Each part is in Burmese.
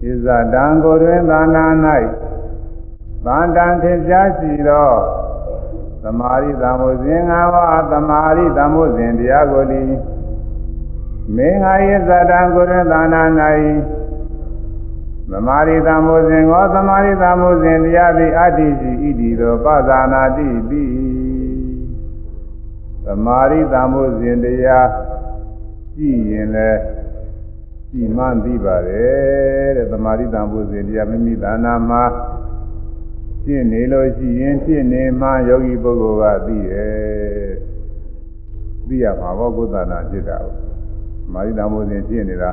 ဣဇဒံကိုတွင်သာနာ၌ဗန္တံထင်ရှားရှိသောသမာရိသမှုစဉ်၅ပါးသမာရိသမှုစဉ်တရားကိုလီမင်္ဂယဇဒံကိုတွင်သာနာ၌သမာရိသမှုစဉ်ဟောသမာရိသမှုစဉ်တရားသည်အတ္တိရှိဣတိသောပဇာနာတိပိသမာရိသမှုစဉ်တရားကြည့်ရင်လည်း ကြည်မှန်းသိပါတယ်တဲ့သမာဓိတန်ဖို့စဉ်တရားမိမိသာနာမှာရှင်းနေလို့ရှိရင်ရှင်းနေမှယောဂီပုဂ္ဂိုလ်ကသိတယ်သိရမှာဘောကုသနာဖြစ်တာသမာဓိတန်ဖို့စဉ်ရှင်းနေတာ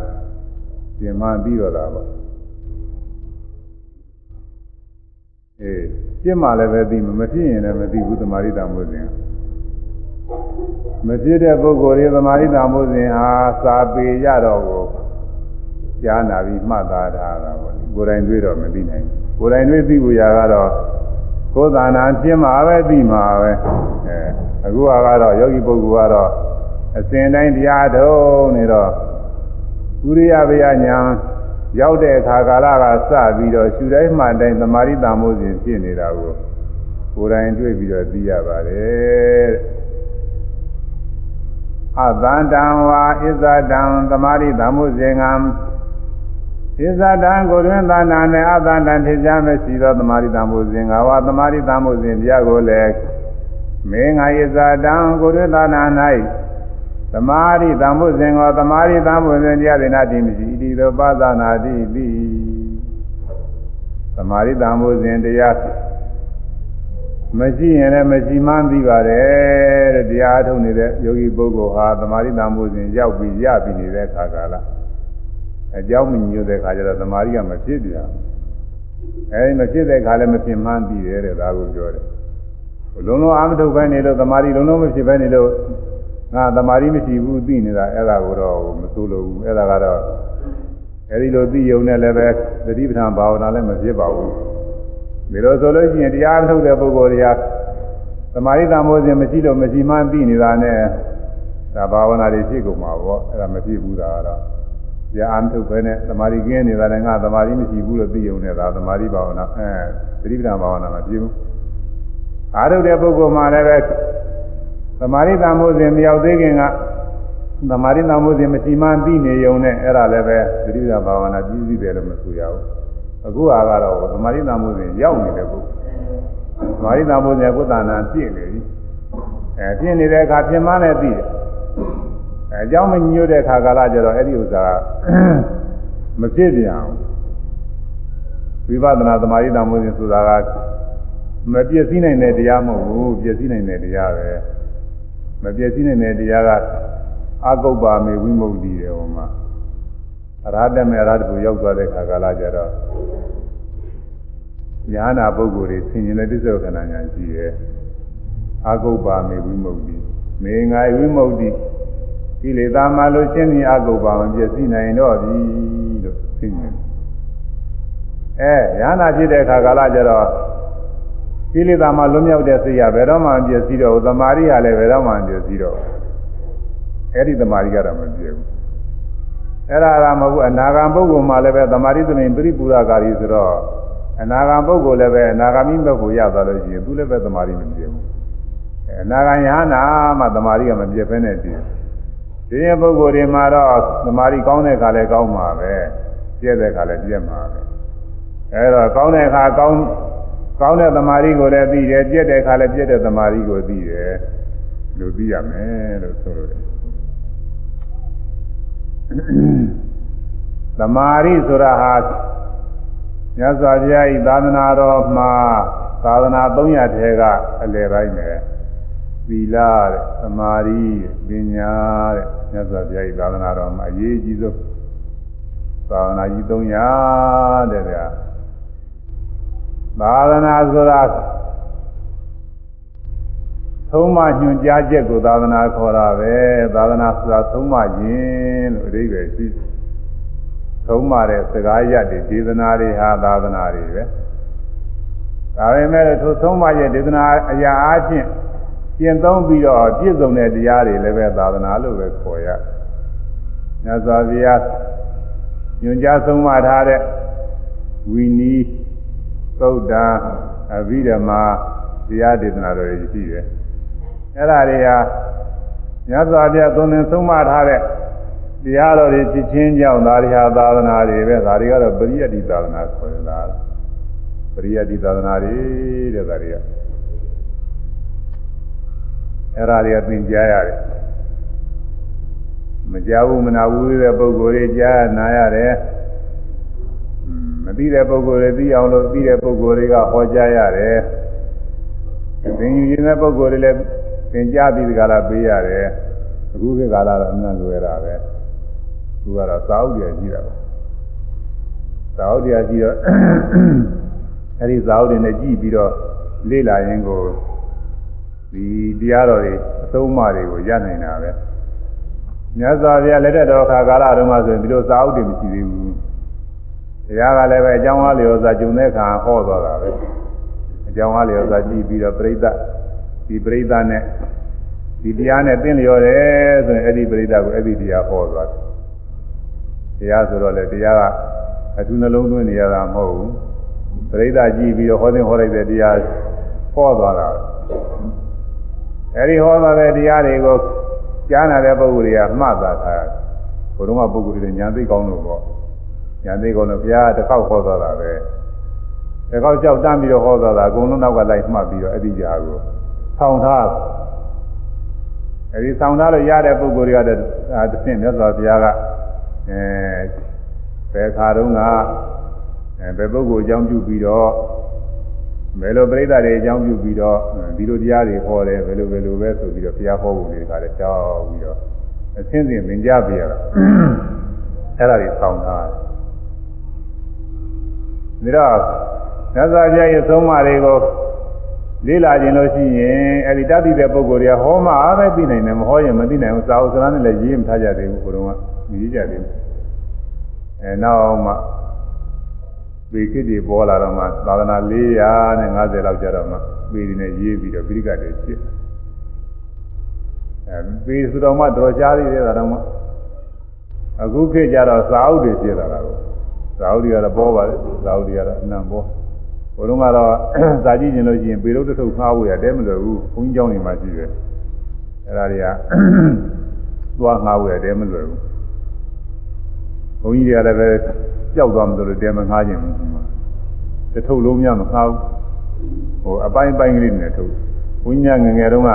ရှင်းမှန်းပြီးတော့တာပေါ့အေးရှင်းမှလည်းပဲသိမဖြစ်ရင်လည်းမသိဘူးသမာဓိတန်ဖို့စဉ်မဖြစ်တဲ့ပုဂ္ဂိုလ်တွေသမာဓိတန်ဖို့စဉ်ဟာစာပေရတော့ကို ကြားနာပြီးမှတ်သားထားတာပေါ့ကိုယ်တိုင်တွေ့တော့မသိနိုင်ဘူးကိုယ်တိုင်တွေ့သိဖို့ရာကတော့ကိုယ်သာနာပြင်းမှာပဲသိမှာပဲအဲအခုကတော့ယောဂီပုဂ္ဂိုလ်ကတော့အစဉ်တိုင်းတရားထုံးနေတော့ဥရိယဘေယညာရောက်တဲ့အခါကာလကစပြီးတော့ရှူတိုင်းမှတိုင်းသမာဓိတန်မိုးစဉ်ဖြစ်နေတာကိုကိုယ်တိုင်တွေ့ပြီးတော့သိရပါတယ်အသန္တံဝါဣဇဒံသမာဓိတမှုဇင် ငံဣဇဒံကိုတွင်သာနာနဲ့အသန္တံထင်ရှားမရှိသောသမာဓိတမှုဇင်ငါဝါသမာဓိတမှုဇင်တရားကိုလည်းမင်းငါဣဇဒံကိုတွင်သာနာ၌သမာဓိတမှုဇင်ကိုသမာဓိတမှုဇင်တရားဒေနာတိမရှိဣတိသောပါဒနာတိပိသမာဓိတမှုဇင်တရားမရှိရင်လည်းမရှိမှန်းသိပါတယ်တဲ့တရားထုတ်နေတဲ့ယောဂီပုဂ္ဂိုလ်ဟာသမာဓိတမှုစဉ်ရောက်ပြီးရပြီးနေတဲ့အခါကာလ အကြောင်းမညို့တဲ့အခါကျတော့သမာဓိကမဖြစ်ပြန်အဲဒီမဖြစ်တဲ့အခါလည်းမဖြစ်မှန်းသိတယ်တဲ့ဒါကိုပြောတယ်လုံးလုံးအာမထုတ်ပဲနေလို့သမာဓိလုံးလုံးမဖြစ်ပဲနေလို့ငါသမာဓိမရှိဘူးသိနေတာအဲ့ဒါကိုတော့မဆိုးလို့ဘူးအဲ့ဒါကတော့အဲဒီလိုသိယုံနဲ့လည်းပဲသတိပဋ္ဌာန်ဘာဝနာလည်းမဖြစ်ပါဘူးဒီလိုဆိုလို့ရှိရင်တရားထုတ်တဲ့ပုဂ္ဂိုလ်တွေကသမာဓိတမိုးစဉ်မရှိလို့မရှိမှန်းသိနေတာနဲ့ဒါဘာဝနာတွေဖြစ်ကုန်မှာပေါ့အဲ့ဒါမဖြစ်ဘူးဒါကတော့ တရားအားထုတ်ပဲနဲ့သမာဓိကင်းနေတာလည်းငါသမာဓိမရှိဘူးလို့သိုံနေတာသမာဓိဘာဝနာအဲသတိပဋ္ဌာန်ဘာဝနာမဖြစ်ဘူးအားထုတ်တဲ့ပုဂ္ဂိုလ်မှလည်းပဲသမာဓိတမိုးစဉ်မရောက်သေးခင်ကသမာဓိတမိုးစဉ်မရှိမှန်းသိနေုံနဲ့အဲ့ဒါလည်းပဲသတိပဋ္ဌာန်ဘာဝနာပြည့်စည်တယ်လို့မဆိုရဘူးအခုဟာကတော့သမာဓိတမှုစဉ်ရောက်နေတဲ့ပုဂ္ဂိုလ်သမာဓိတမှုစဉ်ကုသနာပြည့်နေပြီအဲပြည့်နေတဲ့အခါပြင်မနဲ့သိတယ် အဲအကြောင်းမညို့တဲ့အခါကာလကျတော့အဲ့ဒီဥစ္စာမဖြစ်ပြန်အောင်ဝိပဿနာသမာဓိတမှုစဉ်ဆိုတာကမပြည့်စည်နိုင်တဲ့တရားမဟုတ်ဘူးပြည့်စည်နိုင်တဲ့တရားပဲမပြည့်စည်နိုင်တဲ့တရားကအကုပ္ပါမေဝိမု ക്തി တယ်ဟောမှာအရဟတမေအရဟတကိုရောက်သွားတဲ့ခါကာလကျတော့ညာနာပုဂ္ဂိုလ်တွေဆင်ញင်တဲ့တိစ္ဆောကနာညာရှိရဲ့အာဂုပ္ပါမေဝိမု ക്തി မေငါဝိမု ക്തി ကိလေသာမှလို့ရှင်းပြီးအာဂုပ္ပါမပြည့်စည်နိုင်တော့ပြီလို့ဆင်ញင်အဲညာနာဖြစ်တဲ့ခါကာလကျတော့ကိလေသာမှလွတ်မြောက်တဲ့စိတ်ရဘယ်တော့မှပြည့်စည်တော့သမာဓိဟာလည်းဘယ်တော့မှပြည့်စည်တော့အဲ့ဒီသမာဓိကတော့မပြည့်ဘူးအဲ့ဒါကမဟုတ်အနာဂံပုဂ္ဂိုလ်မှလည်းပဲသမာဓိသမိန်ပရိပူရကာရီဆိုတော့အနာဂံပုဂ္ဂိုလ်လည်းပဲအနာဂမိဘက်ကိုရသွားလို့ရှိရင်သူလည်းပဲသမာဓိမပြည့်ဘူးအနာဂံယဟနာမှသမာဓိကမပြည့်ဘဲနဲ့တည် ဒီရင်ပုဂ္ဂိုလ်တွေမှာတော့သမာဓိကောင်းတဲ့ခါလည်းကောင်းမှာပဲပြည့်တဲ့ခါလည်းပြည့်မှာပဲအဲ့တော့ကောင်းတဲ့ခါကောင်းကောင်းတဲ့သမာဓိကိုလည်းသိတယ်ပြည့်တဲ့ခါလည်းပြည့်တဲ့သမာဓိကိုသိတယ်လို့သိရမယ်လို့ဆိုလို့သမာဓိဆိုတာဟာမြတ်စွာဘုရားဤသာသနာတော်မှာသာသနာ300ထဲကအလယ်ပိုင်းပဲသီလတဲ့သမာဓိပညာတဲ့ မြတ်စွာဘုရားဤသာသနာတော်မှာအရေးကြီးဆုံးသာသနာကြီး300တဲ့ဗျာသာသနာဆိုတာသုံးမညွှန်ကြားချက်ကိုသာသနာခေါ်တာပဲသာသနာဆိုတာသုံးမခြင်းလို့အဓိပ္ပာယ်ရှိသုံးမတဲ့စကားရတဲ့ဒေသနာတွေဟာသာသနာတွေပဲဒါပေမဲ့ထိုသုံးမရဲ့ဒေသနာအရာအချင်း ကျင့်သုံးပြီးတော့ပြည့်စုံတဲ့တရားတွေလည်းပဲသာသနာလို့ပဲခေါ်ရမြတ်စွာဘုရားညွှန်ကြားဆုံးမထားတဲ့ဝီနီသုတ်တာအဘိဓမ္မာတရားဒေသနာတော်တွေရှိတယ်အဲ့ဒါတွေဟာမြတ်စွာဘုရားသုံးသင်ဆုံးမထားတဲ့တရားတော်တွေဖြစ်ချင်းကြောင့်ဒါတွေဟာသာသနာတွေပဲဒါတွေကတော့ပရိယတ်တိသာသနာခေါ်တယ်လားပရိယတ်တိသာသနာတွေတဲ့ဒါတွေက အဲ့ဒါတွေကသင်ကြားရတယ်မကြောက်ဘူးမနာဘူးတဲ့ပုဂ္ဂိုလ်တွေကြားနာရတယ်မသိတဲ့ပုဂ္ဂိုလ်တွေသိအောင်လို့သိတဲ့ပုဂ္ဂိုလ်တွေကဟောကြားရတယ်သင်ယူနေတဲ့ပုဂ္ဂိုလ်တွေလည်းသင်ကြားပြီးဒီကလာပေးရတယ်အခုခေတ်ကာလတော့အမှန်လွယ်တာပဲသူကတော့သာဥတရားကြီးတာပဲသာဥတရားကြီးတော့အဲဒီသာဥတွေနဲ့ကြည့်ပြီးတော့လေ့လာရင်ကို ဒီတရားတော်တွေအသုံးအမတွေကိုရနိုင်တာပဲမြတ်စွာဘုရားလက်ထက်တော်ခါကာလတုန်းကဆိုရင်ဒီလိုသာဥတွေမရှိသေးဘူးတရားကလည်းပဲအကြောင်းအားလျော်စွာဂျုံတဲ့ခါဟောသွားတာပဲအကြောင်းအားလျော်စွာကြည့်ပြီးတော့ပြိဿဒီပြိဿနဲ့ဒီတရားနဲ့သင်လျော်တယ်ဆိုရင်အဲ့ဒီပြိဿကိုအဲ့ဒီတရားဟောသွားတယ်တရားဆိုတော့လေတရားကအထူးနှလုံးသွင်းနေရတာမဟုတ်ဘူးပြိဿကြည့်ပြီးတော့ဟောတဲ့ဟောလိုက်တဲ့တရားဟောသွားတာ အဲ့ဒီဟောသွားတဲ့တရားတွေကိုကြားနာတဲ့ပုဂ္ဂိုလ်တွေကမှတ်သားထားဘုရုံးကပုဂ္ဂိုလ်တွေညာသိကောင်းလို့ပေါ့ညာသိကောင်းလို့ဘုရားတစ်ခေါက်ဟောသွားတာပဲတစ်ခေါက်ကြောက်တမ်းပြီးတော့ဟောသွားတာအကုန်လုံးနောက်ကလိုက်မှတ်ပြီးတော့အဲ့ဒီကြားကိုဆောင်းထားအဲဒီဆောင်းထားလို့ရတဲ့ပုဂ္ဂိုလ်တွေကတသင့်မြတ်စွာဘုရားကအဲဘယ်ခါတုန်းကအဲဘယ်ပုဂ္ဂိုလ်အကြောင်းပြုပြီးတော့ ဘယ်လိုပြိဿတွေအကြောင်းပြုပြီးတော့ဒီလိုတရားတွေဟောတယ်ဘယ်လိုဘယ်လိုပဲဆိုပြီးတော့ဘုရားဟောဖို့တွေကလည်းကြောက်ပြီးတော့အသင့်စဉ်သင်ကြပြရတာအဲ့ဒါတွေဆောင်းထားတယ်ဒါတော့မြတ်စွာဘုရားရဲ့သုံးမတွေကိုလေးလာခြင်းလို့ရှိရင်အဲ့ဒီတတ်သိတဲ့ပုဂ္ဂိုလ်တွေကဟောမှအားပဲသိနိုင်တယ်မဟောရင်မသိနိုင်ဘူးစာအုပ်စကားနဲ့လည်းရေးမထားကြသေးဘူးဘုရုံကရေးကြသေးဘူးအဲနောက်မှ ပေခိတိပေါ်လာတော့မှသာသနာ450လောက်ကြတော့မှပေဒီနဲ့ရေးပြီးတော့ပြိကတွေဖြစ်အဲပေဆိုတော့မှတော်ကြားသေးတယ်တော့မှအခုခေတ်ကျတော့စာအုပ်တွေဖြစ်လာတာကိုစာအုပ်တွေကတော့ပေါ်ပါတယ်စာအုပ်တွေကတော့အနံပေါ်ဘုရုံကတော့စာကြည့်ကျင်လို့ရှိရင်ပေလို့တစ်ထုပ်ငှားဖို့ရတဲမလို့ဘူးဘုန်းကြီးเจ้าနေမှာရှိတယ်အဲ့ဒါတွေကသွားငှားဖို့ရတဲမလို့ဘူးဘု န်းကြီးတွေကလည်းပဲကြောက်သွားမလို့တဲမငှားခြင်းဘူးတစ်ထုပ်လုံးများမငှားဘူးဟိုအပိုင်းပိုင်းကလေးနဲ့ထုတ်ဘုန်းကြီးငငယ်တုန်းက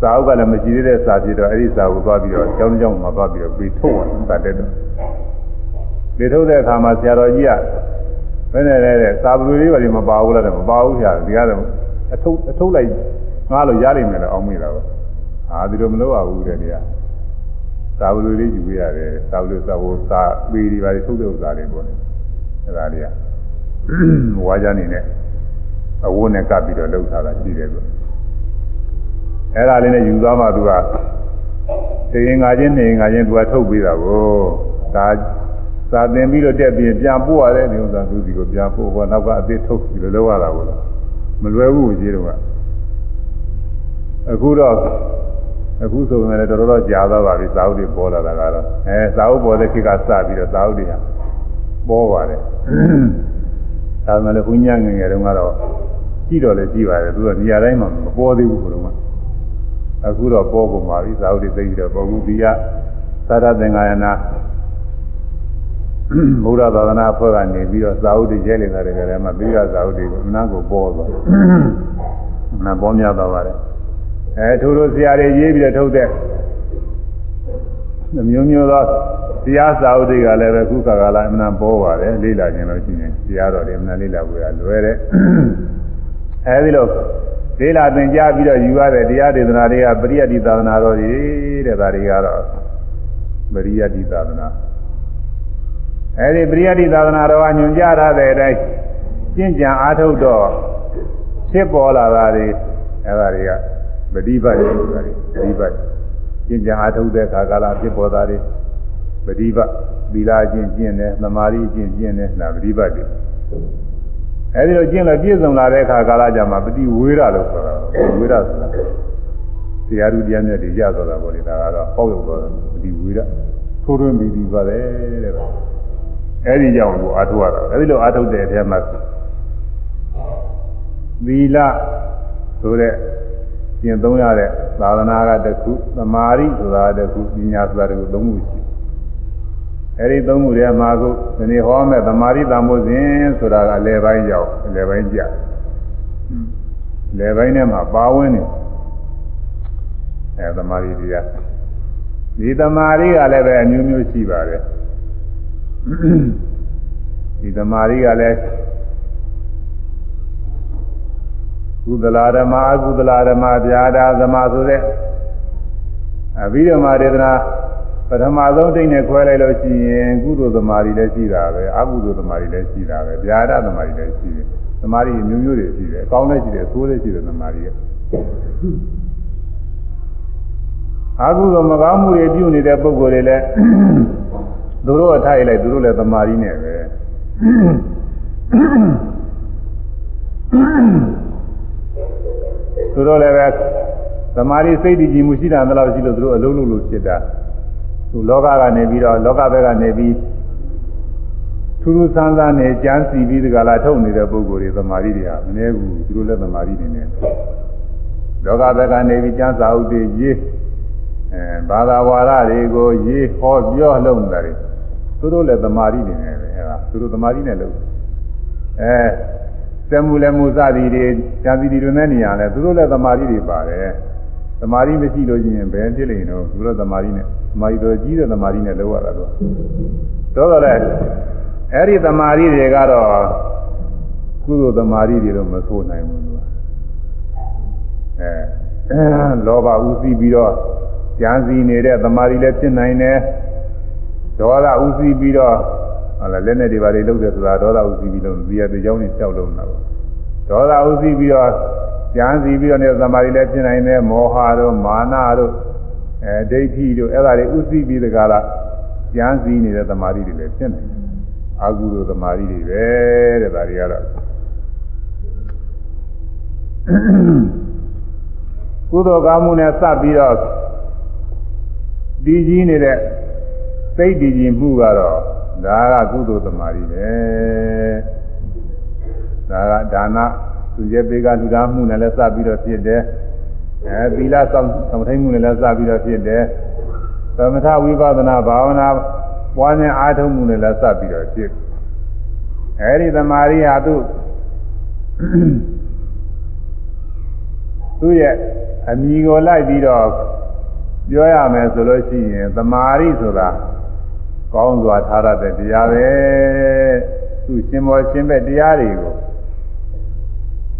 စာအုပ်ကလည်းမရှိသေးတဲ့စာဖြစ်တော့အဲ့ဒီစာကိုသွားပြီးတော့ကျောင်းကျောင်းမှာသွားပြီးတော့ပေထုတ်တာတက်တော့ပေထုတ်တဲ့အခါမှာဆရာတော်ကြီးကဘယ်နဲ့လဲတဲ့စာပလူလေးပါလိမပါဘူးလားတဲ့မပါဘူးဆရာဒီကတော့အထုတ်အထုတ်လိုက်ငားလို့ရလိမ့်မယ်လို့အောင်းမိတာပေါ့အာဒီလိုမလုပ်ရဘူးတဲ့နေရာ စာပလူလေးယူပြရတယ်စာပလူစာဟိုစာပေတွေပါလိထုတ်တဲ့ဥစ္စာတွေပေါ့လေအဲ့ဒါတွေကဝါကြနေနဲ့အဝတ်နဲ့ကပ်ပြီးတော့လှုပ်ထားတာရှိတယ်ကွအဲ့ဒါလေးနဲ့ယူသွားမှသူကတရင်ငါချင်းနေငါချင်းသူကထုတ်ပြီးတာကိုဒါစာသင်ပြီးတော့တက်ပြီးပြန်ပို့ရတယ်ဒီဥစ္စာသူစီကိုပြန်ပို့ဘောနောက်ကအသေးထုတ်ပြီးတော့လောက်ရတာကိုမလွယ်ဘူးကြီးတော့ကအခုတော့ အခုဆိုရင်လည်းတော်တော်ကြာသွားပါပြီစာအုပ်တွေပေါ်လာတာကတော့အဲစာအုပ်ပေါ်တဲ့ခေတ်ကစပြီးတော့စာအုပ်တွေဟာပေါ်ပါတယ်ဒါမှလည်းဘုညာငယ်ငယ်တုန်းကတော့ကြည့်တော့လည်းကြည့်ပါတယ်သူကနေရာတိုင်းမှာမပေါ်သေးဘူးဘုရားအခုတော့ပေါ်ကုန်ပါပြီစာအုပ်တွေသိပြီးတော့ပေါ်ဘူးဒီကသာရသင်္ဃာယနာဘုရားသာသနာအဖွဲ့ကနေပြီးတော့သာဝတိကျဲနေတာတွေကလည်းမပြီးတော့သာဝတိကိုအနာကိုပေါ်သွား။နာပေါ်များသွားပါတယ်။ အဲထိုလိုဆရာတွေရေးပြီးတော့ထုတ်တဲ့မျိုးမျိုးသောတရားသာဝတိကလည်းပဲခုခါကလာအမှန်ပေါ်ပါတယ်လေးလာခြင်းလို့ရှိရင်တရားတော်တွေအမှန်လေးလာဖို့ရလွယ်တဲ့။အဲဒီလိုလေးလာသင်ကြားပြီးတော့ယူရတဲ့တရားဒေသနာတွေကပရိယတ်တိသာသနာတော်တွေတဲ့ဒါတွေကတော့ပရိယတ်တိသာသနာအဲဒီပရိယတိသာသနာတော်ကညွန်ကြားထားတဲ့အတိုင်းကျင့်ကြံအားထုတ်တော့ဖြစ်ပေါ်လာတာတွေအဲဒါတွေက ပฏิပတ်တွေဆိုတာတွေပฏิပတ်ကျင့်ကြံအားထုတ်တဲ့ခါကာလဖြစ်ပေါ်တာတွေပฏิပတ်သီလကျင့်ကျင့်တယ်သမာဓိကျင့်ကျင့်တယ်ဒါပฏิပတ်တွေအဲဒီလိုကျင့်လို့ပြည့်စုံလာတဲ့ခါကာလကြမှာပฏิဝေရလို့ဆိုတာဝေရဆိုတာတရားသူတရားမြတ်တွေရသွားတာပေါ့လေဒါကတော့ပေါ့ရောက်သွားတယ်ပฏิဝေရထိုးထွင်းပြီးပြီးပါတယ်တဲ့ အဲဒီကြောင့်ကိုအာထုရတာအဲဒီလိုအာထုတဲ့အထက်မှာသီလဆိုတဲ့ ကျင့်သုံးရတဲ့သာသနာကတစ်ခုသမာဓိဆိုတာတစ်ခုပညာဆိုတာတစ်ခုသုံးခုရှိအဲဒီသုံးခုထဲမှာခုဒီနေ့ဟောမဲ့သမာဓိတန်ဖို့စဉ်ဆိုတာကလယ်ပိုင်းရောက်လယ်ပိုင်းကြလယ်ပိုင်းထဲမှာပါဝင်နေအဲသမာဓိတရားဒီသမာဓိကလည်းပဲအမျိုးမျိုးရှိပါတယ်ဒီသမာဓိကလည်း ကုသလာဓမ္မအကုသလာဓမ္မဗျာဒာသမာဆိုတဲ့အဘိဓမ္မာဒေသနာပထမဆုံးတိတ်နဲ့ခွဲလိုက်လို့ရှိရင်ကုသိုလ်သမာဓိလည်းရှိတာပဲအကုသိုလ်သမာဓိလည်းရှိတာပဲဗျာဒသမာဓိလည်းရှိတယ်သမာဓိမျိုးမျိုးတွေရှိတယ်အကောင်းလည်းရှိတယ်အဆိုးလည်းရှိတယ်သမာဓိရဲ့အကုသိုလ်မကောင်းမှုတွေပြုနေတဲ့ပုဂ္ဂိုလ်တွေလည်းသူတို့အထိုက်လိုက်သူတို့လည်းသမာဓိနဲ့ပဲ သူတို့လည်းပဲသမာဓိစိတ်တည်ကြည်မှုရှိတာတလို့ရှိလို့သူတို့အလုံးလုံးလို့ဖြစ်တာသူလောကကနေပြီးတော့လောကဘက်ကနေပြီးထူးထူးဆန်းဆန်းနဲ့ကြမ်းစီပြီးဒီကလာထုတ်နေတဲ့ပုဂ္ဂိုလ်တွေသမာဓိတွေဟာမနည်းဘူးသူတို့လည်းသမာဓိတွေနဲ့လောကဘက်ကနေပြီးကျမ်းစာဥတ္တိရေးအဲဘာသာဝါဒတွေကိုရေးဟောပြောလုံးတယ်သူတို့လည်းသမာဓိနေတယ်ပဲအဲဒါသူတို့သမာဓိနဲ့လုပ်အဲ စက်မှုလည်းမှုစသည်တွေဇာတိတွေနဲ့နေရလဲသူတို့လည်းသမာဓိတွေပါတယ်သမာဓိမရှိလို့ရှိရင်ဘယ်ဖြစ်လိမ့်တော့သူတို့သမာဓိနဲ့သမာဓိတော်ကြီးတဲ့သမာဓိနဲ့လုပ်ရတာတော့တော့တော့လေအဲ့ဒီသမာဓိတွေကတော့ကုသိုလ်သမာဓိတွေတော့မဆိုးနိုင်ဘူးသူကအဲလောဘဥသိပြီးတော့ကြံစီနေတဲ့သမာဓိလည်းဖြစ်နိုင်တယ်ဒေါသဥသိပြီးတော့ ဟာလက်နဲ့တွေပါလေလုပ်တယ်ဆိုတာဒေါသဥသိပြီးလို့ဇီယတေကြောင်းနဲ့ကြောက်လို့တာပေါ့ဒေါသဥသိပြီးတော့ကြံစီပြီးတော့နေသမာဓိလည်းဖြစ်နိုင်တယ်မောဟတို့မာနတို့အဲဒိဋ္ဌိတို့အဲ့ဒါတွေဥသိပြီးတကားလားကြံစီနေတဲ့သမာဓိတွေလည်းဖြစ်နိုင်တယ်အာဟုတို့သမာဓိတွေပဲတဲ့ဒါတွေကတော့ကုသိုလ်ကောင်းမှုနဲ့စပ်ပြီးတော့တည်ကြီးနေတဲ့စိတ်တည်ကြည်မှုကတော့ ဒါကကုသိုလ်သမာဓိပဲဒါကဒါနသူရဲ့ပေကလူသားမှုနဲ့လည်းစပ်ပြီးတော့ဖြစ်တယ်အဲသီလဆောင်သမထိုင်မှုနဲ့လည်းစပ်ပြီးတော့ဖြစ်တယ်သမထဝိပဿနာဘာဝနာပွားများအားထုတ်မှုနဲ့လည်းစပ်ပြီးတော့ဖြစ်အဲဒီသမာဓိဟာသူသူ့ရဲ့အမိကိုလိုက်ပြီးတော့ပြောရမယ်ဆိုလို့ရှိရင်သမာဓိဆိုတာ ကောင်းစွာထားရတဲ့တရားပဲသူရှင်မောရှင်ဘက်တရားတွေကို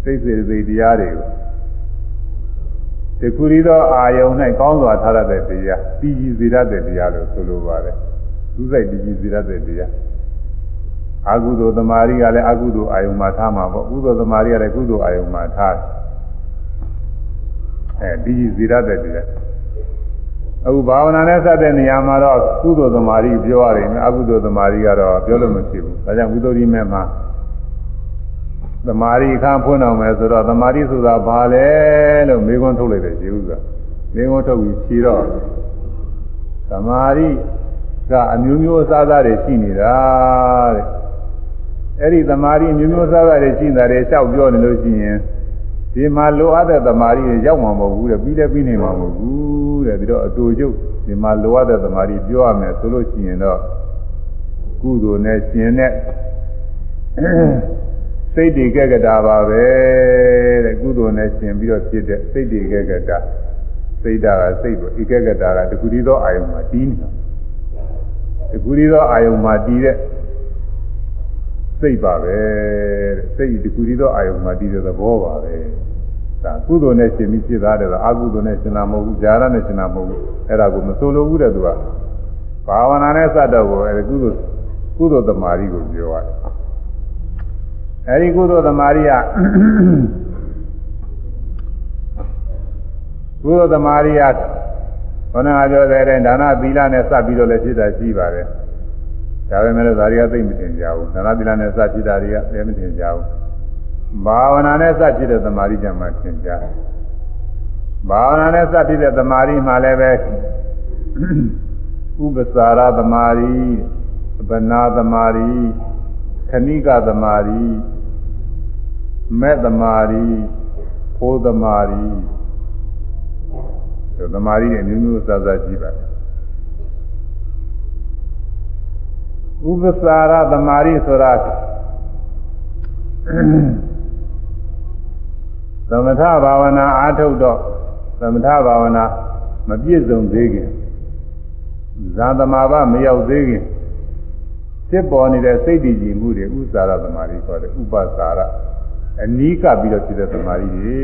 စိတ်စေစိတ်တရားတွေကိုဒီခုရီသောအာယုံ၌ကောင်းစွာထားရတဲ့တရားပြီးကြီးစေရတဲ့တရားလို့ဆိုလိုပါတယ်သူစိတ်ပြီးကြီးစေရတဲ့တရားအကုသိုလ်သမာဓိကလည်းအကုသိုလ်အာယုံမှာထားမှာပေါ့ကုသိုလ်သမာဓိကလည်းကုသိုလ်အာယုံမှာထားအဲပြီးကြီးစေရတဲ့တရား အခုဘာဝနာနဲ့စတဲ့နေရာမှာတော့ကုသိုလ်သမာဓိပြောရတယ်အကုသိုလ်သမာဓိကတော့ပြောလို့မဖြစ်ဘူးဒါကြောင့်ဝိသုဒ္ဓိမဲ့မှာသမာဓိခန်းဖွင့်အောင်မယ်ဆိုတော့သမာဓိဆိုတာဘာလဲလို့မေးခွန်းထုတ်လိုက်တယ်ကျေဥစွာမေးခွန်းထုတ်ပြီးဖြေတော့သမာဓိကအမျိုးမျိုးအစားအစာတွေရှိနေတာတဲ့အဲ့ဒီသမာဓိမျိုးမျိုးအစားအစာတွေရှိနေတာတွေလျှောက်ပြောနေလို့ရှိရင် ဒီမှာလိုအပ်တဲ့သမာဓိတွေရောက်မှာမဟုတ်ဘူးတဲ့ပြီးလည်းပြီးနေမှာမဟုတ်ဘူးတဲ့ပြီးတော့အတူကျုပ်ဒီမှာလိုအပ်တဲ့သမာဓိပြောရမယ်ဆိုလို့ရှိရင်တော့ကုသိုလ်နဲ့ရှင်နဲ့စိတ်တည်ကြကြတာပါပဲတဲ့ကုသိုလ်နဲ့ရှင်ပြီးတော့ဖြစ်တဲ့စိတ်တည်ကြကြတာစိတ်ဓာတ်ကစိတ်ကိုဧကဂတာကတခုတည်းသောအာယုံမှာတည်နေတာတခုတည်းသောအာယုံမှာတည်တဲ့ စိတ်ပါပဲတဲ့စိတ်တခုတည်းသောအာယုံမှာတည်တဲ့သဘောပါပဲဒါကုသိုလ်နဲ့ရှင်ပြီးဖြစ်သားတယ်အကုသိုလ်နဲ့ရှင်တာမဟုတ်ဘူးဇာရနဲ့ရှင်တာမဟုတ်ဘူးအဲ့ဒါကိုမဆိုလိုဘူးတဲ့သူကဘာဝနာနဲ့စတော့ကိုအဲ့ဒီကုသိုလ်ကုသိုလ်သမารီကိုပြောရတယ်အဲ့ဒီကုသိုလ်သမารီကကုသိုလ်သမารီကဘုရားပြောတဲ့ဒါနသီလနဲ့စပ်ပြီးတော့လည်းဖြစ်တာရှိပါတယ် ဒါပေမဲ့လည်းဒါတွေကသိမတင်ကြဘူးသရသီလနဲ့စဖြစ်တာတွေကသိမတင်ကြဘူးဘာဝနာနဲ့စဖြစ်တဲ့သမာဓိကြမှာသင်ကြဘာဝနာနဲ့စဖြစ်တဲ့သမာဓိမှလည်းပဲဥပ္ပစာရသမာဓိပနာသမာဓိခဏိကသမာဓိမဲ့သမာဓိဖိုးသမာဓိသမာဓိရဲ့မျိုးမျိုးစသရှိပါတယ် ဥပ္ပစာရသမာဓိဆိုတာသမထဘာဝနာအားထုတ်တော့သမထဘာဝနာမပြည့်စုံသေးခင်ဇာသမာဘမရောက်သေးခင်စစ်ပေါ်နေတဲ့စိတ်တည်ကြည်မှုတွေဥစ္စာရသမာဓိခေါ်တယ်ဥပ္ပစာရအနီးကပ်ပြီးတော့ဖြစ်တဲ့သမာဓိတွေ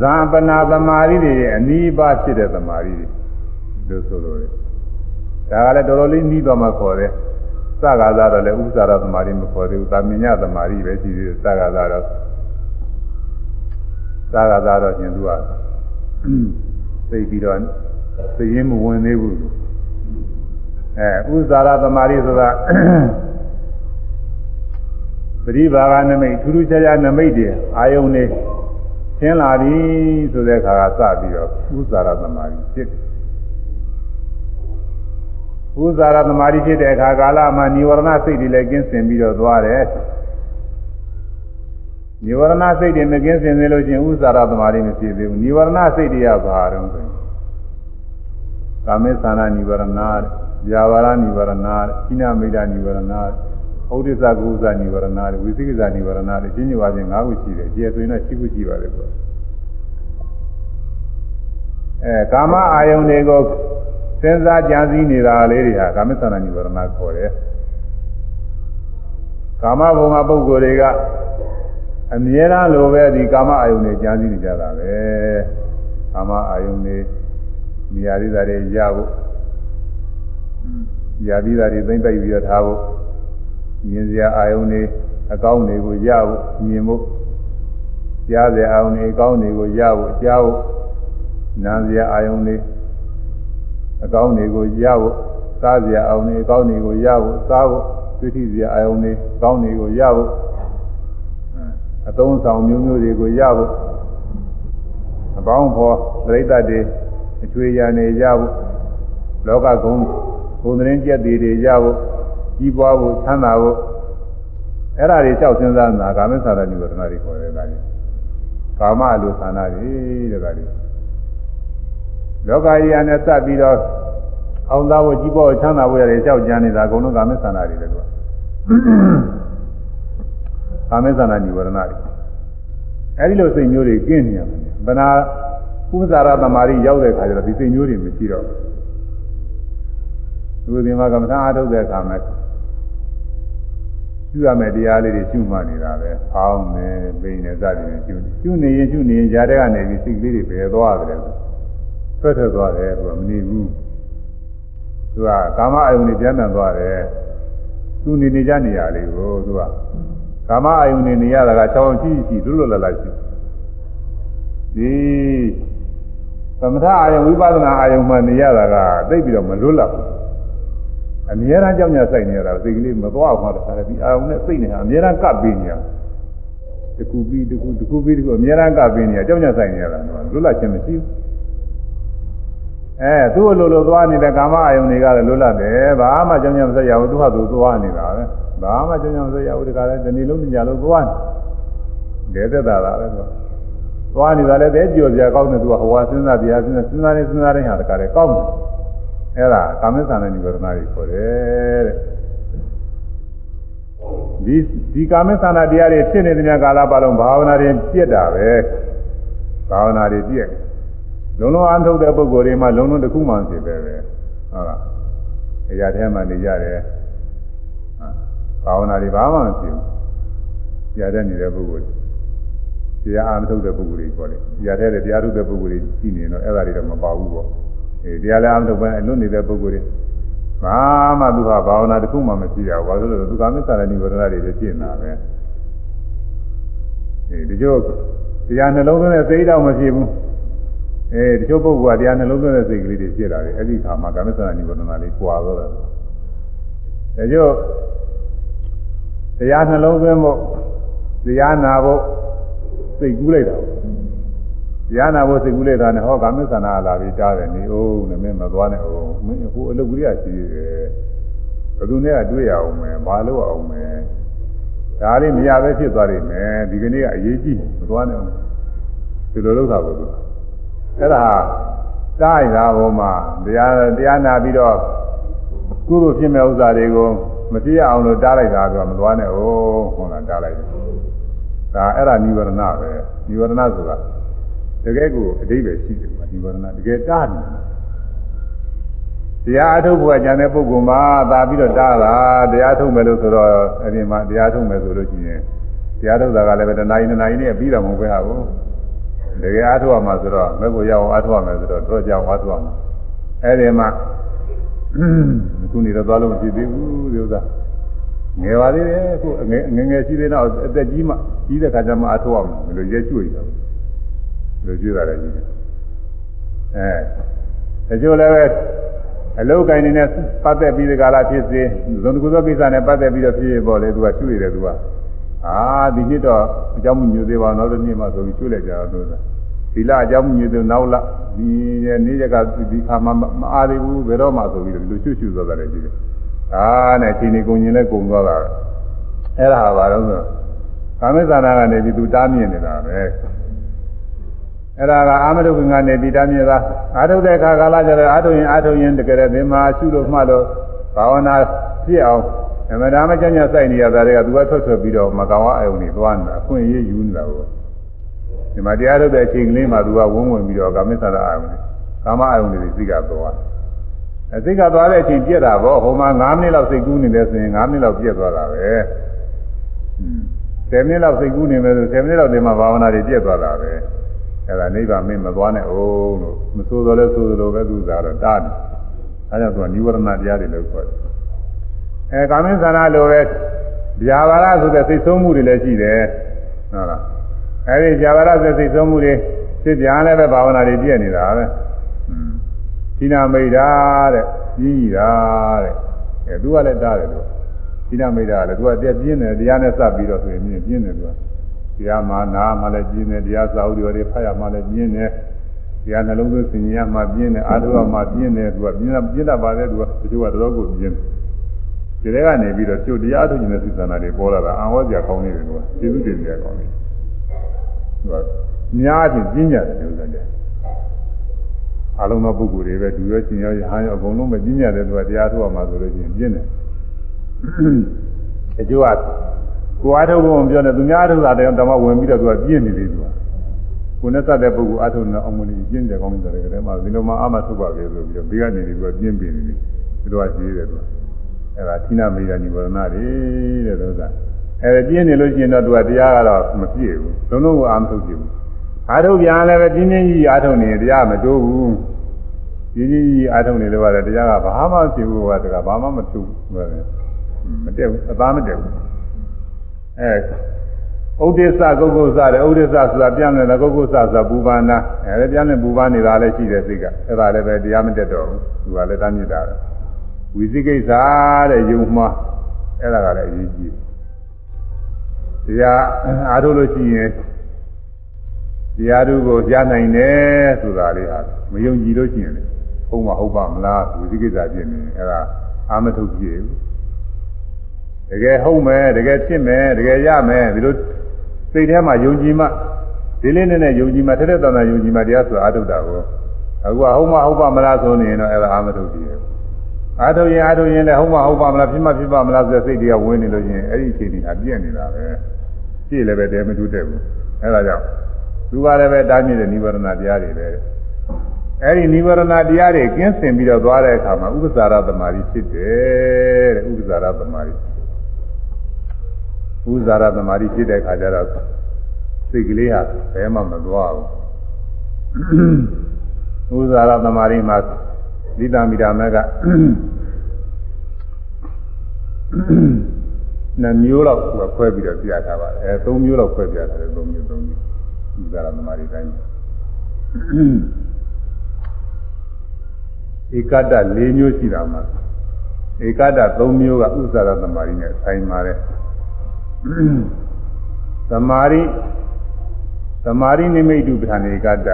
ဇာပနာသမာဓိတွေရဲ့အနီးပါဖြစ်တဲ့သမာဓိတွေလို့ဆိုလိုတယ် ဒါကလည်းတော်တော်လေးနှီးတော့မှခေါ်တယ်စကားသားတော့လည်းဥစ္စာရသမารီမခေါ်သေးဘူးသာမညသမารီပဲရှိသေးတယ်စကားသားတော့စကားသားတော့ရှင်သူကသိပြီးတော့သိရင်မဝင်သေးဘူးအဲဥဇာရသမารိဆိုတာပရိဘာဂနမိတ်ထူးထူးခြားခြားနမိတ်တွေအာယုန်တွေသင်လာပြီဆိုတဲ့အခါကစပြီးတော့ဥဇာရသမารိဖြစ် ဝိဇာရသမာဓိဖြစ်တဲ့အခါကာလမှာនិဝရဏစိတ်တွေလည်းကင်းစင်ပြီးတော့သွားတယ်និဝရဏစိတ်တွေမကင်းစင်သေးလို့ချင်းဥဇာရသမာဓိမဖြစ်သေးဘူးនិဝရဏစိတ်တွေကဘာတုံးဆိုရင်ကာမေသနာនិဝရဏ၊ယာဝရនិဝရဏ၊ဣနမိတာនិဝရဏ၊ဩဒိသကုဇာនិဝရဏ၊ဝိသိကဇာនិဝရဏတွေချင်းညွှန်ပါခြင်း၅ခုရှိတယ်။ကျေဆိုရင်တော့၈ခုရှိပါတယ်ကွာ။အဲကာမအာယုန်တွေကို စဉ်းစားကြံစည်နေတာလေးတွေဟာကာမသနာနိဝရဏခေါ်တယ်ကာမဘုံကပုဂ္ဂိုလ်တွေကအမြဲတမ်းလိုပဲဒီကာမအာယုန်တွေကြံစည်နေကြတာပဲကာမအာယုန်တွေနေရာလေးတွေရဖို့ရာပြီးသားတွေသိမ့်ပိုက်ပြီးတော့ထားဖို့မြင်စရာအာယုန်တွေအကောင်းတွေကိုရဖို့မြင်ဖို့ကြားစရာအာယုန်တွေအကောင်းတွေကိုရဖို့ကြားဖို့နားစရာအာယုန်တွေ အကောင်းတွေကိုရဖို့စားစရာအာယုန်တွေအကောင်းတွေကိုရဖို့စားဖို့သိသိစရာအာယုန်တွေအကောင်းတွေကိုရဖို့အသုံးဆောင်မျိုးမျိုးတွေကိုရဖို့အပေါင်းဖော်ပြိတ္တတွေအချွေရနေရဖို့လောကကုန်းဘုံသတင်းကြက်တွေတွေရဖို့ကြီးပွားဖို့ချမ်းသာဖို့အဲ့ဒါတွေကြောက်စဉ်းစားနာကာမသရဏိဝရဏတွေခေါ်တယ်ဒါကြီးကာမလိုသနာတွေတဲ့ဒါကြီး လောကကြီးအနေနဲ့စပ်ပြီးတော့အောင်သားဖို့ကြီးပွားဖို့ချမ်းသာဖို့ရတယ်ကြောက်ကြမ်းနေတာအကုန်လုံးကာမသနာတွေလေကွာကာမသနာနိဝရဏတွေအဲ့ဒီလိုစိတ်မျိုးတွေကင်းနေရမယ်ဗနာဥပဇာရသမารိရောက်တဲ့ခါကျတော့ဒီစိတ်မျိုးတွေမရှိတော့ဘူးသူဒီမှာကမ္မထာအားထုတ်တဲ့အခါမှာကျူရမယ်တရားလေးတွေကျူမှနေတာပဲ။အောင်းနေပိန်နေစသည်နဲ့ကျူကျူနေရင်ကျူနေရင်ຢာတဲ့ကနေပြီးစိတ်ကလေးတွေပဲသွားတယ် ဆို။ထွက်ထွက်သွားတယ်သူကမနေဘူး။သူကကာမအယုန်တွေပြန်ပြန်သွားတယ်။သူနေနေကြနေရလေးကိုသူကကာမအယုန်တွေနေရတာကချောင်းရှိရှိလွတ်လွတ်လပ်လပ်ရှိ။ဒီသမထအာယုံဝိပဿနာအာယုံမှနေရတာကသိပြီးတော့မလွတ်လပ်ဘူးအမြဲတမ်းကြောက်ကြစိုက်နေရတာစိတ်ကလေးမသွားမှတော့ဒီအာရုံနဲ့စိတ်နဲ့အမြဲတမ်းကပ်ပြီးနေရတခုပြီးတခုတခုပြီးတခုအမြဲတမ်းကပ်ပြီးနေရကြောက်ကြစိုက်နေရတာတော့လွတ်လပ်ခြင်းမရှိဘူး အဲသူ့လိုလိုသွားနေတဲ့ကာမအာယုန်တွေကလည်းလွတ်လပ်တယ်ဘာမှကြောက်ကြမစက်ရဘူးသူ့ဟာသူသွားနေတာပဲဘာမှကြောက်ကြမစက်ရဘူးဒီကလည်းဒီနေ့လုံးညလုံးသွားနေတယ်သက်သာတာပဲဆိုသွားနေတာလည်းတဲကြော်စရာကောင်းတယ်သူကဟိုဟာစဉ်းစားတရားစဉ်းစားစဉ်းစားနေစဉ်းစားနေဟာတခါလေကောင်းတယ်အဲ့ဒါကာမသန္တနိဗ္ဗာန်တွေခေါ်တယ်တဲ့ဒီဒီကာမသန္တာတရားတွေဖြစ်နေတဲ့ကာလပတ်လုံးဘာဝနာတွေပြည့်တာပဲဘာဝနာတွေပြည့် လုံးလုံးအထုတ်တဲ့ပုဂ္ဂိုလ်တွေမှာလုံးလုံးတစ်ခုမှဖြစ်ပဲပဲဟုတ်လားအရာထဲမှာနေကြတယ်ဘာဝနာတွေဘာမှမဖြစ်ဘူးကြားတဲ့နေတဲ့ပုဂ္ဂိုလ်တရားအားမထုတ်တဲ့ပုဂ္ဂိုလ်တွေခေါ်တယ်ကြားတဲ့တရားထုတ်တဲ့ပုဂ္ဂိုလ်တွေရှိနေတော့အဲ့ဒါတွေတော့မပါဘူးပေါ့အဲတရားလည်းအမှန်တော့ပဲအလွတ်နေတဲ့ပုဂ္ဂိုလ်တွေဘာမှသူကဘာဝနာတစ်ခုမှမရှိရဘူးဘာလို့လဲသူကမစ္ဆာရဏိဝရဏတွေပဲရှင်းတာပဲအဲဒီကျို့တရားနှလုံးသွင်းတဲ့စိတ်တော့မဖြစ်ဘူး အဲဒီကျို့ပုဂ္ဂိုလ်ကတရားနှလုံးသွင်းတဲ့စိတ်ကလေးတွေဖြစ်လာတယ်အဲ့ဒီခါမှာကာမစ္ဆာရဏိဝရဏလေးကြွာတော့တယ်ဒါကျို့တရားနှလုံးသွင်းဖို့တရားနာဖို့စိတ်ကူးလိုက်တာရဟနာဘုစိတ်ကူးလိုက်တာနဲ့ဟောကာမသနာလာပြီးကြားတယ်နေအောင်နဲ့မင်းမသွားနဲ့အောင်မင်းဟိုအလုပ်ကလေးကရှိသေးတယ်ဘယ်သူနဲ့ကတွေ့ရအောင်မယ်မလို့အောင်မယ်ဒါလေးမရပဲဖြစ်သွားလိမ့်မယ်ဒီကနေ့ကအရေးကြီးမသွားနဲ့ဒီလိုလုပ်တာကိုသူ အဲ့ဒါတိုင်းသာဘုံမှာတရားတရားနာပြီးတော့ကုသိုလ်ဖြစ်မဲ့ဥစ္စာတွေကိုမကြည့်ရအောင်လို့တားလိုက်တာဆိုတော့မသွားနဲ့ဩဟုတ်လားတားလိုက်တယ်ဒါအဲ့ဒါနိဝရဏပဲနိဝရဏဆိုတာတကယ်ကိုအတိပ္ပယ်ရှိတယ်ကွာနိဝရဏတကယ်တားနေတရားအထုတ်ဖို့အကြံတဲ့ပုဂ္ဂိုလ်မှာသာပြီးတော့တားတာတရားထုတ်မယ်လို့ဆိုတော့အရင်မှတရားထုတ်မယ်ဆိုလို့ရှိရင်တရားထုတ်တာကလည်းပဲတဏှာကြီးတဏှာကြီးနဲ့ပြီးတော့မဟုတ်ပဲဟာဘူး တကယ်အားထုတ်ရမှာဆိုတော့မဲ့ကိုရအောင်အားထုတ်ရမယ်ဆိုတော့တော့ကြောင်အားထုတ်ရမှာအဲ့ဒီမှာခုနေတော့သွားလို့မရှိသေးဘူးဒီဥစ္စာငယ်ပါသေးတယ်ခုငယ်ငယ်ငယ်ရှိသေးတော့အသက်ကြီးမှကြီးတဲ့ခါကျမှအားထုတ်ရမှာဘယ်လိုရဲကျွေးတော့ဘယ်လိုကျွေးတာလဲကြီးတယ်အဲတချို့လည်းပဲအလုတ်ကိုင်းနေနဲ့ပတ်သက်ပြီးဒီကလာဖြစ်စေဇုံတကူသောကိစ္စနဲ့ပတ်သက်ပြီးတော့ဖြစ်ရပေါ်လေသူကကျွေးတယ်သူက အာဒီနှစ်တော့အကြောင်းမညိုသေးပါနောက်တစ်နှစ်မှဆိုပြီးကျွေးလိုက်ကြတော့သူကဒီလအကြောင်းမညိုသေးနောက်လဒီနေ့ရက်ကဒီခါမှမအားသေးဘူးဘယ်တော့မှဆိုပြီးတော့ဒီလိုချွတ်ချွတ်သွားတယ်ကြည့်တယ်အာနဲ့ချိန်နေကုန်ရင်လည်းကုန်သွားတာအဲ့ဒါပါတော့ဆိုကာမိသနာကနေပြီးသူတားမြင်နေတာပဲအဲ့ဒါကအာမတုခင်ကနေပြီးတားမြင်တာအာထုတ်တဲ့အခါကာလကျတော့အာထုတ်ရင်အာထုတ်ရင်တကယ်တည်းမှာရှုလို့မှလို့ဘာဝနာဖြစ်အောင် အမှန်တမ်းကြညစိုက်နေရတာတွေကသူကထွက်ထွက်ပြီးတော့မကောင်အယုံနေသွားနေတာအခွင့်အရေးယူနေတာကိုဒီမှာတရားထုတ်တဲ့အချိန်ကလေးမှာသူကဝန်းဝင်ပြီးတော့ကာမိသနာအာယုံနေကာမအာယုံတွေသိကသွားအသိကသွားတဲ့အချိန်ပြက်တာပေါ့ဟိုမှာ9မိနစ်လောက်စိတ်ကူးနေတယ်ဆိုရင်9မိနစ်လောက်ပြက်သွားတာပဲ10မိနစ်လောက်စိတ်ကူးနေမယ်ဆို10မိနစ်လောက်ဒီမှာဘာဝနာတွေပြက်သွားတာပဲအဲ့ဒါနိဗ္ဗာန်မင်းမသွားနဲ့အောင်လို့မဆိုးတော့လဲဆိုးလို့ပဲသူစားတော့တားတယ်အဲကြောင့်သူကនិဝရဏတရားတွေလို့ခေါ်တယ် အဲကာမင်းသနာလိုပဲဗျာပါရဆိုတဲ့စိတ်ဆုံးမှုတွေလည်းရှိတယ်ဟုတ်လားအဲဒီဗျာပါရဆိုတဲ့စိတ်ဆုံးမှုတွေဖြစ်ပြန်လည်းပဲဘာဝနာတွေပြည့်နေတာပဲသီနာမိတ်တာတဲ့ကြီးကြီးတာတဲ့အဲသူကလည်းတားတယ်သူသီနာမိတ်တာလည်းသူကတက်ပြင်းတယ်တရားနဲ့စပ်ပြီးတော့ဆိုရင်ပြင်းတယ်သူကတရားမှနာမှလည်းပြင်းတယ်တရားစာအုပ်တွေဖတ်ရမှလည်းပြင်းတယ်တရားနှလုံးသွင်းစင်ရမှပြင်းတယ်အာထုရမှပြင်းတယ်သူကပြင်းတာပြင်းတာပါလေသူကတချို့ကတော့ကိုပြင်းတယ် ဒီထဲကနေပြီးတော့ကျုပ်တရားထုတ်နေတဲ့စိတ်ဆန္ဒတွေပေါ်လာတာအံဝဲကြကောင်းနေတယ်သူကကျေးဇူးတင်ကြကောင်းနေသူကများချင်းပြင်းကြတယ်လို့ဆိုတယ်အလုံးသောပုဂ္ဂိုလ်တွေပဲသူရောရှင်ရောရဟန်းရောအကုန်လုံးပဲပြင်းကြတယ်သူကတရားထုတ်ရမှဆိုလို့ရှိရင်ပြင်းတယ်အကျိုးကကိုအားထုတ်ဖို့ပြောတယ်သူများထုတ်တာတည်းဓမ္မဝင်ပြီးတော့သူကပြင်းနေသေးသူကကိုနဲ့စတဲ့ပုဂ္ဂိုလ်အားထုတ်နေအောင်မလို့ပြင်းကြကောင်းနေတယ်ကဲမှာဒီလိုမှအာမထုတ်ပါလေဆိုပြီးတော့ဘေးကနေပြီးတော့ပြင်းပြင်းနေတယ်သူတို့ကရှိတယ်သူက အဲဒါသီနာမေယနိဗ္ဗာန်တွေတဲ့သူကအဲပြင်းနေလို့ရှိရင်တော့သူကတရားကတော့မပြည့်ဘူးလုံးလုံးကိုအာမထုတ်ပြဘူးအားထုတ်ပြန်လည်းပဲပြင်းပြင်းကြီးအားထုတ်နေတရားမတိုးဘူးပြင်းပြင်းကြီးအားထုတ်နေလို့ကလည်းတရားကဘာမှမဖြစ်ဘူးကတကဘာမှမထုတ်ဘူးမတက်ဘူးအသားမတက်ဘူးအဲဥဒိစ္စကုက္ကုစတဲ့ဥဒိစ္စဆိုတာပြန်လဲကုက္ကုစဆိုတာပူပါနာအဲပြန်လဲပူပါနေတာလည်းရှိတယ်စိတ်ကအဲ့ဒါလည်းပဲတရားမတက်တော့ဘူးသူကလည်းတမ်းမြစ်တာ ဝိသိကိစ္စတဲ့ယုံမှားအဲ့ဒါကလည်းအရေးကြီးတယ်တရားအားထုတ်လို့ရှိရင်တရားတို့ကိုကြားနိုင်တယ်ဆိုတာလေးဟာမယုံကြည်လို့ရှိရင်လေဟုတ်မှာဟုတ်ပါမလားဝိသိကိစ္စဖြစ်နေအဲ့ဒါအာမထုတ်ဖြစ်ဘူးတကယ်ဟုတ်မယ်တကယ်ဖြစ်မယ်တကယ်ရမယ်ဒီလိုစိတ်ထဲမှာယုံကြည်မှဒီလေးနဲ့နဲ့ယုံကြည်မှထက်တဲ့တန်တာယုံကြည်မှတရားဆိုအာထုတ်တာကိုအခုကဟုတ်မှဟုတ်ပါမလားဆိုနေရင်တော့အဲ့ဒါအာမထုတ်ကြည့်ရဲ့ အာထုတ်ရင်အာထုတ်ရင်လည်းဟုတ်မှဟုတ်ပါမလားဖြစ်မှဖြစ်ပါမလားဆိုတဲ့စိတ်တွေကဝင်နေလို့ချင်းအဲ့ဒီအချိန်ကြီးအပြည့်နေတာပဲပြည့်လည်းပဲတဲမတူတဲ့ဘူးအဲ့ဒါကြောင့်သူကလည်းပဲတားမြစ်တဲ့និဝရဏတရားတွေပဲအဲ့ဒီនិဝရဏတရားတွေကင်းစင်ပြီးတော့သွားတဲ့အခါမှာဥပ္ပစာရသမารီဖြစ်တယ်တဲ့ဥပ္ပစာရသမารီဥဇာရသမารိဖြစ်တဲ့ခါကျတော့စိတ်ကလေးဟာဘယ်မှမသွားဘူးဥဇာရသမารိမှာ လိတမီတာမကနှစ်မျိုးလောက်ကခွဲပြီးတော့ပြထားပါတယ်အဲသုံးမျိုးလောက်ခွဲပြထားတယ်သုံးမျိုးသုံးမျိုးဥဇာရသမารိတိုင်းဧကတ္တ၄မျိုးရှိတာမှာဧကတ္တ၃မျိုးကဥဇာရသမารိနဲ့ဆိုင်ပါတယ်သမာရိသမာရိနိမိတ်တုပဋ္ဌာန်ဧကတ္တ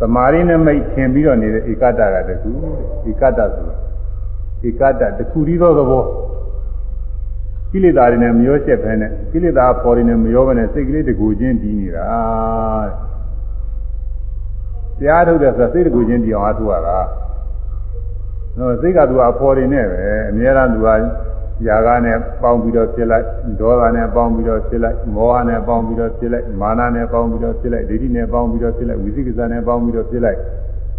သမာရိနိမိတ်ထင်ပြီးတော့နေတဲ့ဧကတ္တကတခုဧကတ္တဆိုတာဧကတ္တတခုတည်းသောသဘောကိလေသာတွေနဲ့မရောချက်ဖဲနဲ့ကိလေသာပေါ်တွေနဲ့မရောဘဲနဲ့စိတ်ကလေးတကူချင်းတည်နေတာတရားထုတ်တယ်ဆိုတာစိတ်တကူချင်းတည်အောင်အားထုတ်ရတာနော်စိတ်ကသူကအပေါ်တွေနဲ့ပဲအများအားသူက ຢာကနဲ့ပေါင်းပြီးတော့ဖြစ်လိုက်ဒေါသနဲ့ပေါင်းပြီးတော့ဖြစ်လိုက်မောဟနဲ့ပေါင်းပြီးတော့ဖြစ်လိုက်မာနနဲ့ပေါင်းပြီးတော့ဖြစ်လိုက်ဒိဋ္ဌိနဲ့ပေါင်းပြီးတော့ဖြစ်လိုက်ဝိသိကိစ္စနဲ့ပေါင်းပြီးတော့ဖြစ်လိုက်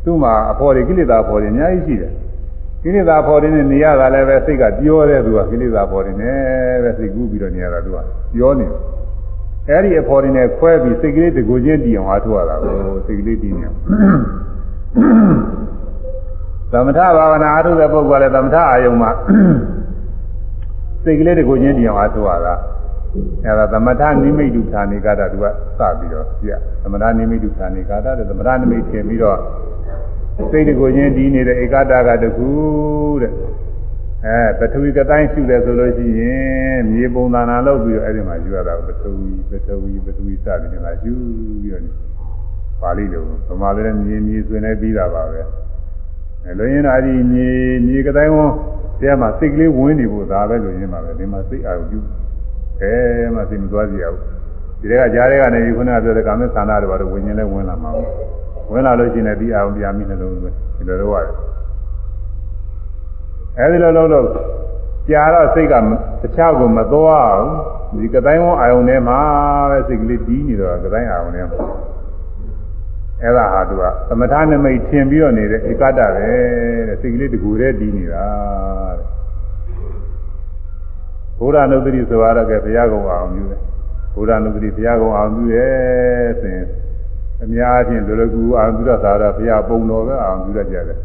သူ့မှာအပေါ်တွေကိလေသာပေါ်တွေအများကြီးရှိတယ်ကိလေသာပေါ်တွေနဲ့နေရတာလည်းပဲစိတ်ကပြောတဲ့သူကကိလေသာပေါ်တွေနဲ့ပဲစိတ်ကူးပြီးတော့နေရတာသူကပြောနေတယ်အဲ့ဒီအဖော်တွေနဲ့ခွဲပြီးစိတ်ကလေးတကူချင်းတည်အောင်အားထုတ်ရတာကိုစိတ်ကလေးတည်နေအောင်သမထဘာဝနာအားထုတ်တဲ့ပုဂ္ဂိုလ်ကလည်းသမထအာယုံမှာ စိတ်ကလေးတကူချင်းတည်အောင်အားထုတ်ရတာအဲ့ဒါသမထနိမိတ်ဒုဌာနိကတာသူကစပြီးတော့ပြသမထနိမိတ်ဒုဌာနိကတာတဲ့သမထနိမိတ်ထင်ပြီးတော့စိတ်တကူချင်းတည်နေတဲ့ဧကတာကတကူတဲ့အဲပထဝီကတိုင်းရှုတယ်ဆိုလို့ရှိရင်မြေပုံသဏ္ဍာန်လုပ်ပြီးတော့အဲ့ဒီမှာယူရတာပထဝီပထဝီပထဝီစသည်နဲ့ယူပြီးတော့ပါဠိလိုဗမာလိုလည်းမြေမြေဆွေနေပြီးတာပါပဲ အဲလိုရင်းတော့ဒီမြေမြေကတိုင်းဝန်တရားမှာစိတ်ကလေးဝင်နေဖို့ဒါပဲလို့ရင်းပါပဲဒီမှာစိတ်အာရုံပြုအဲမှစိတ်မသွားကြရဘူးဒီကကြားတဲ့ကနေဒီခုနကပြောတဲ့ကာမေသန္တာတွေဘာလို့ဝင်ရင်လဲဝင်လာမှာဝင်လာလို့ရှိရင်ဒီအာရုံပြာမိနှလုံးပဲဒီလိုတော့ရတယ်အဲဒီလိုလုပ်လို့ကြာတော့စိတ်ကတခြားကိုမသွားအောင်ဒီကတိုင်းဝအာယုန်ထဲမှာပဲစိတ်ကလေးတီးနေတော့ကတိုင်းအာယုန်ထဲမှာ အဲ့ဒါဟာသူကသမထနမိတ်ထင်ပြီးတော့နေတဲ့ဧကတပဲတဲ့စိတ်ကလေးတကူတည်းတီးနေတာတဲ့ဘုရားနုဒတိဆိုရတော့ကဘုရားကုံအောင်ပြုတယ်ဘုရားနုဒတိဘုရားကုံအောင်ပြုတယ်ဆိုရင်အများအချင်းလွယ်လွယ်ကူအောင်ပြုတော့သာတော့ဘုရားပုံတော်ပဲအောင်ပြုရကြတယ်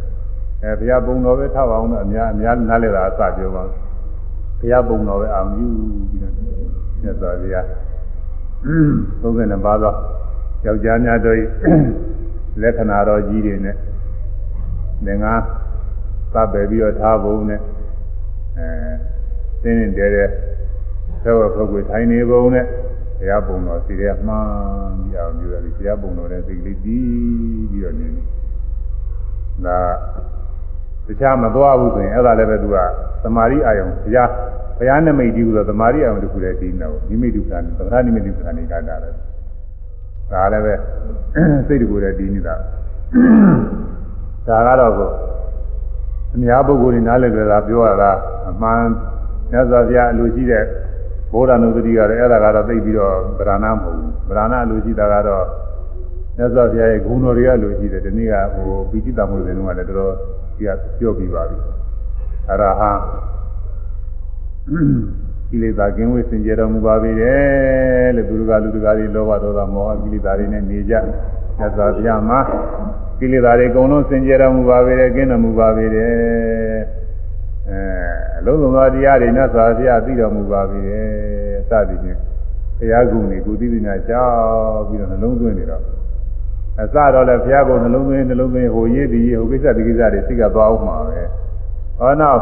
အဲဘုရားပုံတော်ပဲထားပါအောင်တော့အများအများနားလည်တာအစပြောပါဘုရားပုံတော်ပဲအောင်ယူပြီးတော့မြတ်စွာဘုရား32ပါးသော ယောက်ျားများတို့လက္ခဏာတော်ကြီးတွေနဲ့ငင်္ဂါသတ်ပဲပြီးတော့ထားပုံနဲ့အဲတင်းတင်းတဲတဲသောဝပုဂ္ဂိုလ်ထိုင်နေပုံနဲ့ဘုရားပုံတော်စီရဲမှန်းပြီးအောင်ယူရတယ်ဘုရားပုံတော်နဲ့စိတ်လေးတည်ပြီးတော့နေတယ်ဒါတခြားမသွားဘူးဆိုရင်အဲ့ဒါလည်းပဲသူကသမာဓိအာယုံဘုရားဘုရားနမိတ်ဒီဟုဆိုသမာဓိအာယုံတစ်ခုတည်းတည်နေတော့နိမိတ်ဒုက္ခသဗ္ဗနိမိတ်ဒုက္ခနေကတာလည်း ဒါလည်းပဲစိတ်တကူတည်းတည်နေတာဒါကတော့ကိုအများပုဂ္ဂိုလ်တွေနားလည်ကြတာပြောရတာအမှန်မြတ်စွာဘုရားအလိုရှိတဲ့ဘုရားနုဒတိကလည်းအဲ့ဒါကတော့သိပြီးတော့ဗရဏမဟုတ်ဘူးဗရဏအလိုရှိတာကတော့မြတ်စွာဘုရားရဲ့ဂုဏ်တော်တွေကလိုရှိတယ်ဒီနေ့ကဟိုပိဋိတမုဒ္ဒေနုကလည်းတော်တော်ဒီကပြောပြီးပါပြီအရဟံ ကိလေသာကင်းဝေးစင်ကြယ်တော်မူပါပေတယ်လို့သူတို့ကလူတကာတွေလောဘဒေါသမောဟကိလေသာတွေနဲ့နေကြမြတ်စွာဘုရားမှာကိလေသာတွေအကုန်လုံးစင်ကြယ်တော်မူပါပေတယ်ကင်းတော်မူပါပေတယ်အဲအလုံးစုံသောတရားတွေမြတ်စွာဘုရားသိတော်မူပါပေတယ်စသည်ဖြင့်ဘုရားကုံတွေကိုသိပညာချောက်ပြီးတော့နှလုံးသွင်းနေတော့အစတော့လည်းဘုရားကုံနှလုံးသွင်းနှလုံးသွင်းဟိုရေးဒီဟိုကိစ္စဒီကိစ္စတွေသိကသွားအောင်မှာပဲဟောနောက်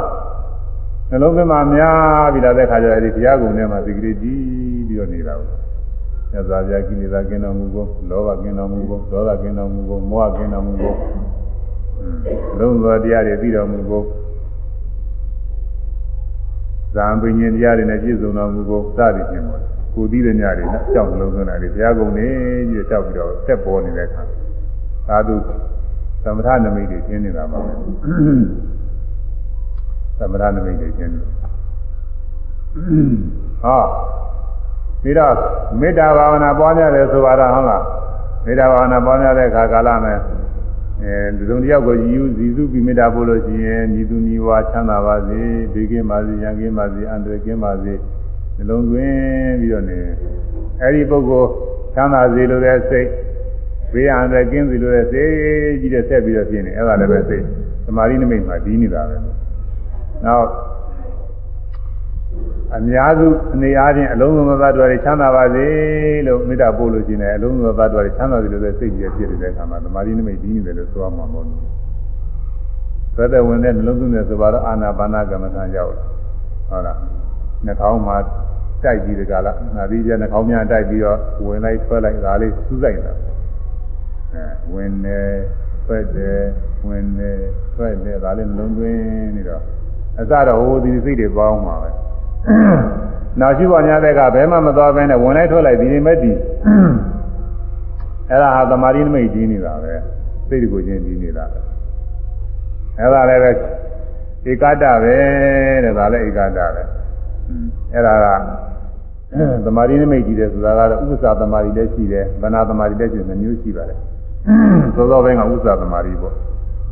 နှလုံးသွင်းမှာများပြီးလာတဲ့ခါကျတော့ဒီဘုရားကုံထဲမှာဒီကလေးကြီးပြီးတော့နေတာပေါ့မြတ်စွာဘုရားကိလေသာကင်းတော်မူကုန်လောဘကင်းတော်မူကုန်ဒေါသကင်းတော်မူကုန်မောဟကင်းတော်မူကုန်လုံးသောတရားတွေပြီးတော်မူကုန်ဇာန်ပင်ရှင်တရားတွေနဲ့ပြည့်စုံတော်မူကုန်စသည်ဖြင့်ပေါ့ကိုသီးတဲ့ညတွေနဲ့ကြောက်လုံးသွင်းတာတွေဘုရားကုံနေကြီးကြောက်ပြီးတော့ဆက်ပေါ်နေတဲ့အခါသာဓုသမထနမိတ်တွေရှင်းနေတာပါပဲ သမထနမိတ်တွေရှင်းနေဟောပြီးတော့မေတ္တာဘာဝနာပွားများတယ်ဆိုပါတော့ဟုတ်လားမေတ္တာဘာဝနာပွားများတဲ့အခါကာလမဲ့အဲဒီလိုတယောက်ကိုရည်ယူဇီစုပြီးမေတ္တာပို့လို့ရှိရင်ညီသူညီဝါချမ်းသာပါစေဘေးကင်းပါစေရန်ကင်းပါစေအန္တရာယ်ကင်းပါစေနှလုံးသွင်းပြီးတော့နေအဲဒီပုဂ္ဂိုလ်ချမ်းသာစေလို့တဲ့စိတ်ဘေးအန္တရာယ်ကင်းစေလို့တဲ့စိတ်ကြီးတဲ့ဆက်ပြီးတော့ပြင်းနေအဲ့ဒါလည်းပဲစိတ်သမာဓိနိမိတ်မှာဒီးနေတာပဲ နောက်အများစုအနေအားဖြင့်အလုံးစုံသောသတ္တဝါတွေချမ်းသာပါစေလို့မေတ္တာပို့လို့ရှိရင်အလုံးစုံသောသတ္တဝါတွေချမ်းသာစေလို့စိတ်ကြီးပြည့်နေတဲ့အခါမှာသမာဓိနိမိတ်ဒီးနေတယ်လို့ဆိုရမှာမဟုတ်ဘူးသက်သက်ဝင်တဲ့နှလုံးသွင်းတဲ့ဆိုတော့အာနာပါနကမ္မထာရောက်လာဟုတ်လားနှာခေါင်းမှာတိုက်ပြီးဒီကလာနာပြီးကျနှာခေါင်းများတိုက်ပြီးတော့ဝင်လိုက်ထွက်လိုက်ဒါလေးစူးစိုက်တာအဲဝင်နေထွက်တယ်ဝင်နေထွက်တယ်ဒါလေးနှလုံးသွင်းနေတော့ အစတော့ဟိုဒီစိတ်တွေပေါင်းမှာပဲနောက်ရှိပေါ်များတဲ့ကဘဲမှမသွားဘဲနဲ့ဝင်လိုက်ထွက်လိုက်ဒီနေမဲ့ဒီအဲ့ဒါဟာသမာဓိနမိတ်ကြီးနေတာပဲစိတ်ကိုချင်းကြီးနေတာပဲအဲ့ဒါလည်းပဲဧကတပဲတဲ့ဒါလည်းဧကတပဲအဲ့ဒါကသမာဓိနမိတ်ကြီးတယ်ဆိုတာကတော့ဥပ္ပစာသမာဓိလည်းရှိတယ်ဗနာသမာဓိလည်းရှိတယ်မျိုးရှိပါတယ်သောသောဘင်းကဥပ္ပစာသမာဓိပေါ့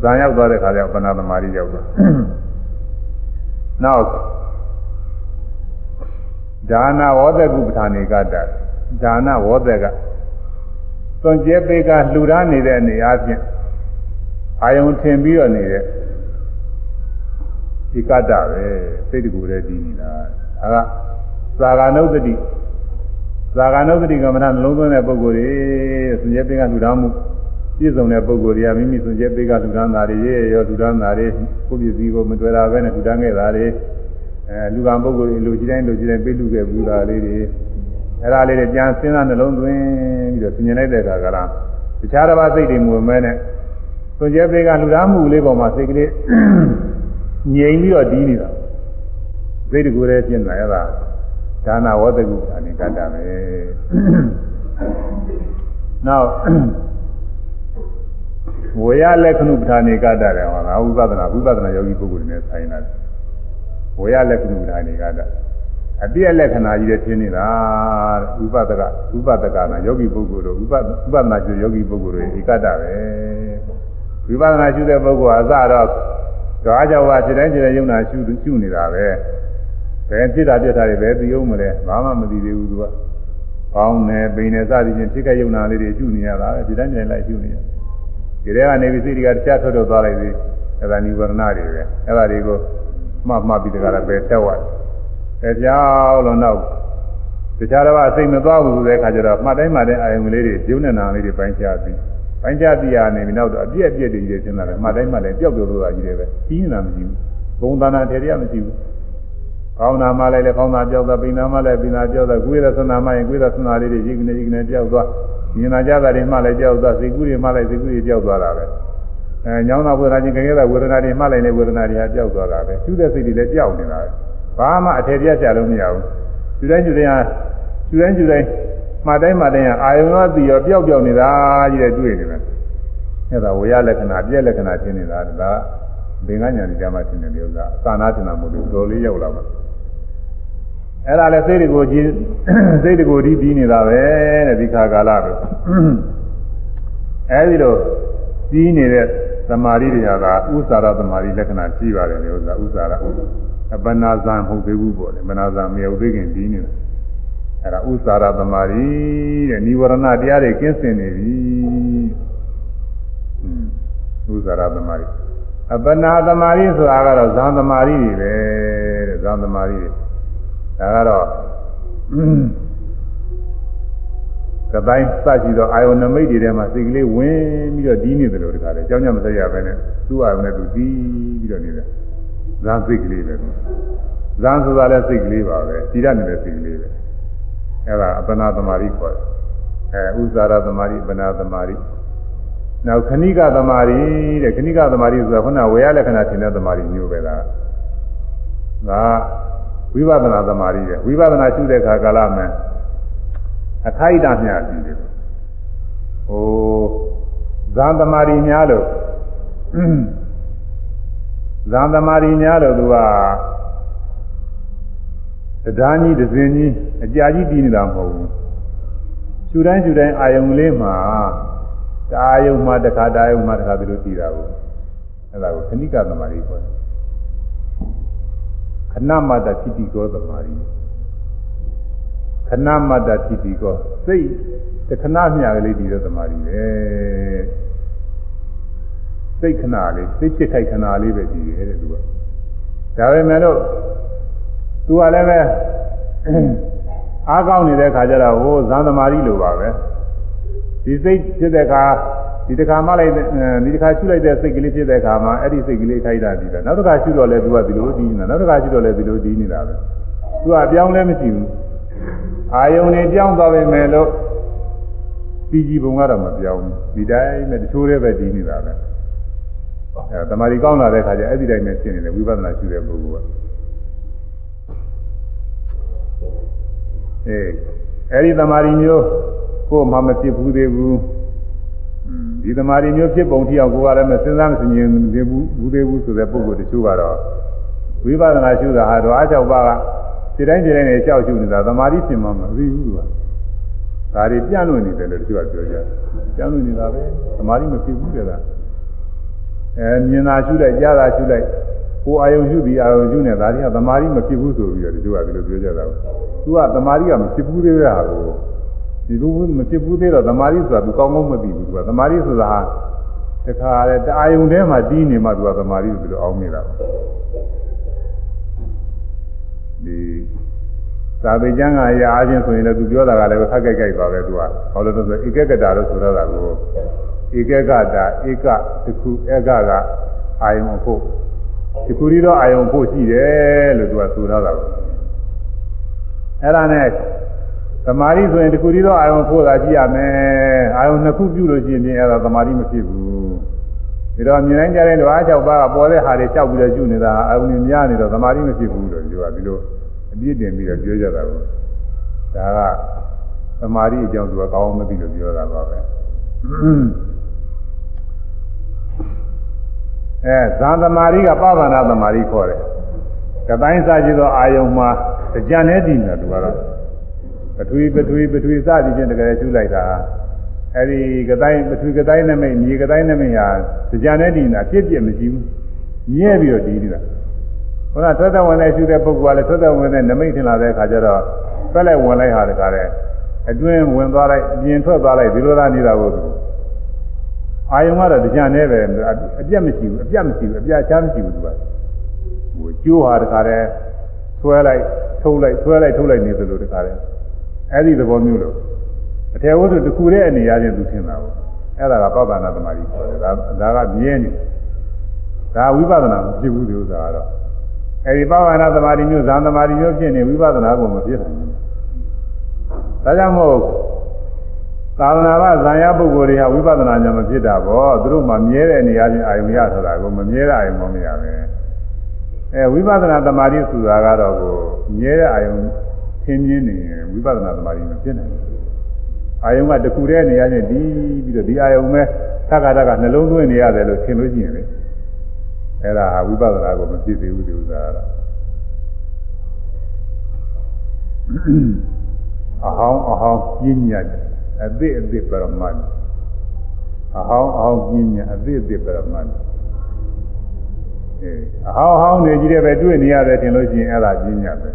ဇာရောက်သွားတဲ့ခါကျဗနာသမာဓိရောက်သွား နောက်ဒါနဝေါဒကုပဋ္ဌာနေကတ္တဒါနဝေါဒကသွန်ကျဲပေကလှူဒါန်းနေတဲ့အနေအချင်းအာယုံထင်ပြီးတော့နေတဲ့ဒီကတ္တပဲစိတ်တကူတဲ့ဒီနေတာဒါကသာဂာနုပတိသာဂာနုပတိကမ္မနာနှလုံးသွင်းတဲ့ပုဂ္ဂိုလ်တွေသွန်ကျဲပေကလှူဒါန်းမှု ပြည့်စုံတဲ့ပုဂ္ဂိုလ်တွေကမိမိသွန်ကျဲပေကလှူဒါန်းတာတွေရဲ့ရောလှူဒါန်းတာတွေကိုယ့်ပြည်စည်းကိုမတွေ့တာပဲနဲ့လှူဒါန်းခဲ့တာတွေအဲလူကံပုဂ္ဂိုလ်တွေလူကြီးတိုင်းလူကြီးတိုင်းပြိလူခဲ့ဘူးတာလေးတွေအဲ့ဒါလေးတွေပြန်စဉ်းစားနှလုံးသွင်းပြီးတော့သင်ញလိုက်တဲ့အခါကလားတခြားတစ်ပါးစိတ်တွေမဝင်မဲနဲ့သွန်ကျဲပေကလူသားမှုလေးပေါ်မှာစိတ်ကလေးငြိမ်ပြီးတော့ဒီးနေတာစိတ်တကူလေးပြင်လာရတာဒါနဝတ္တကုအနေကတ္တပဲနောက် ဝေယလက္ခဏုပဋ္ဌာနေကတ္တတယ်ဟောငါဥပဒနာဥပဒနာယောဂီပုဂ္ဂိုလ်တွေနဲ့ဆိုင်လာတယ်ဝေယလက္ခဏုပဋ္ဌာနေကတ္တအပြည့်လက္ခဏာကြီးတွေထင်းနေတာဥပဒကဥပဒကနာယောဂီပုဂ္ဂိုလ်တို့ဥပဥပဒနာကျယောဂီပုဂ္ဂိုလ်တွေဧကတ္တပဲဝိပဿနာရှုတဲ့ပုဂ္ဂိုလ်အစတော့ဓာကြောဝါဖြစ်တိုင်းဖြစ်တဲ့ယုံနာရှုရှုနေတာပဲဘယ်ဖြစ်တာပြတ်တာတွေပဲသိအောင်မလဲဘာမှမသိသေးဘူးသူကကောင်းတယ်ပိန်တယ်စသည်ဖြင့်ဖြစ်ခဲ့ယုံနာလေးတွေရှုနေရတာပဲဒီတိုင်းတိုင်းလိုက်ရှုနေရ ဒီထဲကနေပြီးစိတ်တွေကတခြားထွက်တော့သွားလိုက်ပြီအဲ့ဒါနိဗ္ဗာန်တွေပဲအဲ့ဒါတွေကိုမှတ်မှတ်ပြီးတကလားပဲတက်သွားတယ်။ကြောက်လို့နောက်တခြားတစ်ပါးအစိတ်မသွားဘူးဆိုတဲ့အခါကျတော့မှတ်တိုင်းမှတ်တိုင်းအာယုံကလေးတွေကျုံနဲ့နာလေးတွေပိုင်းခြားပြီးပိုင်းခြားပြီးရနေပြီနောက်တော့အပြည့်အပြည့်တွေကြီးရှင်းလာတယ်မှတ်တိုင်းမှတ်တိုင်းပျောက်ပျောက်လို့သာကြီးတယ်ပဲပြီးနေတာမရှိဘူး။ဘုံသာနာထေရမရှိဘူး။ကောင်းနာမှလည်းလည်းကောင်းနာပျောက်သွားပိန်နာမှလည်းပိန်နာပျောက်သွားကိုယ်ရသနာမှရင်ကိုယ်ရသနာလေးတွေရိကနေရိကနေပျောက်သွား ဉာဏ်ကြတာတွေမှလည်းပျောက်သွားစိတ်ကူးတွေမှလည်းစိတ်ကူးတွေပျောက်သွားတာပဲ။အဲညောင်းတာဝေဒနာချင်းကြခဲ့တဲ့ဝေဒနာတွေမှလည်းလည်းဝေဒနာတွေဟာပျောက်သွားတာပဲ။သူ့တဲ့စိတ်တွေလည်းပျောက်နေတာပဲ။ဘာမှအထည်ပြချလို့မရဘူးယူတိုင်းယူတိုင်းဟာယူတိုင်းယူတိုင်းမှတ်တိုင်းမှတ်တိုင်းဟာအာယုံရောပြီးရောပျောက်ပျောက်နေတာကြီးတဲ့တွေ့နေတယ်အဲ့ဒါဝေယလက္ခဏာပြည့်လက္ခဏာရှင်းနေတာဒါဘင်္ဂညာတိကြမှာရှင်းတဲ့ဥစ္စာအသာနာတင်တာမဟုတ်ဘူးတော်လေးရောက်လာမှာ အဲ့ဒါလည်းစိတ်တွေကိုကြည်စိတ်တွေကိုဒီပြီးနေတာပဲတဲ့ဒီခါကာလပဲအဲ့ဒီလိုပြီးနေတဲ့သမာဓိတွေဟာဥစ္စာရသမာဓိလက္ခဏာရှိပါတယ်လေဥစ္စာဥစ္စာရအပနာဇံမဟုတ်သေးဘူးပေါ့လေမနာဇံမရောက်သေးခင်ပြီးနေတာအဲ့ဒါဥစ္စာရသမာဓိတဲ့និဝရဏတရားတွေကင်းစင်နေပြီဥစ္စာရသမာဓိအပနာသမာဓိဆိုတာကတော့ဇံသမာဓိတွေပဲတဲ့ဇံသမာဓိတွေ ဒါကတော့ကတိုင်းစကြည့်တော့အာယုန်နမိတ်တွေထဲမှာစိတ်ကလေးဝင်ပြီးတော့ဒီးနေတယ်လို့တခါလေအကြောင်းကြောင့်မဆက်ရဘဲနဲ့သူ့အာယုန်နဲ့သူဒီးပြီးတော့နေတယ်ဇာစိတ်ကလေးပဲဇာဆိုတာလည်းစိတ်ကလေးပါပဲသီရနေတဲ့စိတ်ကလေးပဲအဲ့ဒါအပနာသမารိခေါ်တယ်အဲဥဇာရသမารိပနာသမารိနောက်ခဏိကသမารိတဲ့ခဏိကသမารိဆိုတာခုနဝေယလက္ခဏာသင်တဲ့သမารိမျိုးပဲလားဒါ ဝိပဿနာသမာဓိရဲ့ဝိပဿနာရှုတဲ့ခါကာလမှာအခိုက်အတန့်များပြီးတယ်ဟိုဇန်သမာဓိများလို့ဇန်သမာဓိများလို့သူကတရားကြီးဒဇင်ကြီးအကြာကြီးပြီးနေတာမဟုတ်ဘူးရှုတိုင်းရှုတိုင်းအာယုံလေးမှာတာယုံမှာတစ်ခါတာယုံမှာတစ်ခါဒီလိုပြီးတာကိုအဲ့ဒါကိုခဏိကသမာဓိခေါ်တယ် ဏမတ္တဖြစ်ပြီးကောသမာဓိခဏမတ္တဖြစ်ပြီးကောစိတ်တခဏမျှကလေးဒီတော့သမာဓိပဲစိတ်ခဏလေးစိတ်ချစ်ခိုက်ခဏလေးပဲဒီရဲတဲ့သူကဒါပေမဲ့လို့သူကလည်းပဲအားကောင်းနေတဲ့ခါကျတော့ဟိုဇန်သမာဓိလိုပါပဲဒီစိတ်ဖြစ်တဲ့အခါ ဒီတစ်ခါမှလိုက်ဒီတစ်ခါရှုလိုက်တဲ့စိတ်ကလေးဖြစ်တဲ့အခါမှာအဲ့ဒီစိတ်ကလေးခိုက်တာဒီပဲနောက်တစ်ခါရှုတော့လဲသူကဒီလိုဒီနေတာနောက်တစ်ခါရှုတော့လဲဒီလိုဒီနေတာပဲသူကအပြောင်းလဲမရှိဘူးအာယုန်နေပြောင်းသွားပေမဲ့လို့ပြီးကြည့်ပုံကတော့မပြောင်းဘူးဒီတိုင်းနဲ့တချိုးတည်းပဲဒီနေတာပဲအဲတမာရီကောင်းလာတဲ့ခါကျအဲ့ဒီတိုင်းနဲ့ရှင်းနေတယ်ဝိပဿနာရှုတဲ့ပုဂ္ဂိုလ်ကအေးအဲ့ဒီသမာဓိမျိုးကိုယ်မှမဖြစ်ဘူးသေးဘူး ဒီသမာဓိမျိုးဖြစ်ပုံထီအောင်ကိုယ်ကလည်းမစဉ်းစားမစင်ရင်သေးဘူးဘူးသေးဘူးဆိုတဲ့ပုဂ္ဂိုလ်တချို့ကတော့ဝိပဿနာရှုတာဟာတော့အားကြောက်ပါကဒီတိုင်းဒီတိုင်းနဲ့ကြောက်ရှုနေတာသမာဓိဖြစ်မှမသိဘူးကွာဒါတွေပြန့်လွင့်နေတယ်လို့တချို့ကပြောကြတယ်ပြန့်လွင့်နေတာပဲသမာဓိမဖြစ်ဘူးတဲ့လားအဲမြင်တာရှုလိုက်ကြားတာရှုလိုက်ကိုယ်အာယုံရှုပြီးအာယုံရှုနေဒါတွေကသမာဓိမဖြစ်ဘူးဆိုပြီးတော့တချို့ကဒီလိုပြောကြတာသူကသမာဓိကမဖြစ်ဘူးသေးတာကို ဒီလိုမဖြစ်ဘူးသေးတော့သမာဓိဆိုတာသူကောင်းကောင်းမသိဘူးသူကသမာဓိဆိုတာတခါလေတအာယုံထဲမှာတီးနေမှသူကသမာဓိဆိုပြီးတော့အောင်းနေတာဒီသာဝေကျမ်းကရာအားချင်းဆိုရင်လည်းသူပြောတာကလည်းခက်ခက်ကြိုက်ပါပဲသူကဟောလို့ဆိုဧကကတာလို့ဆိုရတာကိုဧကကတာဧကတခုဧကကအာယုံဖို့ဒီခုရီတော့အာယုံဖို့ရှိတယ်လို့သူကဆိုရတာကိုအဲ့ဒါနဲ့ သမာဓိဆိုရင်ဒီခုရီတော့အာယုံဖို့သာရှိရမယ်အာယုံနှစ်ခုပြုလို့ရှိရင်အဲ့ဒါသမာဓိမဖြစ်ဘူးဒီတော့မြင်တိုင်းကြတဲ့ဓဝါ၆ပါးကပေါ်တဲ့ဟာတွေကြောက်ပြီးတော့ကျุနေတာအာယုံတွေများနေတော့သမာဓိမဖြစ်ဘူးလို့ပြောတာဒီလိုအပြည့်တင်ပြီးတော့ပြောကြတာကိုဒါကသမာဓိအကြောင်းသူကကောင်းမသိလို့ပြောတာပါပဲအဲဇာသမာဓိကပဗန္ဒသမာဓိခေါ်တယ်။ကတိုင်းစားကြည့်သောအာယုံမှာကြံနေတည်နေတယ်သူကတော့ ပထဝီပထဝီပထဝီစသည်ဖြင့်တကယ်ကျူးလိုက်တာအဲဒီကတိုင်းပထဝီကတိုင်းနမိတ်မြေကတိုင်းနမိတ်ဟာကြံနေတည်နေတာဖြစ်ပြမရှိဘူး။မြဲပြီးတော့တည်နေတာ။ခုနထွက်သက်ဝင်လိုက်ရှုတဲ့ပုဂ္ဂိုလ်ကလည်းထွက်သက်ဝင်တဲ့နမိတ်ထင်လာတဲ့အခါကျတော့ဆက်လိုက်ဝင်လိုက်ဟာတကားတဲ့အတွင်းဝင်သွားလိုက်အပြင်ထွက်သွားလိုက်ဒီလိုလားနေတာကိုအာယုံကတော့ကြံနေပဲအပြတ်မရှိဘူးအပြတ်မရှိဘူးအပြတ်ချမ်းမရှိဘူးသူကဟိုကျိုးဟာတခါတည်းဆွဲလိုက်ထုတ်လိုက်ဆွဲလိုက်ထုတ်လိုက်နေသလိုတခါတည်း အဲ့ဒီသဘောမျိုးလို့အထေဝတ္ထုတစ်ခုတည်းအနေရချင်းသူထင်တာပေါ့အဲ့ဒါကပပ္ပနာသမารီခေါ်တယ်ဒါဒါကမြဲနေဒါဝိပဿနာမဖြစ်ဘူးဒီဥစ္စာကတော့အဲ့ဒီပပ္ပနာသမารီမျိုးဇာန်သမารီမျိုးဖြစ်နေဝိပဿနာကိုမဖြစ်နိုင်ဘူးဒါကြောင့်မို့သာသနာ့ဇာယပုဂ္ဂိုလ်တွေဟာဝိပဿနာဉာဏ်မဖြစ်တာပေါ့သူတို့မှမြဲတဲ့နေရာချင်းအာယုံရဆိုတာကိုမမြဲတဲ့အာယုံမမရပဲအဲဝိပဿနာတမာတိဆိုတာကတော့ကိုမြဲတဲ့အာယုံသ င်မြင်နေရင်ဝိပဿနာတမာတိမဖြစ်နိုင်ဘူးအာယုံကတခုတည်းနေရာချင်းဒီပြီးတော့ဒီအာယုံပဲသက္ကတကနှလုံးသွင်းနေရတယ်လို့ထင်လို့ရှိရင်လေအဲ့ဒါဟာဝိပဿနာကိုမဖြစ်သေးဘူးဒီဥစ္စာကတော့အဟောင်းအဟောင်းပြင်းညတ်အသည့်အသည့်ပရမတ်အဟောင်းအဟောင်းပြင်းညတ်အသည့်အသည့်ပရမတ်အဲအဟောင်းအဟောင်းနေကြီးတဲ့ပဲတွေ့နေရတယ်ထင်လို့ရှိရင်အဲ့ဒါပြင်းညတ်ပဲ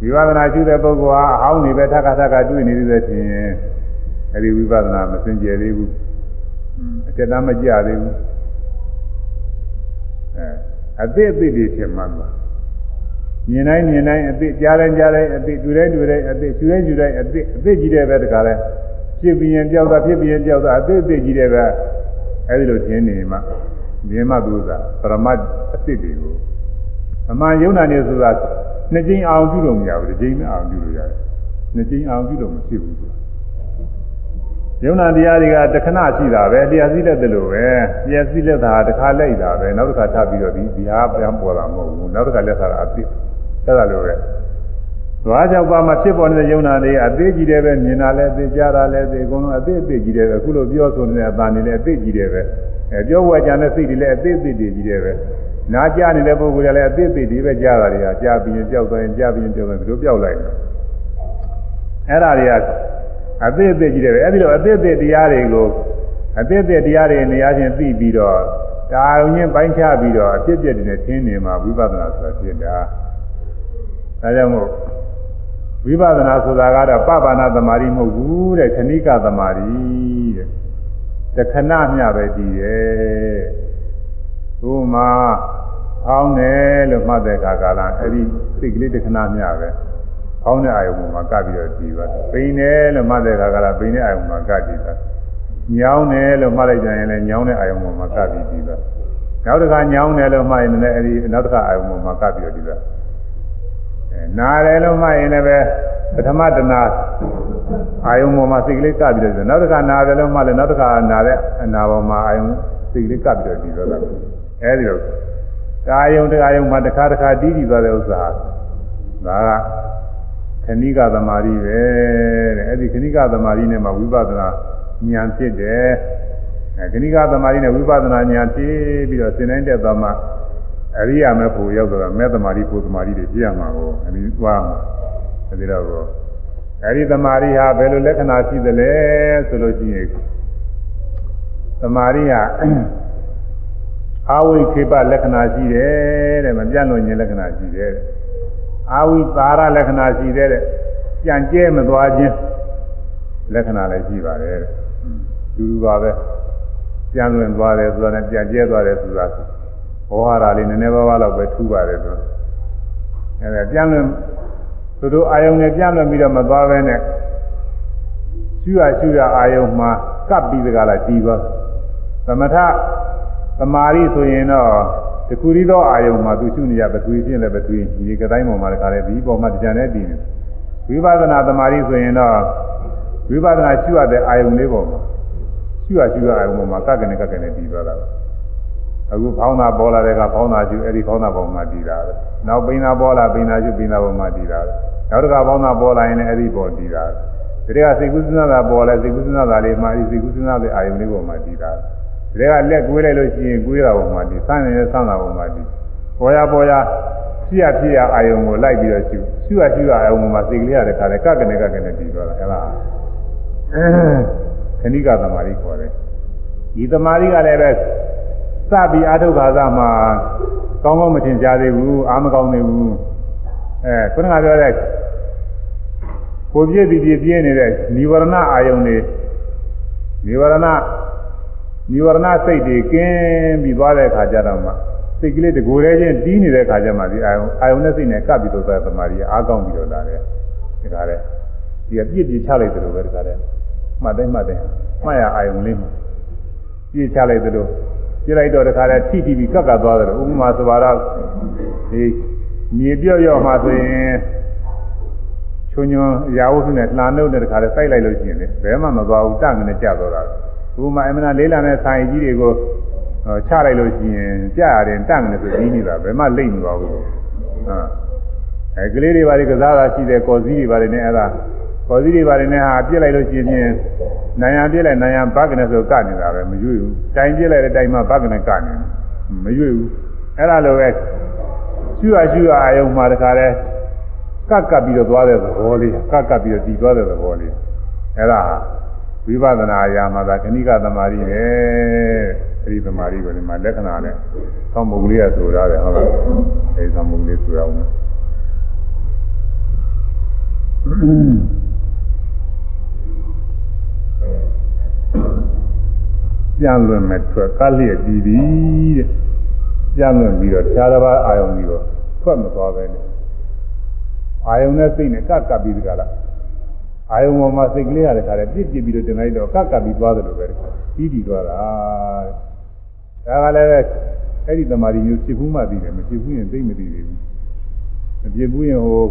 ဝိပဿနာရှုတဲ့ပုဂ္ဂိုလ်ဟာအဟောင်းနေပဲထပ်ခါထပ်ခါတွေ့နေသေးတယ်ထင်ရင်အဲ့ဒီဝိပဿနာမစင်ကြယ်သေးဘူးအကျဉ်းသားမကြသေးဘူးအဲအသည့်အသည့်တွေဖြစ်မှမှာမြင်တိုင်းမြင်တိုင်းအသိကြားတိုင်းကြားတိုင်းအသိတွေ့တိုင်းတွေ့တိုင်းအသိရှုတိုင်းရှုတိုင်းအသိအသိကြီးတဲ့ပဲတခါလဲဖြစ်ပြီးရင်ကြောက်တာဖြစ်ပြီးရင်ကြောက်တာအသိအသိကြီးတဲ့ပဲအဲဒီလိုထင်နေမှမြင်မှသူသာပရမတ်အသိတွေကိုအမှန်ယုံနာနေဆိုတာ နှစ်ကြိမ်အောင်ပြုလို့မရဘူးတစ်ကြိမ်နဲ့အောင်ပြုလို့ရတယ်နှစ်ကြိမ်အောင်ပြုလို့မဖြစ်ဘူးယုံနာတရားတွေကတခဏရှိတာပဲတရားစီးတဲ့တလို့ပဲတရားစီးလက်တာတစ်ခါလိုက်တာပဲနောက်တစ်ခါထပ်ပြီးတော့ဒီဒီဟာပြန်ပေါ်လာမဟုတ်ဘူးနောက်တစ်ခါလက်တာအသိအဲ့ဒါလိုပဲသွားကြောက်ပါမှဖြစ်ပေါ်နေတဲ့ယုံနာတွေအသေးကြီးတယ်ပဲမြင်တာလည်းသိကြတာလည်းသိအကုန်လုံးအသေးအသေးကြီးတယ်ပဲအခုလိုပြောဆိုနေတဲ့အတန်တွေလည်းအသေးကြီးတယ်ပဲအဲပြောဝဲကြတဲ့စိတ်တွေလည်းအသေးအသေးကြီးတယ်ပဲ နားကြားနေတဲ့ပုဂ္ဂိုလ်ကလည်းအသေးအသေးတွေပဲကြားတာတွေကကြားပြီးရင်ကြောက်သွားရင်ကြားပြီးရင်ကြောက်သွားရင်ဒီလိုပြောက်လိုက်တယ်အဲ့ဒါတွေကအသေးအသေးကြီးတယ်ပဲအဲ့ဒီလိုအသေးအသေးတရားတွေကိုအသေးအသေးတရားတွေနေရာချင်းသိပြီးတော့ဒါုံချင်းပိုင်းခြားပြီးတော့အဖြစ်အပျက်တွေနဲ့သင်နေမှာဝိပဿနာဆိုတာဖြစ်တာဒါကြောင့်မို့ဝိပဿနာဆိုတာကတော့ပပနာသမารိမဟုတ်ဘူးတဲ့ခဏိကသမารိတဲ့တခဏမျှပဲတည်ရဲ့သို့မှာ အောင်းတယ်လို့မှတ်တဲ့အခါကာလအဲ့ဒီစိတ်ကလေးတခဏမျှပဲအောင်းတဲ့အာယုံမှာကပ်ပြီးတော့တည်ပါပိန်တယ်လို့မှတ်တဲ့အခါကာလပိန်တဲ့အာယုံမှာကပ်တည်ပါညောင်းတယ်လို့မှတ်လိုက်ကြရင်လည်းညောင်းတဲ့အာယုံမှာကပ်ပြီးတည်ပါနောက်တစ်ခါညောင်းတယ်လို့မှတ်ရင်လည်းအဲ့ဒီနောက်တစ်ခါအာယုံမှာကပ်ပြီးတော့တည်ပါနာတယ်လို့မှရင်လည်းပဲပထမတနာအာယုံပေါ်မှာစိတ်ကလေးကပ်ပြီးတော့နောက်တစ်ခါနာတယ်လို့မှလည်းနောက်တစ်ခါနာတဲ့အနာပေါ်မှာအာယုံစိတ်ကလေးကပ်ပြီးတော့ဒီလိုသာအဲဒီလို ကာယုံတရားယုံမှာတစ်ခါတစ်ခါတီးတည်သွားတဲ့ဥစ္စာဒါကခ ဏိကသမารိပဲတဲ့အဲ့ဒီခဏိကသမารိနဲ့မှဝိပဿနာဉာဏ်ဖြစ်တယ်အဲခဏိကသမารိနဲ့ဝိပဿနာဉာဏ်ဖြစ်ပြီးတော့သင်တိုင်းတက်သွားမှအရိယာမေဖို့ရောက်တော့မေသမารိဖို့သမารိတွေပြရမှာကိုအဲဒီသွားမှာအဲဒီတော့အဲ့ဒီသမารိဟာဘယ်လိုလက္ခဏာရှိသလဲဆိုလို့ရှိရင်သမารိဟာ အာဝိခေပလက္ခဏာရှိတယ်တဲ့မပြတ်လို့ခြင်းလက္ခဏာရှိတယ်တဲ့အာဝိသာရလက္ခဏာရှိတယ်တဲ့ကြံ့ကျဲမသွားခြင်းလက္ခဏာလည်းရှိပါတယ်တဲ့တူတူပါပဲကြံ့လွင်သွားတယ်ဆိုတာနဲ့ကြံ့ကျဲသွားတယ်ဆိုတာဘောဟာရလေးနည်းနည်းပါးပါးလောက်ပဲထူပါတယ်ဆိုအဲဒါကြံ့လွင်သူတို့အာယုံနဲ့ကြံ့လွင်ပြီးတော့မသွားပဲနဲ့ရှုရရှုရအာယုံမှာကပ်ပြီးတကလားတည်သွားသမထ သမာဓိဆိုရင်တော့တခုရီသောအာယုံမှာသူရှုနေရပသွေးချင်းလည်းပသွေးဒီကတိုင်းပေါ်မှာတခါလေဒီပေါ်မှာကြံနေတည်နေဝိပဿနာသမာဓိဆိုရင်တော့ဝိပဿနာရှုရတဲ့အာယုံလေးပေါ်မှာရှုရရှုရအာယုံပေါ်မှာကကနေကကနေတည်သွားတာအခုဖောင်းတာပေါ်လာတဲ့ကဖောင်းတာရှုအဲ့ဒီဖောင်းတာပေါ်မှာတည်တာပဲနောက်ပိန်တာပေါ်လာပိန်တာရှုပိန်တာပေါ်မှာတည်တာပဲနောက်တစ်ခါဖောင်းတာပေါ်လာရင်လည်းအဲ့ဒီပေါ်တည်တာဒီကစိတ်ကူးစဉ်းစားတာပေါ်လာစိတ်ကူးစဉ်းစားတာလေးမှာဒီစိတ်ကူးစဉ်းစားတဲ့အာယုံလေးပေါ်မှာတည်တာ ဒီကလက်ကွေးလိုက်လို့ရှိရင်ကွေးတာပေါ်မှာတည်ဆန်းနေတဲ့ဆန်းတာပေါ်မှာတည်ပေါ်ရပေါ်ရဖြစ်ရဖြစ်ရအာယုံကိုလိုက်ပြီးတော့ရှုရှုရရှုရအာယုံမှာစိတ်ကလေးရတဲ့ခါလဲကကနေကကနေတည်သွားတာအဲ့ဒါခဏိကသမารိခေါ်တယ်ဒီသမารိကလည်းပဲစပြီးအာထုခါသမှာကောင်းကောင်းမထင်ရှားသေးဘူးအာမကောင်းသေးဘူးအဲခုနကပြောတဲ့ကိုပြည့်ပြီးပြည့်ပြည့်နေတဲ့និဝရဏအာယုန်တွေនិဝရဏ និဝရဏစိတ်တွေကင်းပြီးသွားတဲ့အခါကျတော့မှစိတ်ကလေးတကိုယ်တည်းချင်းတီးနေတဲ့အခါကျမှဒီအာယုန်အာယုန်နဲ့စိတ်နဲ့ကပ်ပြီးတော့သမာဓိအားကောင်းပြီးတော့လာတယ်ဒီကားတဲ့ဒီကပြည့်ပြည့်ချလိုက်တယ်လို့ပဲဒီကားတဲ့မှတ်တိုင်းမှတ်တိုင်းမှတ်ရအာယုန်လေးမှာပြည့်ချလိုက်တယ်လို့ပြလိုက်တော့တခါတည်းထိထိပြီးကပ်ကပ်သွားတယ်ဥပမာဆိုပါတော့ဒီမြေပြော့ရော့မှဆိုရင်ချွန်ညွန်ရာဝုစုနဲ့လှန်နှုတ်တဲ့တခါတည်းစိုက်လိုက်လို့ရှိရင်လေဘယ်မှမသွားဘူးတန့်ကနေကြသွားတာ ဥပမာအမနာလေးလာတဲ့ဆိုင်ကြီးတွေကိုချလိုက်လို့ရှိရင်ကြရတယ်တန့်ကနေဆိုကြီးနေတာဘယ်မှလိမ့်မသွားဘူးဟာအဲကလေးတွေဘာတွေကစားတာရှိတယ်ကော်စည်းတွေဘာတွေနဲ့အဲ့ဒါကော်စည်းတွေဘာတွေနဲ့ဟာပြစ်လိုက်လို့ရှိရင်နိုင်ရပြစ်လိုက်နိုင်ရဘတ်ကနေဆိုကနေတာပဲမရွေ့ဘူးတိုင်ပြစ်လိုက်တဲ့တိုင်မှာဘတ်ကနေကနေမရွေ့ဘူးအဲ့ဒါလိုပဲရှုရရှုရအာယုံမှာတခါတည်းကပ်ကပ်ပြီးတော့သွားတဲ့သဘောလေးကပ်ကပ်ပြီးတော့တည်သွားတဲ့သဘောလေးအဲ့ဒါ ဝိပဿနာအရာမှာသာခဏိကသမารိပဲအဲဒီသမารိကိုဒီမှာလက္ခဏာနဲ့သောမုတ်လေးကဆိုရတယ်ဟုတ်လားအဲဒီသောမုတ်လေးဆိုရအောင်ပြန်လွင်မဲ့ထွက်ကလျက်ပြီးပြီတဲ့ပြန်လွင်ပြီးတော့ခြားတစ်ပါးအာယုံပြီးတော့ထွက်မသွားပဲနဲ့အာယုံနဲ့စိတ်နဲ့ကပ်ကပ်ပြီးတကလား အာယုံပေါ်မှာစိတ်ကလေးရတယ်ခါတယ်ပြစ်ပြစ်ပြီးတော့တင်လိုက်တော့ကပ်ကပ်ပြီးသွားတယ်လို့ပဲပြီးပြီးသွားတာဒါကလည်းအဲ့ဒီတမာရီမျိုးဖြစ်ဘူးမှသိတယ်မဖြစ်ဘူးရင်သိမသိသေးဘူးမဖြစ်ဘူးရင်ဟို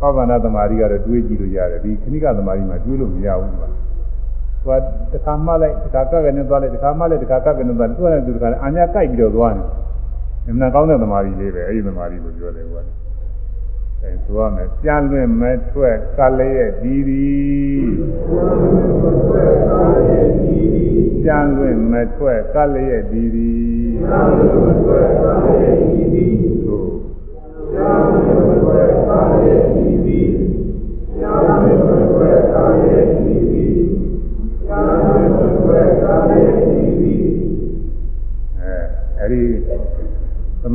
သောဗန္ဒတမာရီကတော့တွေးကြည့်လို့ရတယ်ဒီခဏိကတမာရီမှာတွေးလို့မရဘူးကွာသူကတစ်ခါမှလိုက်တစ်ခါကပ်ကနေသွားလိုက်တစ်ခါမှလိုက်တစ်ခါကပ်ကနေသွားသူကလည်းသူတစ်ခါအာညာကိုက်ပြီးတော့သွားတယ်အမှန်ကောင်းတဲ့တမာရီလေးပဲအဲ့ဒီတမာရီကိုပြောတယ်ကွာ အဲဆိုရမယ်ပြန်လွင်မဲ့ထွက်ကလည်းရဲ့ဒီဒီပြန်လွင်မဲ့ထွက်ကလည်းရဲ့ဒီဒီပြန်လွင်မဲ့ထွက်ကလည်းရဲ့ဒီဒီ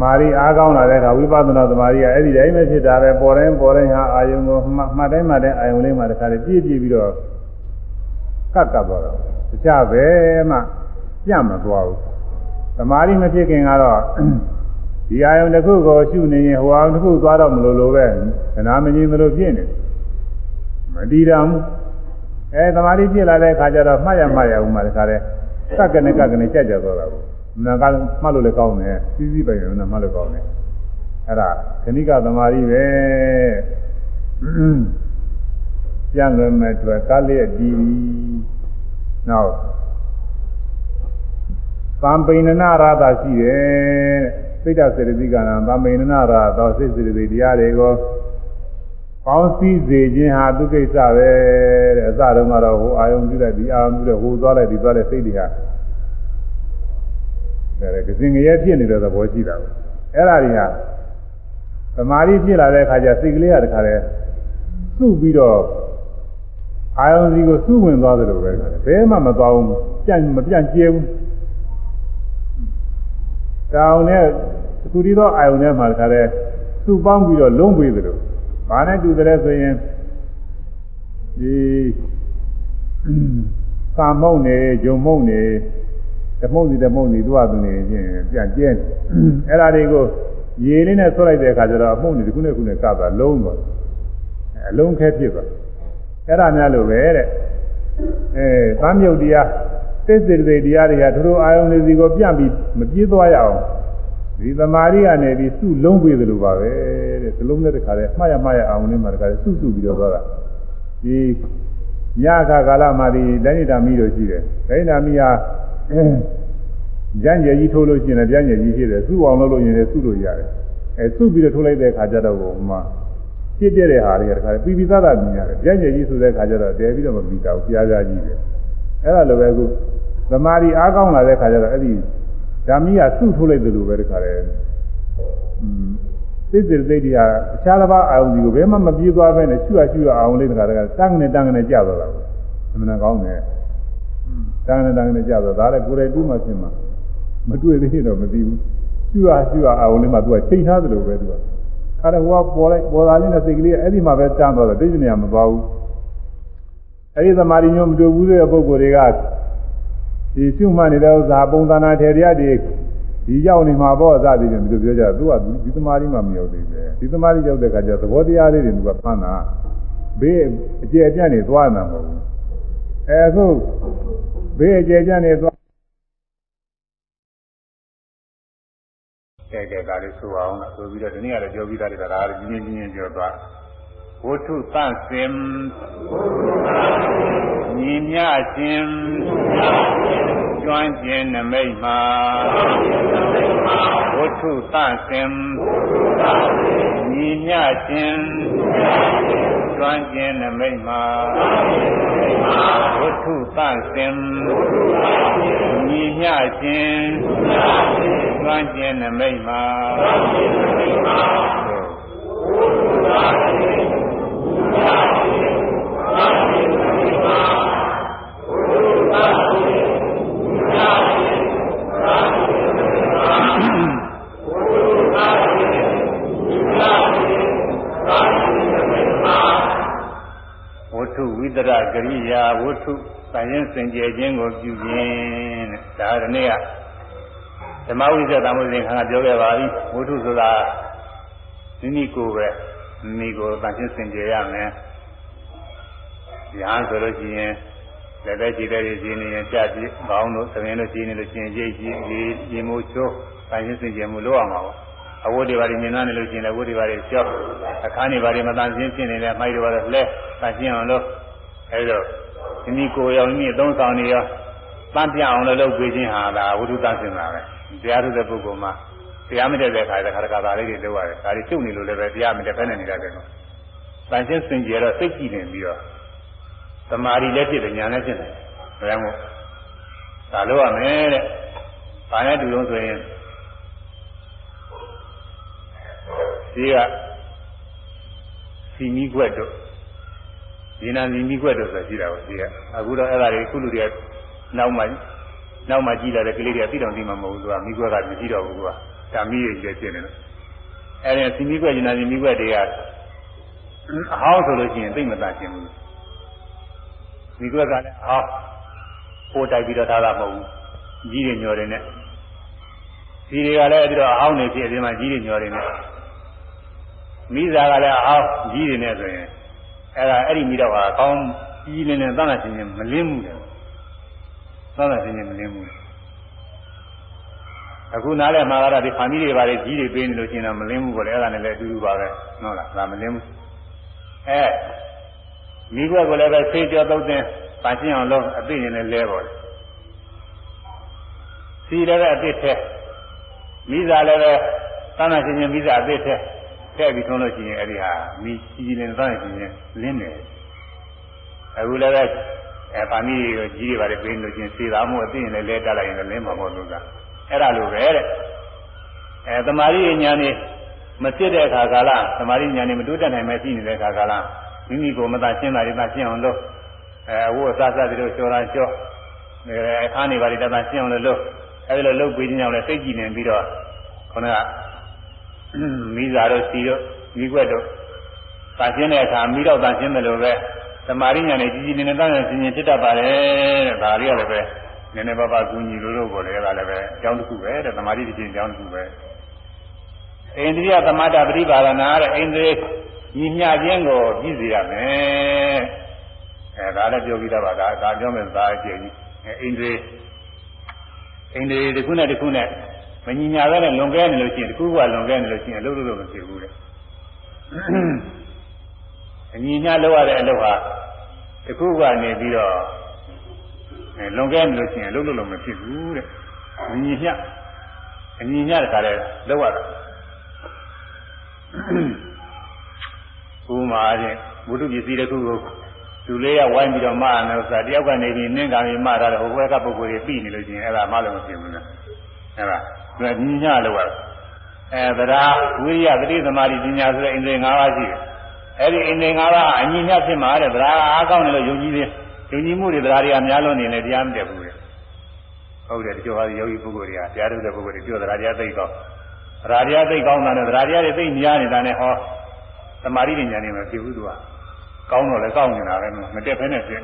မာဓိအားကောင်းလာတဲ့အခါဝိပဿနာသမာဓိကအဲ့ဒီတိုင်းပဲဖြစ်တာပဲပေါ်တိုင်းပေါ်တိုင်းဟာအာယုံကိုမှတ်တိုင်းမှတ်တိုင်းအာယုံလေးမှာတခါတည်းပြည့်ပြည့်ပြီးတော့ကတ်ကတ်သွားတော့တခြားပဲမှပြတ်မသွားဘူးသမာဓိမဖြစ်ခင်ကတော့ဒီအာယုံတစ်ခုကိုရှုနေရင်ဟိုအာယုံတစ်ခုသွားတော့မလို့လို့ပဲခဏမငြင်းသလိုဖြစ်နေမတည်တော်အဲသမာဓိဖြစ်လာတဲ့အခါကျတော့မှတ်ရမှတ်ရအောင်မှတခါတည်းကတ်ကနေကတ်ကနေကြက်ကြသွားတာပေါ့ နာကမှတ်လို့လည်းကောင်းတယ်စီးစီးပိုင်ရင်လည်းမှတ်လို့ကောင်းတယ်အဲ့ဒါခဏိကသမารိပဲပြန်လွယ်မဲ့အတွက်ကားလေးဒီနောက်သံပိဏနာရတာရှိတယ်စိတ်တစေတသိကနာသံပိဏနာရသောစိတ်စေတသိတရားတွေကိုပေါင်းစည်းစေခြင်းဟာသူကိစ္စပဲတဲ့အစတုန်းကတော့ဟိုအာယုံပြုလိုက်ဒီအာယုံပြုလိုက်ဟိုသွားလိုက်ဒီသွားလိုက်စိတ်တွေဟာ ဒါကစင်ငရဲဖြစ်နေတဲ့သဘောရှိတာပဲအဲ့ဒါတွေဟာသမာဓိဖြစ်လာတဲ့အခါကျစိတ်ကလေးကတခါလဲစုပြီးတော့အာယုံစီကိုစုဝင်သွားတယ်လို့ပဲဘယ်မှမသွားဘူးပြန့်မပြန့်ကျဲဘူးတောင်နဲ့အခုဒီတော့အာယုံထဲမှာတခါလဲစုပေါင်းပြီးတော့လုံးပေးတယ်လို့ဘာနဲ့တူတယ်ဆိုရင်ဒီသာမုံနေဂျုံမုံနေ တမုံစီတမုံစီသူ့အသူနေချင်းပြန်ကျဲအဲ့ဒါတွေကိုရေလေးနဲ့ဆွတ်လိုက်တဲ့အခါကျတော့အမှုန့်တွေဒီခုနဲ့ခုနဲ့ကပ်သွားလုံးသွားအလုံးခဲဖြစ်သွားအဲ့ဒါများလို့ပဲတဲ့အဲသမ်းမြုပ်တရားသစ္စေတေတရားတွေကသူတို့အာယုန်တွေစီကိုပြန့်ပြီးမပြေးသွားရအောင်ဒီသမာဓိကနေပြီးစုလုံးပေးသလိုပါပဲတဲ့ဒီလုံးနဲ့တခါလဲမှားရမှားရအောင်လေးမှာတခါလဲစုစုပြီးတော့သွားတာဒီညခါကာလမှာဒီလက်ညတာမီးတို့ရှိတယ်လက်ညတာမီးဟာ ကြမ်းကြယ်ကြီးထိုးလို့ရှိရင်လည်းကြမ်းကြယ်ကြီးဖြစ်တယ်စုအောင်လုပ်လို့ရင်လည်းစုလို့ရတယ်အဲစုပြီးတော့ထိုးလိုက်တဲ့အခါကျတော့ဟိုမှာဖြစ်တဲ့ဟာတွေကတခါပြီးပြီးသားသားမြင်ရတယ်ကြမ်းကြယ်ကြီးဆိုတဲ့အခါကျတော့တဲပြီးတော့မပြီးတော့ကြားကြားကြီးတယ်အဲ့ဒါလိုပဲအခုသမာဓိအားကောင်းလာတဲ့အခါကျတော့အဲ့ဒီဓာမီးကစုထိုးလိုက်တယ်လို့ပဲတခါလေอืมသိစိတ်သိတိဟာအခြားတစ်ပါးအာယုံဒီကိုဘယ်မှမပြေးသွားပဲနဲ့ရှုရရှုရအောင်လေးတခါတခါတန်းကနေတန်းကနေကြာသွားတာအမှန်ကောင်းတယ် တန်းကနေတန်းကနေကြာသွားဒါလည်းကိုယ်တိုင်တူးမှဖြစ်မှာမတွေ့သေးရင်တော့မသိဘူးရှုရရှုရအာယုံလေးမှသူကချိန်ထားသလိုပဲသူကခါတော့ဟိုကပေါ်လိုက်ပေါ်လာနေတဲ့စိတ်ကလေးအဲ့ဒီမှာပဲတန်းသွားတယ်သိနေရမသွားဘူးအဲ့ဒီသမာဓိမျိုးမတွေ့ဘူးတဲ့ပုဂ္ဂိုလ်တွေကဒီရှုမှတ်နေတဲ့ဥစ္စာပုံသဏ္ဍာန်ထေရတွေဒီရောက်နေမှာပေါ့စသည်ဖြင့်ဒီလိုပြောကြသူကဒီသမာဓိမှမရောက်သေးပဲဒီသမာဓိရောက်တဲ့အခါကျသဘောတရားလေးတွေသူကဖမ်းတာဘေးအကျယ်ပြန့်နေသွားတာမဟုတ်ဘူးအဲအခု ဘေးအကျယ်ပြန့်နေသွားကဲကဲဒါလေးဆိုအောင်လားဆိုပြီးတော့ဒီနေ့ကလည်းပြောပြီးသားတွေဒါကလည်းကြီးကြီးကြီးပြောသွားဝတ္ထုသန့်စင်ညီမြခြင်းကျွမ်းကျင်နမိတ်မှာဝတ္ထုသန့်စင်ညီမြခြင်း ကျွမ်းကျင်နမိတ်မှာဝတ္ထုသန့်စင်ညီမြခြင်းကျွမ်းကျင်နမိတ်မှာဝတ္ထုသန့်စင်ဝတ္ထုဝိတ ရကရိယာဝတ္ထုတန်ရင်စင်ကြယ်ခြင်းကိုပြုခြင်းတဲ့ဒါကနေ့ကဓမ္မဝိဇ္ဇာသမုဒ္ဒေခါကပြောခဲ့ပါပြီဝတ္ထုဆိုတာမိမိကိုယ်ပဲမိကိုတန်ရှင်းစင်ကြယ်ရမယ်။ညာဆိုလို့ရှိရင်လက်သက်ကြည့်တဲ့ကြည့်နေရင်ကြပြကောင်းလို့သမင်းတို့ကြည့်နေလို့ရှိရင်ရိတ်ကြည့်ဒီဒီမိုးချိုးတန်ရှင်းစင်ကြယ်မှုလုပ်ရမှာပေါ့။အဝတ်တွေပါနေမြင်နေလို့ရှိရင်လည်းဝတ်တွေပါတွေကြောက်အခါနေပါတွေမတန်ရှင်းဖြစ်နေလဲမိုက်တွေပါလဲလဲတန်ရှင်းအောင်လို့ အဲဒါမိမိကိုယ်ရောမိမိအသုံးဆောင်နေရောတန်ပြအောင်လို့လုပ်ပေးခြင်းဟာဒါဝိသုတဆင်တာပဲ။တရားထုတဲ့ပုဂ္ဂိုလ်မှာတရားမတက်တဲ့ခါတခါတခါဒါလေးတွေလုပ်ရတယ်ဒါတွေကျုပ်နေလို့လည်းပဲတရားမတက်ဖက်နေနေတတ်တယ်နော်။တန်ရှင်းစင်ကြယ်တော့စိတ်ကြည်နေပြီးတော့သမာဓိလည်းဖြစ်တယ်ညာလည်းဖြစ်တယ်။ဒါကြောင့်မို့ဒါလို့ရမယ်တဲ့။ဘာနဲ့တူလို့ဆိုရင်ဒီကစီမီခွက်တို့ ဒီနာစီမီခွက်တို့ဆိုရှိတာပေါ့ဒီကအခုတော့အဲ့ဒါတွေခုလူတွေကနောက်မှနောက်မှကြည့်လာတဲ့ကလေးတွေကသိတော့သိမှာမဟုတ်ဘူးသူကမိခွက်ကမရှိတော့ဘူးသူကဓာမီရည်ကျဖြစ်နေတယ်အဲ့ဒါစီမီခွက်ကျင်နာစီမီခွက်တွေကအဟောင်းဆိုလို့ရှိရင်သိမသာခြင်းဘူးမိခွက်ကလည်းအဟောင်းပို့တိုက်ပြီးတော့ထားတာမဟုတ်ဘူးကြီးတွေညော်တယ်နဲ့ဒီတွေကလည်းအဲ့ဒီတော့အဟောင်းနေဖြစ်အပြင်မှာကြီးတွေညော်တယ်နဲ့မိသားကလည်းအဟောင်းကြီးတွေနဲ့ဆိုရင် အဲ့ဒါအဲ့ဒီမိတော့ဟာကောင်းကြီးနေနေသတ်မှတ်ခြင်းမလင်းဘူးလေသောတာရှင်ကြီးမလင်းဘူးအခုနားလဲမှာကတော့ဒီဖာမီတွေပါလေကြီးတွေပေးနေလို့ရှိရင်တော့မလင်းဘူးပေါ့လေအဲ့ဒါနဲ့လည်းအတူတူပါပဲဟုတ်လားဒါမလင်းဘူးအဲမိဘကလည်းပဲဆေးကြောတုတ်တဲ့ပါရှင်းအောင်လုပ်အသိဉာဏ်နဲ့လဲပေါ့လေစီလည်းပဲအသိထဲမိသားလည်းပဲသံဃာရှင်ရှင်မိသားအသိထဲ ထည့်ပြီးထုံးလို့ရှိရင်အဲ့ဒီဟာမီကြီးကြီးလင်းသားနေချင်းလင်းတယ်အခုလည်းပဲအဲပါမီကိုကြီးတွေပါလေပေးလို့ချင်းစေတာမို့အသိရင်လည်းလဲတက်လိုက်ရင်လည်းလင်းမှာမဟုတ်လို့ကအဲ့ဒါလိုပဲတဲ့အဲတမာရီဉာဏ်นี่မဖြစ်တဲ့အခါကာလတမာရီဉာဏ်นี่မတိုးတက်နိုင်မဲ့ရှိနေတဲ့အခါကာလမိမိကိုမသာရှင်းတာတွေသာရှင်းအောင်လို့အဲဝို့အစားစားတွေတို့ကျော်တာကျော်အဲအခါနေပါလိတသာရှင်းအောင်လို့အဲဒီလိုလုပ်ပြီးတဲ့ညောင်လည်းစိတ်ကြည်နေပြီးတော့ခொနက မိသားတို့စီတို့မိကွက်တို့သာရှင်းတဲ့အခါမိတော့သာရှင်းတယ်လို့ပဲသမာရိညာနဲ့ကြီးကြီးနေနေတန်းနေစဉ်ချင်းဖြစ်တတ်ပါတယ်တဲ့ဒါလေးကလည်းပဲနည်းနည်းပါးပါးကူညီလို့လို့ပေါ်လေကလည်းပဲအကြောင်းတစ်ခုပဲတဲ့သမာဓိတစ်ချင်းအကြောင်းတစ်ခုပဲအိန္ဒိယသမထပရိပါဒနာတဲ့အိန္ဒြေညီမျှခြင်းကိုပြည့်စေရမယ်အဲဒါလည်းပြောပြီးတော့ပါဒါဒါပြောမယ်သာအကျဉ်းကြီးအိန္ဒြေအိန္ဒြေတစ်ခုနဲ့တစ်ခုနဲ့ မညီညာပဲနဲ့လွန်ကဲနေလို့ရှိရင်တစ်ခုကလွန်ကဲနေလို့ရှိရင်အလုပ်လုပ်လို့မဖြစ်ဘူးတဲ့အညီညာလောက်ရတဲ့အလုပ်ဟာတစ်ခုကနေပြီးတော့အဲလွန်ကဲနေလို့ရှိရင်အလုပ်လုပ်လို့မဖြစ်ဘူးတဲ့အညီညာအညီညာတခါလဲလောက်ရတာဥမာချင်းဘုဒ္ဓပစ္စည်းတစ်ခုကိုသူလေးကဝိုင်းပြီးတော့မှားတယ်ဥစ္စာတယောက်ကနေပြီးနင်းကံပြီးမှားတာဟိုဘက်ကပုဂ္ဂိုလ်တွေပြီးနေလို့ရှိရင်အဲ့ဒါမှလည်းမဖြစ်ဘူးလား အဲ့ဒါသူကညီညာလောက်ရအဲသရာဝိရိယသတိသမာဓိပညာဆိုတဲ့အိန္ဒြေ၅ပါးရှိတယ်အဲ့ဒီအိန္ဒြေ၅ပါးအညီမျှဖြစ်မှာတဲ့သရာအားကောင်းတယ်လို့ယုံကြည်တယ်ယုံကြည်မှုတွေသရာတွေကများလို့နေလေတရားမတက်ဘူးလေဟုတ်တယ်တချို့ဟာယောဂီပုဂ္ဂိုလ်တွေကတရားထုတ်တဲ့ပုဂ္ဂိုလ်တွေပြောသရာတရားသိကောင်းသရာတရားသိကောင်းတာနဲ့သရာတရားတွေသိများနေတာနဲ့ဟောသမာဓိဉာဏ်တွေမဖြစ်ဘူးသူကကောင်းတော့လည်းကောင်းနေတာပဲမတက်ဖဲနဲ့ဖြစ်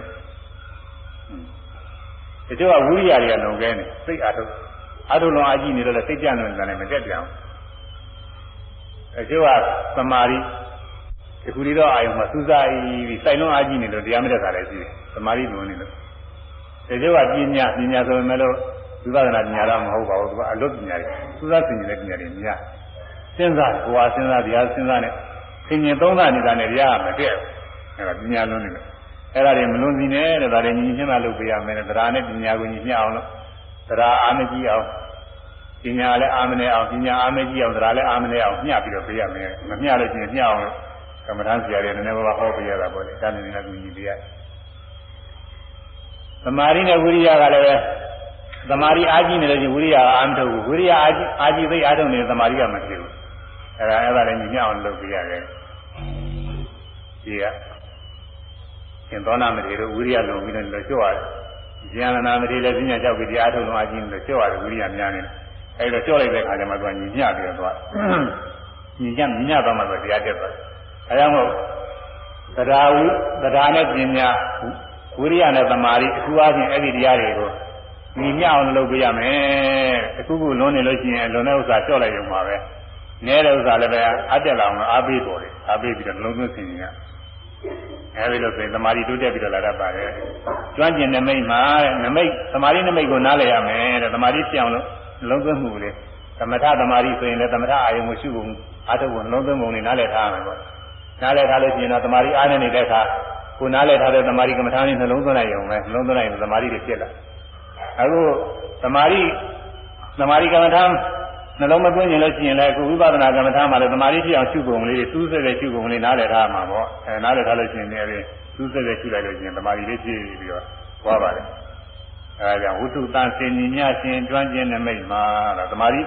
တချို့ကဝိရိယတွေကလုံခဲနေစိတ်အားထုတ် အထုလုံးအကြည့်နေတော့လည်းစိတ်ကြနေတာလည်းမတက်ပြန်ဘူးအကျိုးကသမာဓိဒီခုဒီတော့အာယုံမှာစူးစိုက်ပြီးစိုက်လုံးအကြည့်နေလို့တရားမတက်တာလည်းရှိတယ်သမာဓိလုံးနေလို့ဒီကျိုးကပညာပညာဆိုပေမဲ့လို့ဝိပဿနာပညာတော့မဟုတ်ပါဘူးသူကအလွတ်ပညာတွေစူးစိုက်ပညာတဲ့ပညာတွေများစဉ်းစားဘဝစဉ်းစားတရားစဉ်းစားနဲ့သင်ញင်သုံးတာနေတာနဲ့တရားမတက်ဘူးအဲဒါပညာလုံးနေလို့အဲ့ဒါတွေမလွန်စီနဲ့တဲ့ဒါတွေညီညွတ်မှလုပ်ပေးရမယ်တဲ့တရားနဲ့ပညာကိုညီမျှအောင်လို့ တရားအာမကြီးအောင်ပညာလည်းအာမနေအောင်ပညာအာမကြီးအောင်တရားလည်းအာမနေအောင်မျှပြီးတော့ပေးရမယ်မမျှလို့ချင်းမျှအောင်ကမ္မထမ်းဆရာတွေနည်းနည်းပါးပါးဟောပေးရတာပေါ့လေဒါနဲ့လည်းကူညီပေးရသမာဓိနဲ့ဝိရိယကလည်းပဲသမာဓိအားကြီးနေလို့ချင်းဝိရိယကအာမထုတ်ဘူးဝိရိယအားကြီးအားကြီးသိအားထုတ်နေသမာဓိကမဖြစ်ဘူးအဲဒါအဲ့ဒါလည်းညီမျှအောင်လုပ်ပေးရတယ်ဒီကရှင်သောနာမထေရတို့ဝိရိယလုံးပြီးတော့ကြွရတယ် ဉာဏနာမထေရလည်းပညာကြောက်ပြီးတရားထုတ်လို့အားကြီးနေလို့ကြွရတယ်ဝိရိယများနေတယ်အဲဒီတော့ကြောက်လိုက်တဲ့အခါကျမှသူကညီညပြီးတော့သွားညီညညီညသွားမှသူတရားတက်သွားအဲဒါမို့တရားဝိတရားနဲ့ပညာဝိရိယနဲ့သမာဓိအခုအားဖြင့်အဲ့ဒီတရားတွေကိုညီညအောင်လုပ်ပေးရမယ်အခုခုလွန်နေလို့ရှိရင်လွန်တဲ့ဥစ္စာကြောက်လိုက်ရုံပါပဲနဲတဲ့ဥစ္စာလည်းပဲအတက်လာအောင်အားပေးပေါ်တယ်အားပေးပြီးတော့လုံးသွင်းဆင်ញင်ရ အဲဒီလိုဆိုရင်သမာဓိတိုးတက်ပြီးတော့လာတတ်ပါတယ်ကျွမ်းကျင်နမိတ်မှာနမိတ်သမာဓိနမိတ်ကိုနားလည်ရမယ်တဲ့သမာဓိပြောင်းလို့လုံးသွင်းမှုလေသမထသမာဓိဆိုရင်လည်းသမထအာယုံကိုရှုဖို့အာထုပ်ကိုလုံးသွင်းပုံနဲ့နားလည်ထားရမယ်ပေါ့နားလည်ထားလို့ရှိရင်တော့သမာဓိအားနဲ့နေတဲ့အခါကိုနားလည်ထားတဲ့သမာဓိကမ္မထာနဲ့နှလုံးသွင်းလိုက်ရုံပဲနှလုံးသွင်းလိုက်ရင်သမာဓိတွေဖြစ်လာအခုသမာဓိသမာဓိကမ္မထာ နှလုံးမသွင်းရင်လည်းရှိရင်လည်းအခုဝိပဿနာကမ္မထာမှာလည်းသမာဓိဖြစ်အောင်ရှုပုံလေးတွေစူးစက်တဲ့ရှုပုံလေးနားလည်ထားမှာပေါ့အဲနားလည်ထားလို့ရှိရင်လည်းစူးစက်တဲ့ရှုလိုက်လို့ရှိရင်သမာဓိလေးဖြစ်ပြီးတော့သွားပါတယ်အဲဒါကြောင့်ဝိသုတန်စင်ညညရှင်ကျွမ်းကျင်တဲ့မိတ်မှာလားသမာဓိ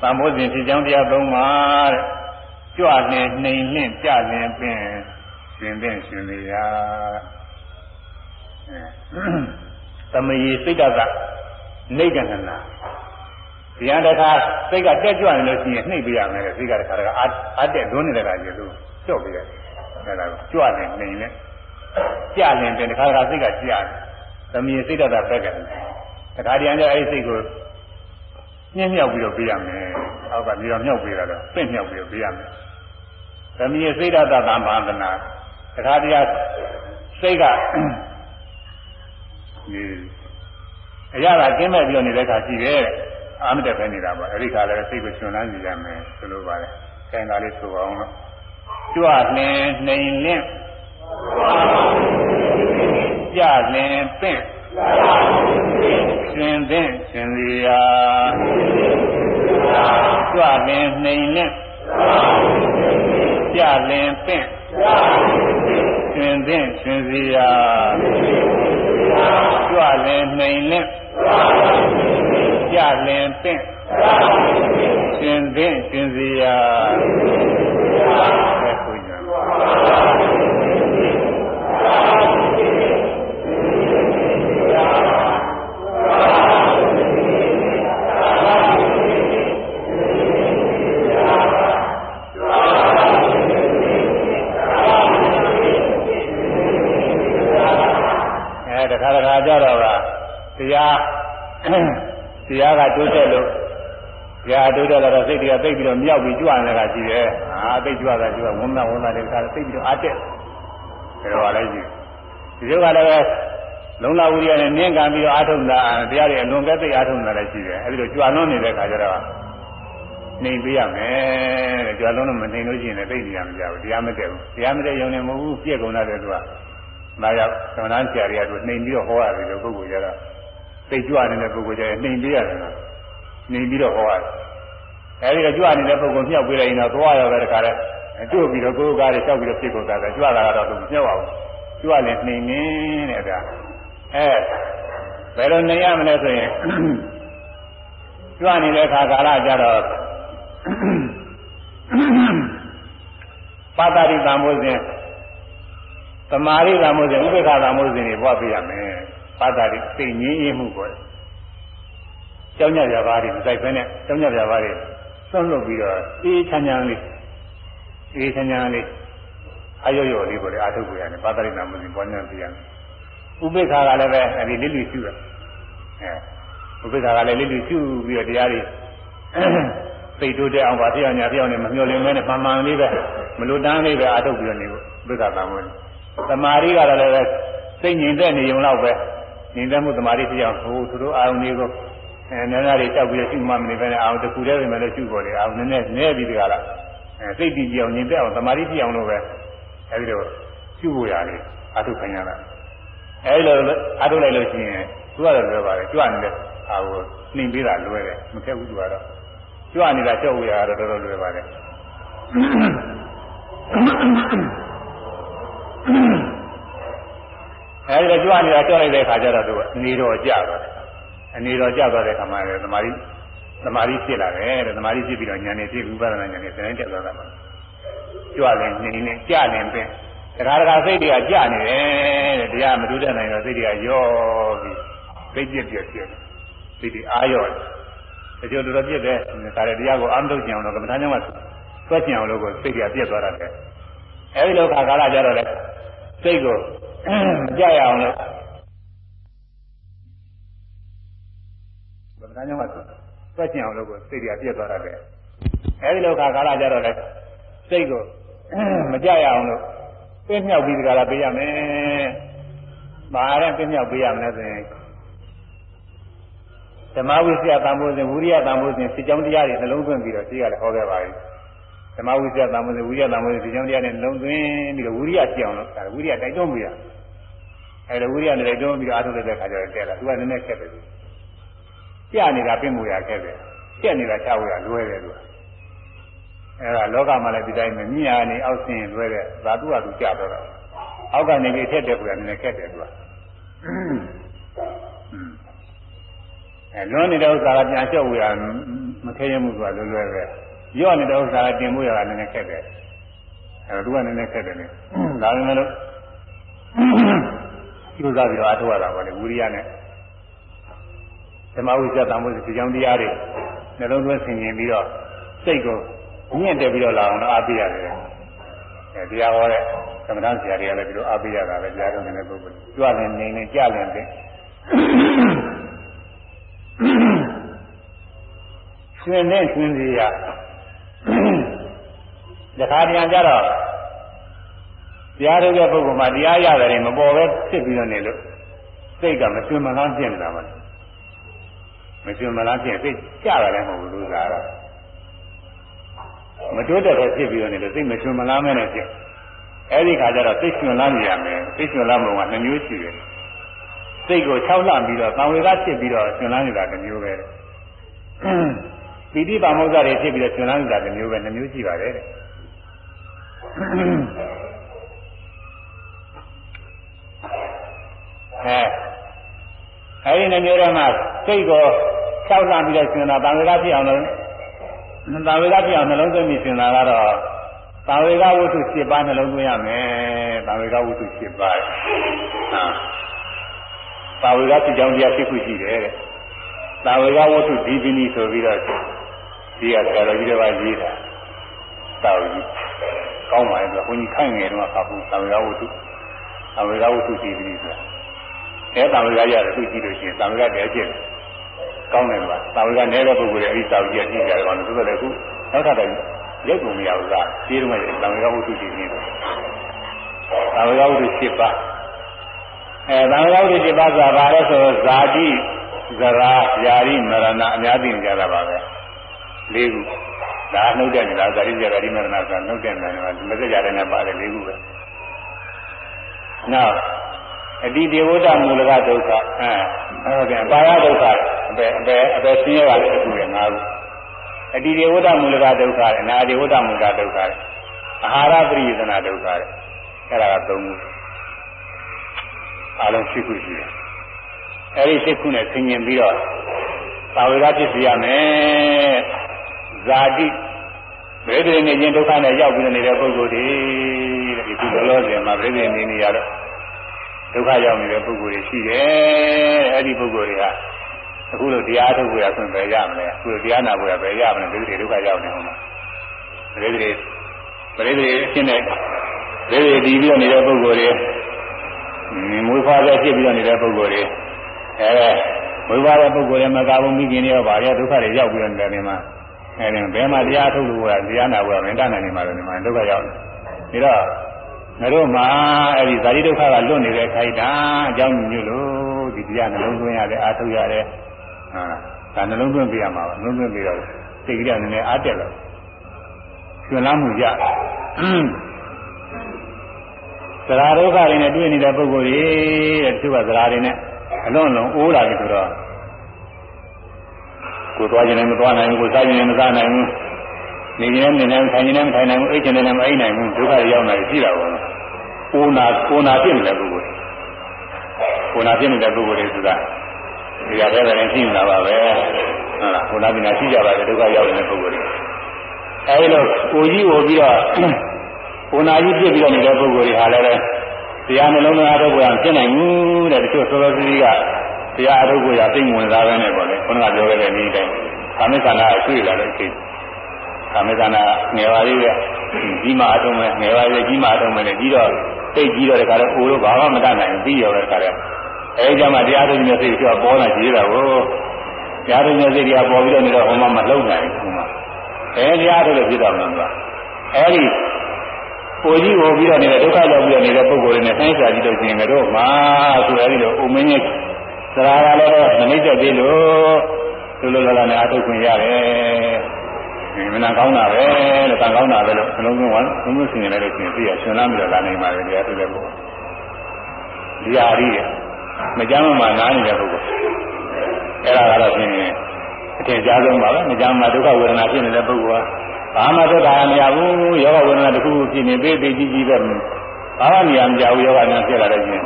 သံဘောဇဉ်ဖြစ်ကြောင်းတရားသုံးပါတဲ့ကြွလင်နှိမ်နှင့်ကြလင်ပင်ရှင်တဲ့ရှင်နေရသမယေစိတ်တကနေကန္နာတရားတစ်ခါစိတ်ကတက်ကြွနေလို့ရှိရင်နှိပ်ပြရမယ်စိတ်ကတစ်ခါတခါအတက်တွန်းနေတဲ့ကရေလို့ကြော့ပြရတယ်အဲဒါကိုကြွနေနှိမ်နဲ့ကြလင်ပင်တစ်ခါတခါစိတ်ကကြတယ်သမီးစိတ်ဓာတ်ဘက်ကတခါတည်းအကျအဲ့ဒီစိတ်ကိုညှင်းမြောက်ပြီးတော့ပေးရမယ်။အောက်ကပြီးတော့မြောက်ပေးတာတော့ပြင့်မြောက်ပြီးတော့ပေးရမယ်။သမီးစိတ်ဓာတ်သံဘာသနာတခါတည်းစိတ်ကဒီအရာကကျင်းမဲ့ပြီးတော့နေတဲ့ခါရှိတယ်။ အာမတက်ပဲနေတာပေါ့။အဲ့ဒီခါလည်းစိတ်ကိုရှင်လန်းနေရမယ်ဆိုလိုပါတယ်။ခိုင်တာလေးဆိုအောင်လို့ကြွလင်းနှိမ်လင်းကြလင်ပင့်ရှင်သင့်ရှင်လျာကြွလင်နှိမ်လင့်ကြလင်ပင့်ရှင်သင့်ရှင်စီရာကြွလင်နှိမ်လင့် ကြလင်ပင့်ရှင်သင့်ရှင်စီရာဆက်ဆိုကြအဲတခါတခါကြတော့ကတရား တရားကတိုးတက်လို့တရားတိုးတက်တော့စိတ်တွေကသိပြီးတော့မြောက်ပြီးကြွနေတာရှိတယ်။အာသိကြွတာကြွဝန်းသာဝန်းသာတွေကသိပြီးတော့အားတက်။ဒါတော့လည်းရှိဒီလိုကလည်းလုံလဝိရိယနဲ့နင်းကန်ပြီးတော့အားထုတ်တာတရားတွေအလွန်ကဲသိအားထုတ်တာလည်းရှိတယ်။အဲဒီလိုကြွလွန်နေတဲ့ခါကျတော့နှိမ်ပေးရမယ်တဲ့ကြွလွန်လို့မနှိမ်လို့ရှိရင်လည်းသိနေရမကြဘူးတရားမတက်ဘူးတရားမတက်ရုံနဲ့မဟုတ်ဘူးပြည့်ကုန်တဲ့သူကဒါကြောင့်သမဏဆရာတွေကသူနှိမ်ပြီးတော့ဟောရတယ်လို့ပုဂ္ဂိုလ်ကြတော့ သိကြွနေတဲ့ပုဂ္ဂိုလ်ကြရင်နှိမ်ပေးရတယ်နော်နှိမ်ပြီးတော့ဟောရတယ်အဲဒီကကြွနေတဲ့ပုဂ္ဂိုလ်မြောက်ပေးလိုက်ရင်တော့သွားရတဲ့ခါလဲတို့ပြီးတော့ကိုယ်ကားတွေတောက်ပြီးတော့ပြစ်ကုန်တာပဲကြွတာကတော့သူမြောက်အောင်ကြွလည်းနှိမ်နေတဲ့ဒါအဲဘယ်လိုနေရမလဲဆိုရင်ကြွနေတဲ့ခါကာလကြတော့ပါတာရိသံမိုးစဉ်သမာရိသံမိုးစဉ်ဥပေက္ခသံမိုးစဉ်တွေဘွားပြရမယ် ပါတာရိသိငင်းရင်းမှုကိုကျောင်းညပြပါးတွေမစိုက်ဖဲနဲ့ကျောင်းညပြပါးတွေသွန်းလုပ်ပြီးတော့အေးချမ်းချမ်းလေးအေးချမ်းချမ်းလေးအယောယောလေးကိုလည်းအာထုတ်ပြရတယ်ပါတာရိသံမိုးစဉ်ပွားများပြရတယ်ဥပေက္ခကလည်းပဲအဲဒီလိလိရှုရအဲဥပေက္ခကလည်းလိလိရှုပြီးတော့တရားတွေသိတိုးတဲ့အောင်ပါတရားညာတရားနဲ့မမျောလင်းမဲနဲ့မှန်မှန်လေးပဲမလိုတန်းလေးပဲအာထုတ်ပြီးတော့နေဖို့ဥပေက္ခသံမိုးသမာဓိကတော့လည်းစိတ်ငြိမ်သက်နေုံတော့ပဲ ငြိမ်သက်မှုသမာဓိဖြစ်အောင်ဟိုသူတို့အာရုံတွေကိုအဲနည်းနည်းလေးတောက်ပြီးတော့ရှုမှမနေပဲနဲ့အာရုံတစ်ခုတည်းပဲလည်းရှုပေါ်တယ်အာရုံနည်းနည်းနည်းပြီးတကလားအဲစိတ်တည်ကြအောင်ငြိမ်သက်အောင်သမာဓိဖြစ်အောင်လို့ပဲအဲဒီတော့ရှုဖို့ရတယ်အာထုခံရတာအဲဒီလိုအာထုလိုက်လို့ရှိရင်သူကတော့လွယ်ပါတယ်ကြွနေတဲ့အာကိုနှိမ်ပေးတာလွယ်တယ်မခက်ဘူးသူကတော့ကြွနေတာကြောက်ရတာတော့တော်တော်လွယ်ပါတယ် အဲဒီတော့ကြွနေတာကြောက်လိုက်တဲ့အခါကျတော့သူကနေတော်ကြသွားတယ်အနေတော်ကြသွားတဲ့အခါမှာလည်းသမာဓိသမာဓိဖြစ်လာတယ်တဲ့သမာဓိဖြစ်ပြီးတော့ဉာဏ်နဲ့ဖြစ်ဥပဒနာဉာဏ်နဲ့စဉ်းတက်သွားတာပါကြွတယ်နေနေကြနေပင်တခါတခါစိတ်တွေကကြနေတယ်တဲ့တရားမတူတဲ့နိုင်တော့စိတ်တွေကရောပြီးစိတ်ပြက်ပြက်ဖြစ်စိတ်တွေအာရောတချို့တော်တော်ပြက်တယ်ဒါလည်းတရားကိုအာမထုတ်ကြအောင်တော့ကမ္မထာကြောင့်ဆွဲကြအောင်လို့ကိုစိတ်တွေကပြက်သွားတာပဲအဲဒီလိုခါကာလကြတော့လေစိတ်ကိုမ ကြရအောင်လို့ဗမာညောင်းကသက်ကျင်အောင်လို့ကိုစိတ်တွေကပြည့်သွားတာပဲအဲဒီလိုခါကာလကြတော့လေစိတ်ကိုမကြရအောင်လို့ပြင်းမြောက်ပြီးဒီကလာပေးရမယ်။မာရပြင်းမြောက်ပေးရမယ်ဆိုရင်ဓမ္မဝိသယသံဃောစဉ်ဝိရိယသံဃောစဉ်စိတ်ကြောင်းတရားတွေနှလုံးသွင်းပြီးတော့ရှိရတယ်ဟောခဲ့ပါပြီ။ဓမ္မဝိသယသံဃောစဉ်ဝိရိယသံဃောစဉ်စိတ်ကြောင်းတရားနဲ့နှလုံးသွင်းပြီးတော့ဝိရိယကြည့်အောင်လို့ဒါဝိရိယတိုက်တွန်းပြီးရ။ အဲဒါဝိရိယနဲ့တိုက်တွန်းပြီးတော့အားထုတ်တဲ့အခါကျတော့တဲ့လာသူကနည်းနည်းခက်တယ်။ကြနေတာပြင်းမှုရခက်တယ်။ကြက်နေတာချဝရလွယ်တယ်သူက။အဲဒါလောကမှာလည်းဒီတိုင်းပဲမြညာနေအောက်ဆင်းလွယ်တဲ့ဇာတုကသူကြတော့တာ။အောက်ကနေပြီးထက်တဲ့ကွာနည်းနည်းခက်တယ်သူက။အဲလွန်နေတဲ့ဥစ္စာကပြန်လျှော့ဝရမခဲရမှုဆိုတာလွယ်လွယ်ပဲ။ရော့နေတဲ့ဥစ္စာကတင်မှုရတာနည်းနည်းခက်တယ်။အဲဒါသူကနည်းနည်းခက်တယ်လေ။ဒါပေမဲ့လို့ ကျိုးစားပြီးတော့အထောက်ရတာပါလေဝိရိယနဲ့ဓမ္မဝိဇ္ဇာတမှုစီကြောင်းတရားတွေနှလုံးသွင်းဆင်ခြင်ပြီးတော့စိတ်ကိုမြင့်တက်ပြီးတော့လာအောင်အားပေးရတယ်။အဲတရားဟောတဲ့သမထဆရာတွေကလည်းဒီလိုအားပေးရတာပဲတရားတော်နေတဲ့ပုဂ္ဂိုလ်။ကြွနေနေနဲ့ကြလင်တဲ့ရှင်နဲ့ရှင်စီရတခါတည်းကြတော့ တရားထုတ်တဲ့ပုဂ္ဂိုလ်မှာတရားရတယ်မပေါ်ပဲဖြစ်ပြီးတော့နေလို့စိတ်ကမရှင်မလန်းပြင့်တာပါမရှင်မလန်းပြင့်စိတ်ကြတာလည်းမဟုတ်ဘူးလို့သာတော့မတိုးတက်ပဲဖြစ်ပြီးတော့နေလို့စိတ်မရှင်မလန်းမဲနဲ့ဖြစ်အဲ့ဒီခါကျတော့စိတ်ရှင်လန်းနေရမယ်စိတ်ရှင်လန်းပုံကနှမျိုးရှိတယ်စိတ်ကို၆လပြီးတော့တံဝေကဖြစ်ပြီးတော့ရှင်လန်းနေတာတစ်မျိုးပဲပီတိပါမုဇ္ဇတွေဖြစ်ပြီးတော့ရှင်လန်းနေတာတစ်မျိုးပဲနှမျိုးရှိပါတယ် တဲ့အဲဒီနှမျိုးထဲမှာစိတ်ကိုစောက်လာပြီးတော့ရှင်တာတန်ဝေကဖြစ်အောင်လို့တန်ဝေကဖြစ်အောင်နှလုံးသွင်းပြီးရှင်တာကတော့တန်ဝေကဝတ္ထု7ပါးနှလုံးသွင်းရမယ်တန်ဝေကဝတ္ထု7ပါးဟာတန်ဝေကဖြစ်ကြောင်းတရား7ခုရှိတယ်တဲ့တန်ဝေကဝတ္ထုဒီပင်းဤဆိုပြီးတော့ဒီကဆရာတော်ကြီးတွေပါရေးတာတောက်ကြီးကောင်းပါရဲ့ဆိုဘုန်းကြီးခိုင်ငယ်တော့ဖတ်ဘူးတန်ဝေကဝတ္ထုတန်ဝေကဝတ္ထုဒီပင်းဤဆိုတာ အဲတံဝေကရတယ်သူကြည့်လို့ရှိရင်တံဝေကတဲဖြစ်ကောင်းတယ်ကွာတံဝေကနဲတဲ့ပုဂ္ဂိုလ်ရဲ့အဲဒီသာဝကြီးကြည့်ကြတယ်ကောင်းတယ်ဆိုတော့လေခုနောက်ထပ်တိုင်းရုပ်ပုံမရဘူးလားရှင်းတော့ရဲ့တံဝေကဝတ္ထုကြည့်နေတယ်တံဝေကဝတ္ထု7ပါးအဲတံဝေကဝတ္ထု7ပါးဆိုတာဘာလဲဆိုဇာတိဇရာယာရိမရဏအများသိကြတာပါပဲ၄ခုဒါနှုတ်တဲ့နေတာဇာတိဇရာရိမရဏဆိုတာနှုတ်တဲ့နေတာမစကြတဲ့နဲ့ပါတယ်၄ခုပဲနောက် အတိဒေဝတမူလကဒုက္ခအဲဟုတ်ကဲ့ပါရဒုက္ခအပေအပေအပေဆင်းရဲပါလေအခုလည်းငါးခုအတိဒေဝတမူလကဒုက္ခအနာဒေဝတမူလကဒုက္ခအာဟာရပရိယသနာဒုက္ခအဲ့ဒါကသုံးခုအလုံးရှိခုရှိတယ်အဲ့ဒီရှိခုနဲ့ဆင်ញင်ပြီးတော့သာဝေကဖြစ်စီရမယ်ဇာတိဗေဒနေခြင်းဒုက္ခနဲ့ရောက်ပြီးနေတဲ့ပုဂ္ဂိုလ်တွေတဲ့ဒီကုလောဆယ်မှာဗေဒနေနေရတော့ ဒုက္ခရောက်နေတဲ့ပုဂ္ဂိုလ်တွေရှိတယ်အဲ့ဒီပုဂ္ဂိုလ်တွေကအခုလိုတရားထုတ်ဖို့ရဆွံပဲရမလဲအခုလိုတရားနာဖို့ရပဲရမလဲဒီလိုဒုက္ခရောက်နေအောင်လားပရိသေပရိသေအရှင်းနဲ့ပရိသေဒီပြီးတော့နေတဲ့ပုဂ္ဂိုလ်တွေမွေးဖွားတဲ့ဖြစ်ပြီးတော့နေတဲ့ပုဂ္ဂိုလ်တွေအဲမွေးဖွားတဲ့ပုဂ္ဂိုလ်တွေမှာကာဘုံမိခင်တွေရောဗာရဒုက္ခတွေရောက်ပြီးတော့နေတယ်မှာအဲဒီဘယ်မှာတရားထုတ်လို့ရတရားနာဖို့ရမင်းတနိုင်နေမှာလည်းဒီမှာဒုက္ခရောက်နေဒါတော့ ငါတို့မှာအဲ့ဒီဇာတိဒုက္ခကလွတ်နေတဲ့ခိုက်တာအကြောင်းမျိုးလို့ဒီတရားနှလုံးသွင်းရတယ်အာထုတ်ရတယ်ဟာဒါနှလုံးသွင်းပြရမှာပါနှလုံးသွင်းပြီးတော့စိတ်ကလေးနည်းနည်းအားတက်လာကျွမ်းလာမှုရသရာဒုက္ခတွေနဲ့တွေ့နေတဲ့ပုဂ္ဂိုလ်တွေတဲ့သူကသရာတွေနဲ့အလွန်လုံးအိုးလာပြီဆိုတော့ကိုသွားခြင်းနဲ့မသွားနိုင်ဘူးကိုစားခြင်းနဲ့မစားနိုင်ဘူး နေခြင်းနဲ့နေနိုင်ထိုင်ခြင်းနဲ့မထိုင်နိုင်ဘူးအိတ်ခြင်းနဲ့မအိတ်နိုင်ဘူးဒုက္ခရောက်နေပြီရှိတာပေါ့ကိုနာကိုနာဖြစ်နေတဲ့ပုဂ္ဂိုလ်ကိုနာဖြစ်နေတဲ့ပုဂ္ဂိုလ်တွေဆိုတာဒီရတဲ့လည်းရှိနေတာပါပဲဟုတ်လားကိုနာပြနာရှိကြပါတယ်ဒုက္ခရောက်နေတဲ့ပုဂ္ဂိုလ်တွေအဲဒီလိုကိုကြီးကိုပြီးတော့ကိုနာကြီးပြစ်ပြီးတော့နေတဲ့ပုဂ္ဂိုလ်တွေဟာလည်းတရားနှလုံးသားအထုတ်ကိုဖြစ်နိုင်ဘူးတဲ့တချို့သောသောစီးကတရားအထုတ်ကိုရသိဝင်စားပဲနဲ့ပေါ့လေခုနကပြောခဲ့တဲ့နည်းတိုင်းကာမိကနာအတွေ့လာတဲ့အချိန် ကာမိကနာငယ်ပါလေးပဲကြီးမအထုံးမဲ့ငယ်ပါလေးကြီးမအထုံးမဲ့နဲ့ပြီးတော့သိကြီးတော့တခါတော့အိုလို့ဘာမှမတတ်နိုင်ဘူးပြီးရောတဲ့ခါတော့အဲဒီကြမှာတရားထုတ်နေတဲ့စိတ်ကပေါ်လာကြည့်တာကိုတရားထုတ်နေတဲ့စိတ်ကပေါ်ပြီးတော့နေတော့ဟိုမှာမလုံနိုင်ဘူးမှာအဲတရားထုတ်လို့ဖြစ်တော့မှာကအဲဒီကိုကြီးကိုပြီးတော့နေတဲ့ဒုက္ခရောက်ပြီးတော့နေတဲ့ပုဂ္ဂိုလ်တွေနဲ့ဆိုင်စာကြည့်လို့ရှိရင်တို့မှာဆိုအဲဒီလိုအုံမင်းကြီးသရာကလည်းမနှိမ့်သက်သေးလို့လူလိုလာလာနဲ့အထုတ်ခွင့်ရတယ်ဒီ မနာကောင်းတာပဲလို့ကံကောင်းတာပဲလို့အလုံးစုံကလုံးစုံဆင်နေလို့ရှိရင်သိရရှင်လာပြီးတော့လာနိုင်ပါလေတရားထုတ်တဲ့ပုဂ္ဂိုလ်ဒီဟာရီမကြမ်းမှနားနေတဲ့ပုဂ္ဂိုလ်အဲ့ဒါကတော့ဖြင့်အထင်ရှားဆုံးပါပဲမကြမ်းမှဒုက္ခဝေဒနာဖြစ်နေတဲ့ပုဂ္ဂိုလ်ကဘာမှသက်သာမရဘူးယောဂဝေဒနာတစ်ခုခုဖြစ်နေသေးသေးကြီးကြီးပဲဘာမှနေရာမကြဘူးယောဂညာဖြစ်လာတဲ့ချင်း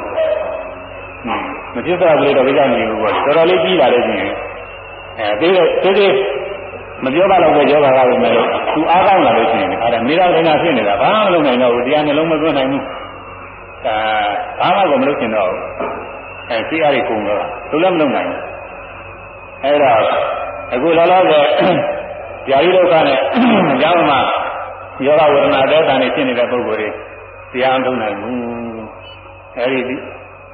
မဖြစ်တော့ဘူးတော့ကြောက်နေဘူးပေါ့တော်တော်လေးကြီးလာတဲ့ချင်းအဲသေးသေးသေး မပြောပါတော့ပဲယောဂကပဲမယ်လို့သူအားကောင်းလာလို့ရှိရင်အဲ့ဒါမိသားစုကဖြစ်နေတာဘာမှမလုပ်နိုင်တော့ဘူးတရားနှလုံးမသွင်းနိုင်ဘူးအဲဘာမှကိုမလုပ်ချင်တော့ဘူးအဲစိတ်အားတွေကုန်တော့သူလည်းမလုပ်နိုင်ဘူးအဲ့ဒါအခုလောလောဆယ်ຢာရီဒုက္ခနဲ့အကြောင်းမှယောဂဝေဒနာတဲ့တန်နေဖြစ်နေတဲ့ပုဂ္ဂိုလ်တွေတရားမလုပ်နိုင်ဘူးအဲဒီ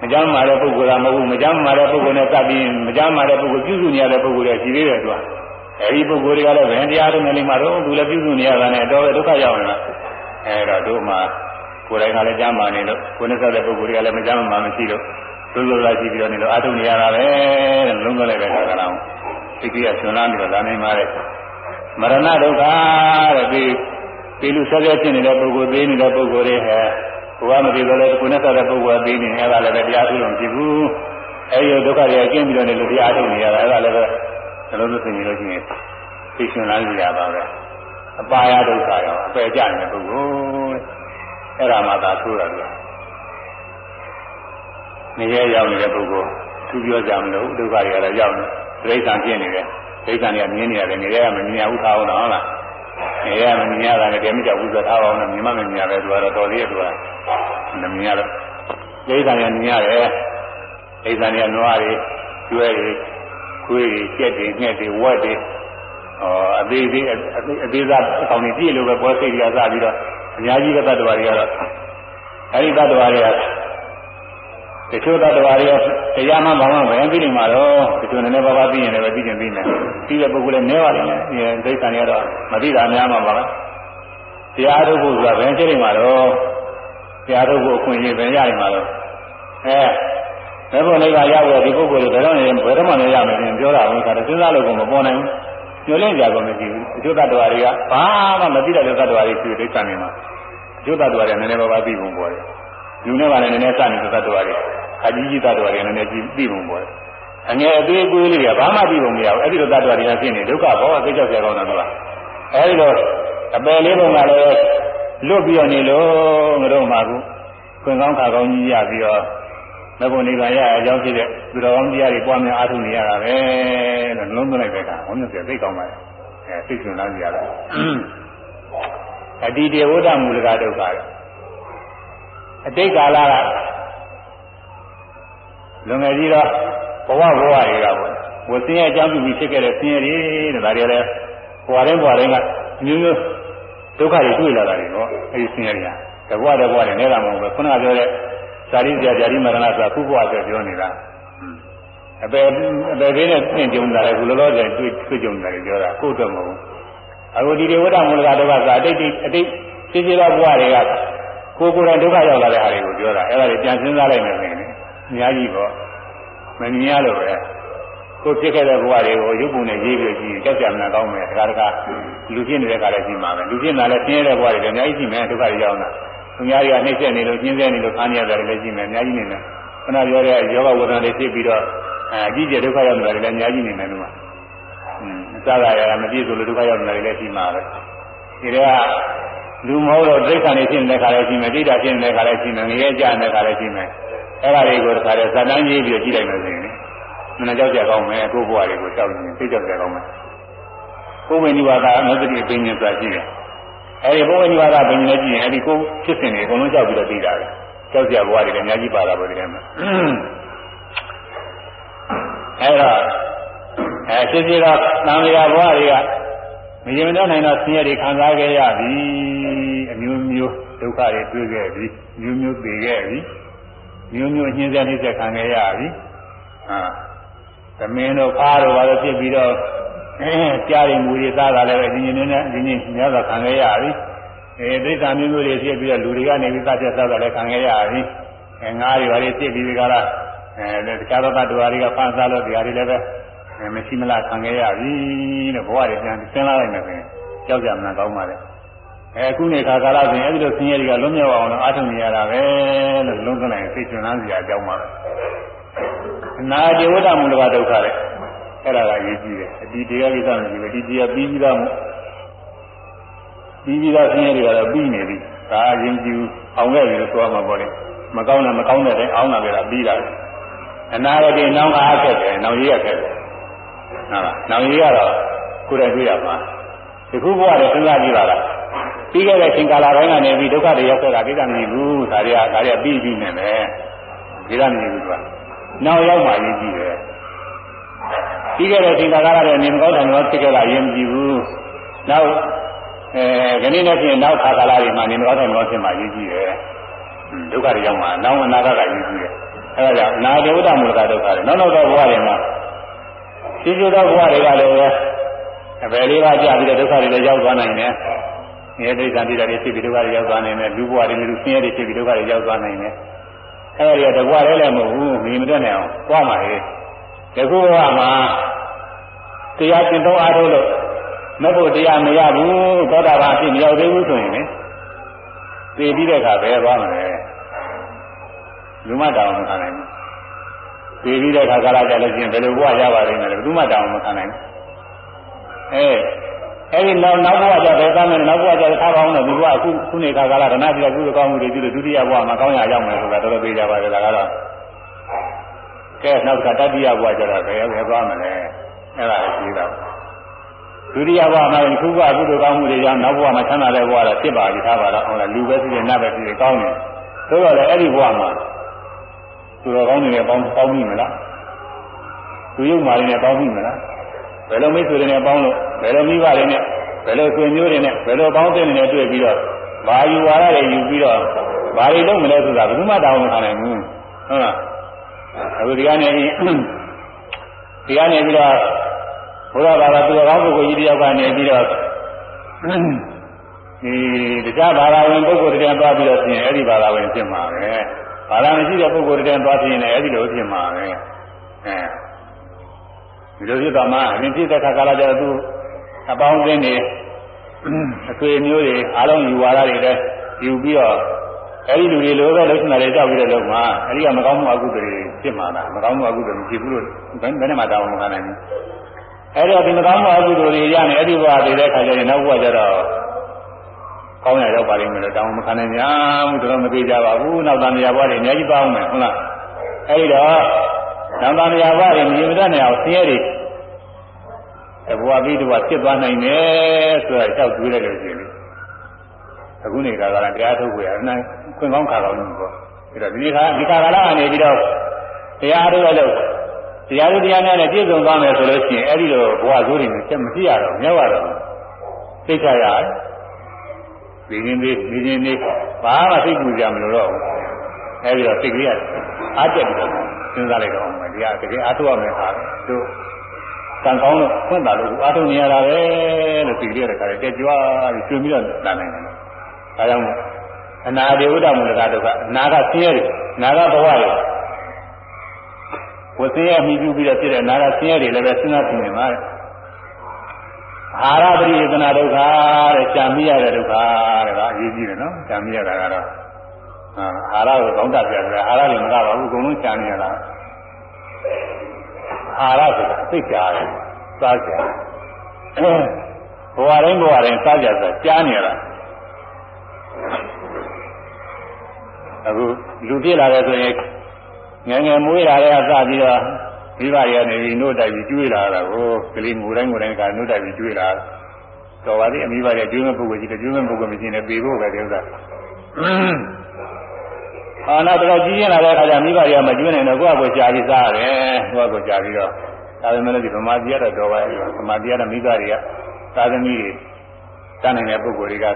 မကြမ်းမာတဲ့ပုဂ္ဂိုလ်ကမဟုတ်ဘူးမကြမ်းမာတဲ့ပုဂ္ဂိုလ်နဲ့စပ်ပြီးမကြမ်းမာတဲ့ပုဂ္ဂိုလ်ပြုစုနေရတဲ့ပုဂ္ဂိုလ်တွေရှိသေးတယ်သူက အဲဒီပုဂ္ဂိုလ်တွေကလည်းဘယ်တရားတွေနဲ့လိမ့်မှာတော့သူလည်းပြုစုနေရတာနဲ့တော့ဒုက္ခရောက်နေတာအဲတော့တို့မှကိုယ်တိုင်ကလည်းကြမ်းမာနေလို့ကိုယ်နဲ့ဆက်တဲ့ပုဂ္ဂိုလ်တွေကလည်းမကြမ်းမာမရှိလို့သို့သော်လာရှိပြီးတော့နေလို့အထုံနေရတာပဲတဲ့လုံးသွင်းလိုက်တဲ့အခါကလည်းသိတိရဆွန်လာပြီးတော့လာနိုင်ပါတဲ့မရဏဒုက္ခတဲ့ပြီးပြီးလူဆက်ဆက်ဖြစ်နေတဲ့ပုဂ္ဂိုလ်သေးနေတဲ့ပုဂ္ဂိုလ်တွေဟဲ့ဘုရားမသိတော့လည်းကိုယ်နဲ့ဆက်တဲ့ပုဂ္ဂိုလ်ကသေးနေအဲ့ဒါလည်းပဲတရားထုလို့ဖြစ်ဘူးအဲဒီဒုက္ခတွေကကျင်းပြီးတော့နေလို့တရားထုနေရတာအဲ့ဒါလည်းပဲ နှလုံးသွင်းနေလို့ရှိရင်သိရှင်လာကြရပါပဲအပါယဒုက္ခရောအပယ်ကြနေတဲ့ပုဂ္ဂိုလ်အဲ့ဒါမှသာဆိုးတာလို့နေရရောက်နေတဲ့ပုဂ္ဂိုလ်သူပြောကြမလို့ဒုက္ခတွေကတော့ရောက်နေဒိဋ္ဌံဖြစ်နေတယ်ဒိဋ္ဌံတွေကမြင်နေရတယ်နေရမမြင်ရဘူးထားအောင်တော့ဟုတ်လားနေရမမြင်ရတာလည်းတည်းမကြောက်ဘူးဆိုထားအောင်တော့မြင်မမမြင်ရပဲသူကတော့တော်သေးရဲ့သူကမမြင်ရတော့ဒိဋ္ဌံတွေမြင်ရတယ်ဒိဋ္ဌံတွေကနွားတွေကျွဲတွေ ခွေးတွေကြက်တွေငှက်တွေဝက်တွေဟောအသေးသေးအသေးစားအကောင်တွေပြည့်လို့ပဲပွဲစိတ်တွေကစပြီးတော့အများကြီးတဲ့တ attva တွေကတော့အဲဒီတ attva တွေကတချို့တ attva တွေကတရားမှဘာမှမသိနေမှာတော့တချို့နည်းနည်းပါးပါးသိရင်လည်းပဲသိကျင်သိမယ်သိတဲ့ပုဂ္ဂိုလ်လည်းနည်းပါလိမ့်မယ်ဒီဒိဋ္ဌာန်တွေကတော့မသိတာများမှာပါပဲတရားထုတ်ဖို့ဆိုတာဘယ်ဖြစ်နေမှာတော့တရားထုတ်ဖို့အခွင့်အရေးပဲရနေမှာတော့အဲ ဘယ်ဘုံလေးကရောက်ရဒီပုဂ္ဂိုလ်တွေဘယ်တော့နေဘယ်တော့မှလည်းရမယ်ပြင်ပြောတာဘုရားစဉ်းစားလို့ကမပေါ်နိုင်ဘူးညှို့လင့်ကြကုန်မရှိဘူးအကျိုးတ attva တွေကဘာမှမသိတဲ့တ attva တွေရှိတဲ့ဒိဋ္ဌာန်တွေမှာအကျိုးတ attva တွေနည်းနည်းပါးပါးသိပုံပေါ်တယ်လူနဲ့ကလည်းနည်းနည်းစနေတဲ့တ attva တွေအကြီးကြီးတ attva တွေနည်းနည်းကြည့်သိပုံပေါ်တယ်အငယ်အသေးအကွေးလေးကဘာမှသိပုံမရဘူးအဲ့ဒီလိုတ attva တွေကဖြစ်နေဒုက္ခဘောသိကြောက်ကြကောင်းတာကအဲ့ဒီလိုအပယ်လေးပုံကလည်းလွတ်ပြီးတော့နေလို့ငါတို့မှာကူခွင်ကောင်းခါကောင်းကြီးရပြီးတော့ မဘုံနေပါရအကြောင်းဖြစ်တဲ့သူတော်ကောင်းတရားတွေပွားများအားထုတ်နေရတာပဲလို့လုံးသွင်းလိုက်တဲ့အခါဘုန်းကြီးကသိကောင်းပါရဲ့အဲသိချင်လားကြရတယ်အတ္တိတေဝဒမူလကဒုက္ခအတိတ်ကာလကလွန်ငယ်ကြီးတော့ဘဝဘဝတွေကပေါ့ဝဆင်းရဲအကြောင်းပြုပြီးဖြစ်ခဲ့တဲ့ဆင်းရဲတွေတဲ့ဒါတွေလည်းဘဝတိုင်းဘဝတိုင်းကမျိုးမျိုးဒုက္ခတွေတွေ့လာတာတွေနော်အဲဒီဆင်းရဲတွေကတဘဝတဘဝတွေနေတာမဟုတ်ဘူးခုနကပြောတဲ့ ဇာတိဇာတိမရဏဆိုတာခုဘဝဆိုပြောနေတာအပေအပေဘေးနဲ့သင်ကြုံတာလေခုလောလောဆယ်တွေ့တွေ့ကြုံတာလေပြောတာကိုယ့်အတွက်မဟုတ်ဘူးအခုဒီဒေဝဒမူလကဒုက္ခဆိုအတိတ်အတိတ်ရှိရှိသောဘဝတွေကကိုယ်ကိုယ်တိုင်ဒုက္ခရောက်လာတဲ့ဟာတွေကိုပြောတာအဲ့ဒါတွေပြန်စဉ်းစားလိုက်မယ်ဆိုရင်အများကြီးပေါ့မမြင်ရလို့ပဲကိုဖြစ်ခဲ့တဲ့ဘဝတွေကိုရုပ်ပုံနဲ့ရေးပြီးကြည့်ကြောက်ကြမနာကောင်းမယ်တခါတခါလူဖြစ်နေတဲ့ခါလည်းရှိမှာပဲလူဖြစ်လာလဲပြင်းတဲ့ဘဝတွေလည်းအများကြီးရှိမယ်ဒုက္ခတွေရောက်လာ သူများတွေကနှိမ့်ဆက်နေလို့ကျင်းဆဲနေလို့ခါနေရတယ်လည်းရှိမယ်အများကြီးနေတယ်ခဏပြောတဲ့ယောဂဝဒနာတွေဖြစ်ပြီးတော့အကြီးကျယ်ဒုက္ခရောက်နေတာလည်းအများကြီးနေတယ်လို့မှာอืมအစကရမပြည့်စုံလို့ဒုက္ခရောက်နေတာလည်းရှိမှာပဲဒီကလူမဟုတ်တော့ဒိဋ္ဌာန်နေဖြစ်နေတဲ့ခါလည်းရှိမယ်ဒိဋ္ဌာဖြစ်နေတဲ့ခါလည်းရှိမယ်ငရဲကြနေတဲ့ခါလည်းရှိမယ်အဲ့ဒါတွေကိုတခါတည်းဇာတန်းကြီးပြီးကြည့်လိုက်မယ်ဆိုရင်မနာကြောက်ကြကောင်းမယ်ကိုယ့်ဘဝတွေကိုကြောက်ရင်သိကြောက်ကြကောင်းမယ်ကိုယ်ဝိနိဝါဒအနုတ္တိအပင်ဉ္စာရှိတယ် အဲဒီကိုယ်ဝိနိဝါဒအပင်ဉ္စာကြည့်ရင်အဲဒီကိုဖြစ်စဉ်တွေအကုန်လုံးကြောက်ပြီးတော့သိတာပဲကြောက်ကြဘဝတွေလည်းအများကြီးပါလာပါဒီထဲမှာအဲတော့အဲဖြစ်ဖြစ်တော့သံဃာဘဝတွေကမရင်မတော့နိုင်တော့ဆင်းရဲတွေခံစားခဲ့ရပြီအမျိုးမျိုးဒုက္ခတွေတွေ့ခဲ့ပြီမျိုးမျိုးသိခဲ့ပြီမျိုးမျိုးညှင်းဆဲနှိမ့်ဆက်ခံခဲ့ရပြီဟာသမင်းတို့ဖားတို့ဘာလို့ဖြစ်ပြီးတော့ အဲကြားရင်မူရသားတာလည်းပဲဒီညနေနဲ့ဒီညများစွာခံခဲ့ရပြီအဲဒိဋ္ဌာမျိုးမျိုးတွေဖြစ်ပြီးတော့လူတွေကနေပြီးသတ်ချက်သားတာလည်းခံခဲ့ရပြီအဲငါးတွေဘာတွေဖြစ်ပြီးဒီကလာအဲတခြားသောတ္တဝါတွေကဖန်ဆာလို့တရားတွေလည်းပဲမရှိမလားခံခဲ့ရပြီတဲ့ဘဝတွေပြန်ဆင်းလာလိုက်မယ်ဆိုရင်ကြောက်ကြမလားကောင်းပါလေအဲခုနေခါကာလဆိုရင်အဲဒီလိုဆင်းရဲတွေကလုံးမြောက်အောင်လို့အားထုတ်နေရတာပဲလို့လုံးသွင်းလိုက်စိတ်ချွန်လန်းစရာအကြောင်းပါပဲအနာဒေဝဒမူလကဒုက္ခတဲ့ အဲ့ဒါကရေးကြည့်တယ်အဒီတရားကိစ္စမရှိဘူးဒီတရားပြီးပြီးသားပြီးပြီးသားဆင်းရဲတွေကတော့ပြီးနေပြီဒါအရင်ကြည့်အောင်ခဲ့ပြီလို့ဆိုရမှာပေါ့လေမကောင်းတာမကောင်းတဲ့တိုင်အောင်လာကြတာပြီးတာအနာရတိနောင်အားခက်တယ်နောင်ရည်ရခက်တယ်ဟုတ်လားနောင်ရည်ကတော့ကိုယ်တိုင်တွေ့ရမှာဒီခုဘဝတွေစဉ်းစားကြည့်ပါလားပြီးခဲ့တဲ့ချိန်ကာလတိုင်းကနေပြီးဒုက္ခတွေရောက်ခဲ့တာကိစ္စမရှိဘူးဒါတွေကဒါတွေကပြီးပြီးနေမယ်ဒီကမရှိဘူးကွာနောက်ရောက်မှရင်းကြည့်တယ် ပြီးခဲ့တဲ့ချိန်ကာလကလည်းနေမကောင်းတယ်တော့ဖြစ်ခဲ့တာရင်းမကြည့်ဘူးနောက်အဲခဏနဲ့ဖြစ်နောက်ခါကာလတွေမှာနေမကောင်းတယ်တော့ဖြစ်မှရင်းကြည့်တယ်ဒုက္ခတွေရောက်မှနောက်အနာဂတ်ကရင်းကြည့်တယ်အဲဒါကြောင့်နာဒေဝတမူလကဒုက္ခတွေနောက်နောက်တော့ဘဝတွေမှာရှိရှိသောဘဝတွေကလည်းအပယ်လေးပါးကြပြီးတော့ဒုက္ခတွေလည်းရောက်သွားနိုင်တယ်။ငရဲဒိဋ္ဌာန်တိတာတွေဖြစ်ပြီးဒုက္ခတွေရောက်သွားနိုင်တယ်။လူဘဝတွေလူဆင်းရဲတွေဖြစ်ပြီးဒုက္ခတွေရောက်သွားနိုင်တယ်။အဲဒီတော့တဘဝလည်းလည်းမဟုတ်ဘူး။မြင်မတတ်နိုင်အောင်သွားမှာလေ။ ဒီခုဘဝမှာတရားကျင့်သုံးအားထုတ်လို့မဖို့တရားမရဘူးသောတာပန်အဖြစ်မရောက်သေးဘူးဆိုရင်လေသိပြီးတဲ့အခါပဲသွားမှာလေ။လူမတောင်မခံနိုင်ဘူး။သိပြီးတဲ့အခါကာလကြလို့ချင်းဘယ်လိုဘဝရပါလိမ့်မယ်လဲဘယ်သူမှတောင်မခံနိုင်ဘူး။အဲအဲဒီနောက်နောက်ဘဝကျပဲသားမယ်နောက်ဘဝကျထားပါအောင်လို့ဒီဘဝအခုခုနေခါကာလဒနာပြကုသိုလ်ကောင်းမှုတွေပြုလို့ဒုတိယဘဝမှာကောင်းရရောက်မယ်ဆိုတာတော်တော်သိကြပါရဲ့ဒါကတော့ ကဲနောက်ကတတိယဘဝကျတော့ဘယ်ဘယ်သွားမလဲအဲ့ဒါရှိတော့ဒုတိယဘဝမှာခုဘဝကုသိုလ်ကောင်းမှုတွေကြောင့်နောက်ဘဝမှာချမ်းသာတဲ့ဘဝတော့ဖြစ်ပါပြီထားပါတော့ဟုတ်လားလူပဲဖြစ်ဖြစ်နတ်ပဲဖြစ်ဖြစ်ကောင်းတယ်ဆိုတော့လေအဲ့ဒီဘဝမှာသူတော်ကောင်းတွေနဲ့ပေါင်းပေါင်းပြီမလားသူရုပ်မာတွေနဲ့ပေါင်းပြီမလားဘယ်လိုမိတ်ဆွေတွေနဲ့ပေါင်းလို့ဘယ်လိုမိဘတွေနဲ့ဘယ်လိုဆွေမျိုးတွေနဲ့ဘယ်လိုပေါင်းတဲ့နေနဲ့တွေ့ပြီးတော့ဘာယူဝါဒတွေယူပြီးတော့ဘာတွေလုပ်မလဲဆိုတာဘယ်သူမှတောင်းမခံနိုင်ဘူးဟုတ်လား အခုဒီကနေဒီကနေပြီးတော့ဘုရားဘာသာသူတော်ကောင်းပုဂ္ဂိုလ်ကြီးတယောက်ကနေပြီးတော့ဒီတရားဘာသာဝင်ပုဂ္ဂိုလ်တွေသွားပြီးတော့ပြင်အဲ့ဒီဘာသာဝင်ဖြစ်မှာပဲဘာသာမရှိတဲ့ပုဂ္ဂိုလ်တွေသွားပြင်လည်းအဲ့ဒီလိုဖြစ်မှာပဲအဲဒီလိုဖြစ်တော့မှအရင်ဖြစ်တဲ့ခါကာလကျတော့သူအပေါင်းအသင်းတွေအဆွေမျိုးတွေအားလုံးယူဝါဒတွေလည်းယူပြီးတော့ အဲဒီလူတွေလိုပဲလှုပ်ရှားတယ်ကြောက်ပြီးတော့လုံးမှာအဲဒီကမကောင်းမှုအကုသိုလ်တွေဖြစ်မှာလားမကောင်းမှုအကုသိုလ်မရှိဘူးလို့ဘယ်နဲ့မှတောင်းမခံနိုင်ဘူးအဲဒီတော့ဒီမကောင်းမှုအကုသိုလ်တွေရနေအဲဒီဘဝတွေတဲ့ခါကျရင်နောက်ဘဝကျတော့ကောင်းရရောက်ပါလိမ့်မယ်လို့တောင်းမခံနိုင်ညာဘူးတော့မသေးကြပါဘူးနောက်တန်မြာဘဝတွေအများကြီးပေါင်းမယ်ဟုတ်လားအဲဒီတော့နောက်တန်မြာဘဝတွေမြင်မတတ်နိုင်အောင်ဆင်းရဲတွေအဘဝပြီးတော့ဖြစ်သွားနိုင်တယ်ဆိုတာကြောက်တွေးလိုက်လို့ရှိရင်အခုနေကကလည်းတရားထုတ်ကိုရအနံ ခွင့်ကောင်းခါကောင်းကြီးပေါ့အဲတော့ဒီခါဒီခါကလာကနေပြီးတော့တရားထုတ်ရလို့တရားထုတ်တရားများနဲ့ပြည့်စုံသွားမယ်ဆိုလို့ရှိရင်အဲ့ဒီလိုဘဝဆိုးတွေချက်မဖြစ်ရတော့မြတ်ရတော့သိချရတယ်ဒီရင်လေးဒီရင်လေးဘာမှသိကူကြမလို့တော့အဲ့ဒီတော့သိကလေးအားကျက်ပြီးတော့စဉ်းစားလိုက်တော့မယ်တရားတကယ်အားထုတ်ရမယ်ဟာတို့ကံကောင်းလို့ဖွင့်တာလို့အားထုတ်နေရတာပဲလို့သိကြရတဲ့ခါကျကြွားပြီးကျွေးပြီးတော့လာနိုင်တယ်။ဒါကြောင့် အနာဒေဝဒမူလကဒုက္ခအနာကဆင်းရဲတယ်။နာကဘဝတွေဝဆင်းရဲမိပြုပြီးတော့ဖြစ်တဲ့နာကဆင်းရဲတွေလည်းပဲစဉ်းစားကြည့်နေမှာတဲ့။အာရပရိယေသနာဒုက္ခတဲ့ရှာမိရတဲ့ဒုက္ခတဲ့ဒါအရေးကြီးတယ်နော်။ရှာမိရတာကတော့အာဟာရကိုကောင်းတတ်ပြတယ်အာဟာရတွေမကပါဘူးအကုန်လုံးရှာမိရတာ။အာရဆိုတာသိကြတယ်စားကြတယ်ဘဝတိုင်းဘဝတိုင်းစားကြဆိုကြားနေရတာ အခုလူပြစ်လာတယ်ဆိုရင်ငယ်ငယ်မွေးလာတဲ့အစပြီးတော့မိဘတွေကနေပြီးနှုတ်တိုက်ပြီးကျွေးလာတာကိုကလေးငိုတိုင်းငိုတိုင်းကနှုတ်တိုက်ပြီးကျွေးလာတော်ပါသေးအမိဘတွေကျွေးမဲ့ပုဂ္ဂိုလ်ကြီးတွေကျွေးမဲ့ပုဂ္ဂိုလ်မရှိနေပေဖို့ပဲတဲ့ဥစ္စာအာနာတော်ကြီးရင်လာတဲ့အခါကျမိဘတွေကမကျွေးနိုင်တော့ကိုယ့်အကိုကြာပြီးစားရတယ်ကိုယ့်အကိုကြာပြီးတော့ဒါပေမဲ့လည်းဒီဗမာပြည်ကတော့တော်ပါရဲ့ဗမာပြည်ကမိဘတွေကသာသမီတွေတတ်နိုင်တဲ့ပုဂ္ဂိုလ်တွေက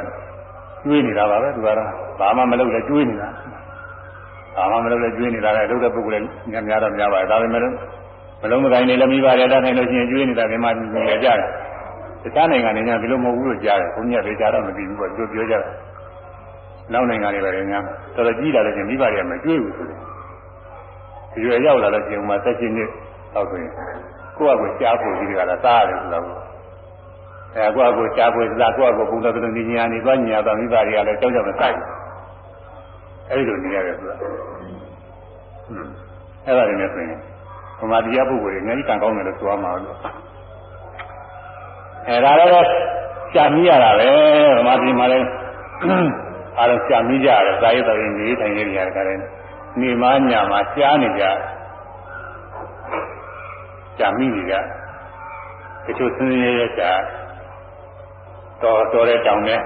ကျွေးနေတာပါပဲသူကတော့ဘာမှမလုပ်လဲကျွေးနေတာ ဘာမှမလုပ်လဲကျွေးနေတာလေလုပ်တဲ့ပုဂ္ဂိုလ်လည်းများများတော့များပါတယ်ဒါပေမဲ့မလုံးမကိုင်းနေလည်းမိဘတွေတတ်နိုင်လို့ရှိရင်ကျွေးနေတာဒီမှာပြည်ရကြတယ်တခြားနိုင်ငံတွေညာဒီလိုမဟုတ်ဘူးလို့ကြားတယ်ဘုန်းကြီးကလည်းကြားတော့မသိဘူးပေါ့သူပြောကြတယ်နောက်နိုင်ငံတွေလည်းညာတော်တော်ကြီးလာလို့ချင်းမိဘတွေကမကျွေးဘူးဆိုတယ်ဒီရွယ်ရောက်လာလို့ချင်းဥမာသက်ရှင်နေတော့ဆိုရင်ကိုယ့်အကိုကြားဖို့ကြီးတွေကလည်းစားရတယ်ဆိုတော့အဲကိုယ့်အကိုကြားဖို့စားကိုယ့်အကိုဘုံတော်တော်နေညာနေသွားညာတော့မိဘတွေကလည်းကြောက်ကြောက်မဆိုင် အဲဒီလိုနေရတယ်ဆိုတာအဲ့ဒါတွေနဲ့ဆိုရင်ဗမာတရားပုဂ္ဂိုလ်တွေအများကြီးကံကောင်းတယ်လို့ဆိုရမှာလို့အဲဒါလည်းရှာမိရတာပဲဗမာပြည်မှာလည်းအားလုံးရှာမိကြရတယ်ဇာယတော်ရင်နေထိုင်နေကြတယ်ကလည်းနေမညာမှာရှားနေကြတယ်ကြာမိနေကြတချို့စင်းရဲရဲကြာတော်တော်တဲ့တောင်နဲ့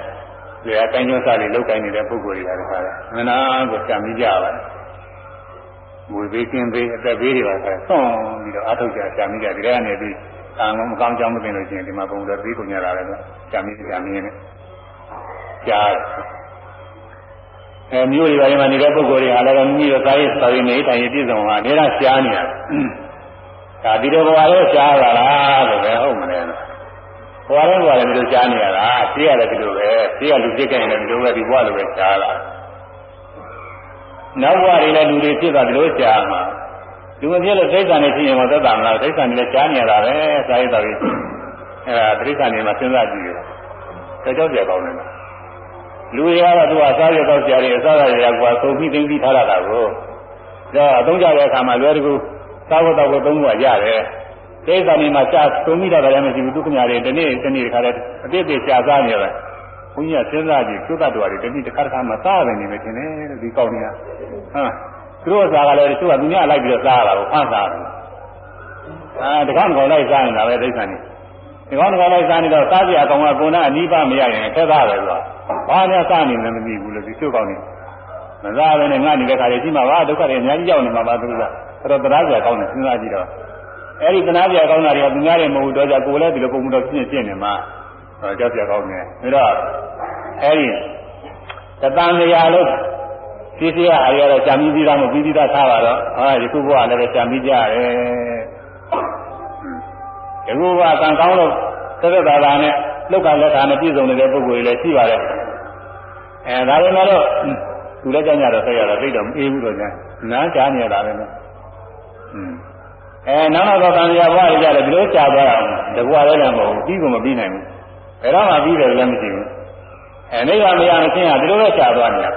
ဒီအတိုင်းကျောင်းစားတွေလောက်ကိုင်းနေတဲ့ပုဂ္ဂိုလ်တွေကလည်းခါတယ်မနာကိုကြာမိကြပါတယ်မွေပေးကင်းပေးအသက်ပေးတွေပါခါဆွန့်ပြီးတော့အထုတ်ကြကြာမိကြဒီကနေပြီးအာမမကောင်းကြောင်းမသိလို့ရှိရင်ဒီမှာပုံတော်ပြီးကုန်ကြတာလည်းကြာမိကြာမိနေကြားအဲမျိုးတွေဘာတွေမှာနေတဲ့ပုဂ္ဂိုလ်တွေဟာလည်းမိမိတို့သာရေးသာရေးနေထိုင်ရပြည့်စုံတာနေရရှားနေတာဒါဒီလိုဘဝလေးရှားလာလားလို့ပဲဟုတ်မလဲဘ ဝလေးဘဝလေးဒီလိုရှားနေရတာသိရတယ်ဒီလိုပဲသိရလူဖြစ်ခဲ့ရင်လည်းဒီလိုပဲဒီဘဝလိုပဲရှားလာနောက်ဘဝတွေလည်းလူတွေဖြစ်တာဒီလိုရှားမှာလူမဖြစ်လို့ဒိဋ္ဌာန်နဲ့ဖြစ်ရင်တော့သက်တာမလားဒိဋ္ဌာန်နဲ့ရှားနေရတာပဲစာရေးတော်ကြီးအဲဒါဒိဋ္ဌာန်နဲ့မှစဉ်းစားကြည့်ရတော့ကြောက်ကြကောင်းတယ်လူတွေကတော့သူကစားရတော့ကြတယ်အစားရရကွာသုံးပြီးသိပြီးထားရတာကိုဒါအသုံးကြတဲ့အခါမှာလွယ်တကူစားဖို့တော့သုံးဖို့ရတယ် ကိစ္စနေမှာကြာသုံးမိတာလည်းမရှိဘူးဒုက္ခညာတွေဒီနေ့ဒီနေ့တခါတည်းအတိတ်တွေကြာစားနေတယ်ဘုန်းကြီးကစဉ်းစားကြည့်သုတ္တတော်တွေဒီနေ့တစ်ခါတစ်ခါမှစားရတယ်နေမယ်ထင်တယ်ဒီကောင်းနေတာဟမ်သူတို့စားကလည်းသူကသူများလိုက်ပြီးတော့စားရတာကိုဖန်စားတယ်အာတခါမကောင်းလိုက်စားနေတာပဲဒိဋ္ဌာန်ဒီကောင်းတကောင်းလိုက်စားနေတော့စားကြအကောင်ကကိုယ်နဲ့အနိဗ္ဗာန်မရရင်ခက်သားပဲဆိုတာဘာများစားနေလဲမသိဘူးလို့ဒီကျုပ်ကောင်းနေမစားဘဲနဲ့ငတ်နေတဲ့ခါလေးရှိမှပါဒုက္ခတွေအများကြီးရောက်နေမှာပါသူကအဲ့တော့တရားကြကောင်းတယ်စဉ်းစားကြည့်တော့ အဲ့ဒီတရားကြကောင်းတာတွေကသူများတွေမဟုတ်တော့ကြကိုယ်လည်းဒီလိုပုံမှုတော့ပြင်းပြင်းနေမှာဟောကြောက်ကြကောင်းတယ်ဒါတော့အဲ့ဒီတတန်တရားလို့ဒီစီရအရာတော့ကြာမီးပြီးသားမပြီးပြီးသားထားပါတော့ဟာဒီခုဘုရားလည်းပဲကြာမီးကြရတယ်ဒီခုဘုရားကံကောင်းလို့သက်သက်သာသာနဲ့လောက်ကလက်ခံနဲ့ပြည့်စုံနေတဲ့ပုဂ္ဂိုလ်တွေလည်းရှိပါတယ်အဲဒါပေမဲ့လို့သူလည်းကြောက်ကြတော့ဆက်ရတော့သိတော့မအေးဘူးတော့ကြာနားကြားနေရတာပဲနော်อืม အဲနောက်နောက်တော့ကံရဘွားရကြတယ်ဒီလိုကြာသွားအောင်တကွာလည်းလည်းမဟုတ်ဘူးပြီးကုန်မပြီးနိုင်ဘူးဘယ်တော့မှပြီးတယ်လည်းမရှိဘူးအဲနိဗ္ဗာန်မရမချင်းကဒီလိုပဲကြာသွားနေတာ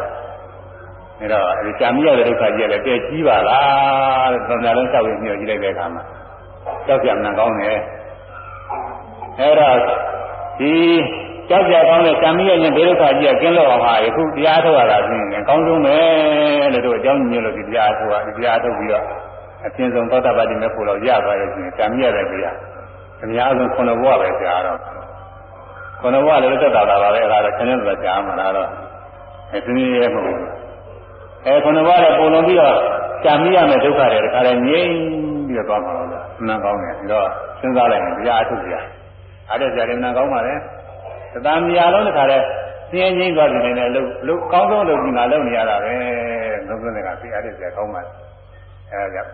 အဲတော့အဲဒီကြာမိရတဲ့ဒုက္ခကြီးလည်းတည့်ကြီးပါလားတဲ့သံဃာလုံးလျှောက်ရညှို့ကြည့်လိုက်တဲ့အခါမှာကြောက်ကြမှန်ကောင်းတယ်အဲတော့ဒီကြောက်ကြကောင်းတဲ့ကြာမိရခြင်းဒုက္ခကြီးကကျင်းလို့အောင်ဟာယခုတရားထုတ်ရတာဖြင့်အကောင်းဆုံးပဲလို့တို့အကြောင်းညွှန်လို့ဒီတရားထုတ်ရဒီတရားထုတ်ပြီးတော့ အပြင်ဆုံးသောတာပတိမေဖို့တော့ရသွားတယ်ဆိုရင်ကြာမိရတဲ့တရားအများဆုံးခုနဘဝပဲကြာတော့ခုနဘဝလည်းတက်တာပါပဲအဲဒါတော့ခင်းနေတာကြာမှာတော့အဲသူကြီးရဲ့မဟုတ်ဘူးအဲခုနဘဝလည်းပုံလုံးပြီးတော့ကြာမိရမယ်ဒုက္ခတွေတခါတည်းငြိမ့်ပြီးတော့သွားမှာလို့နားကောင်းတယ်ဒါတော့စဉ်းစားလိုက်ရင်တရားအထုတ်ကြအားတဲ့ကြာတယ်နားကောင်းပါလေသတ္တမီယာလုံးတခါတည်းသင်ငိမ့်သွားပြီနဲ့လို့လို့ကောင်းဆုံးလို့ဒီငါလုပ်နေရတာပဲလုံးစုံတွေကသိအားတဲ့ကြာကောင်းပါလေ အဲဒါကြောင့်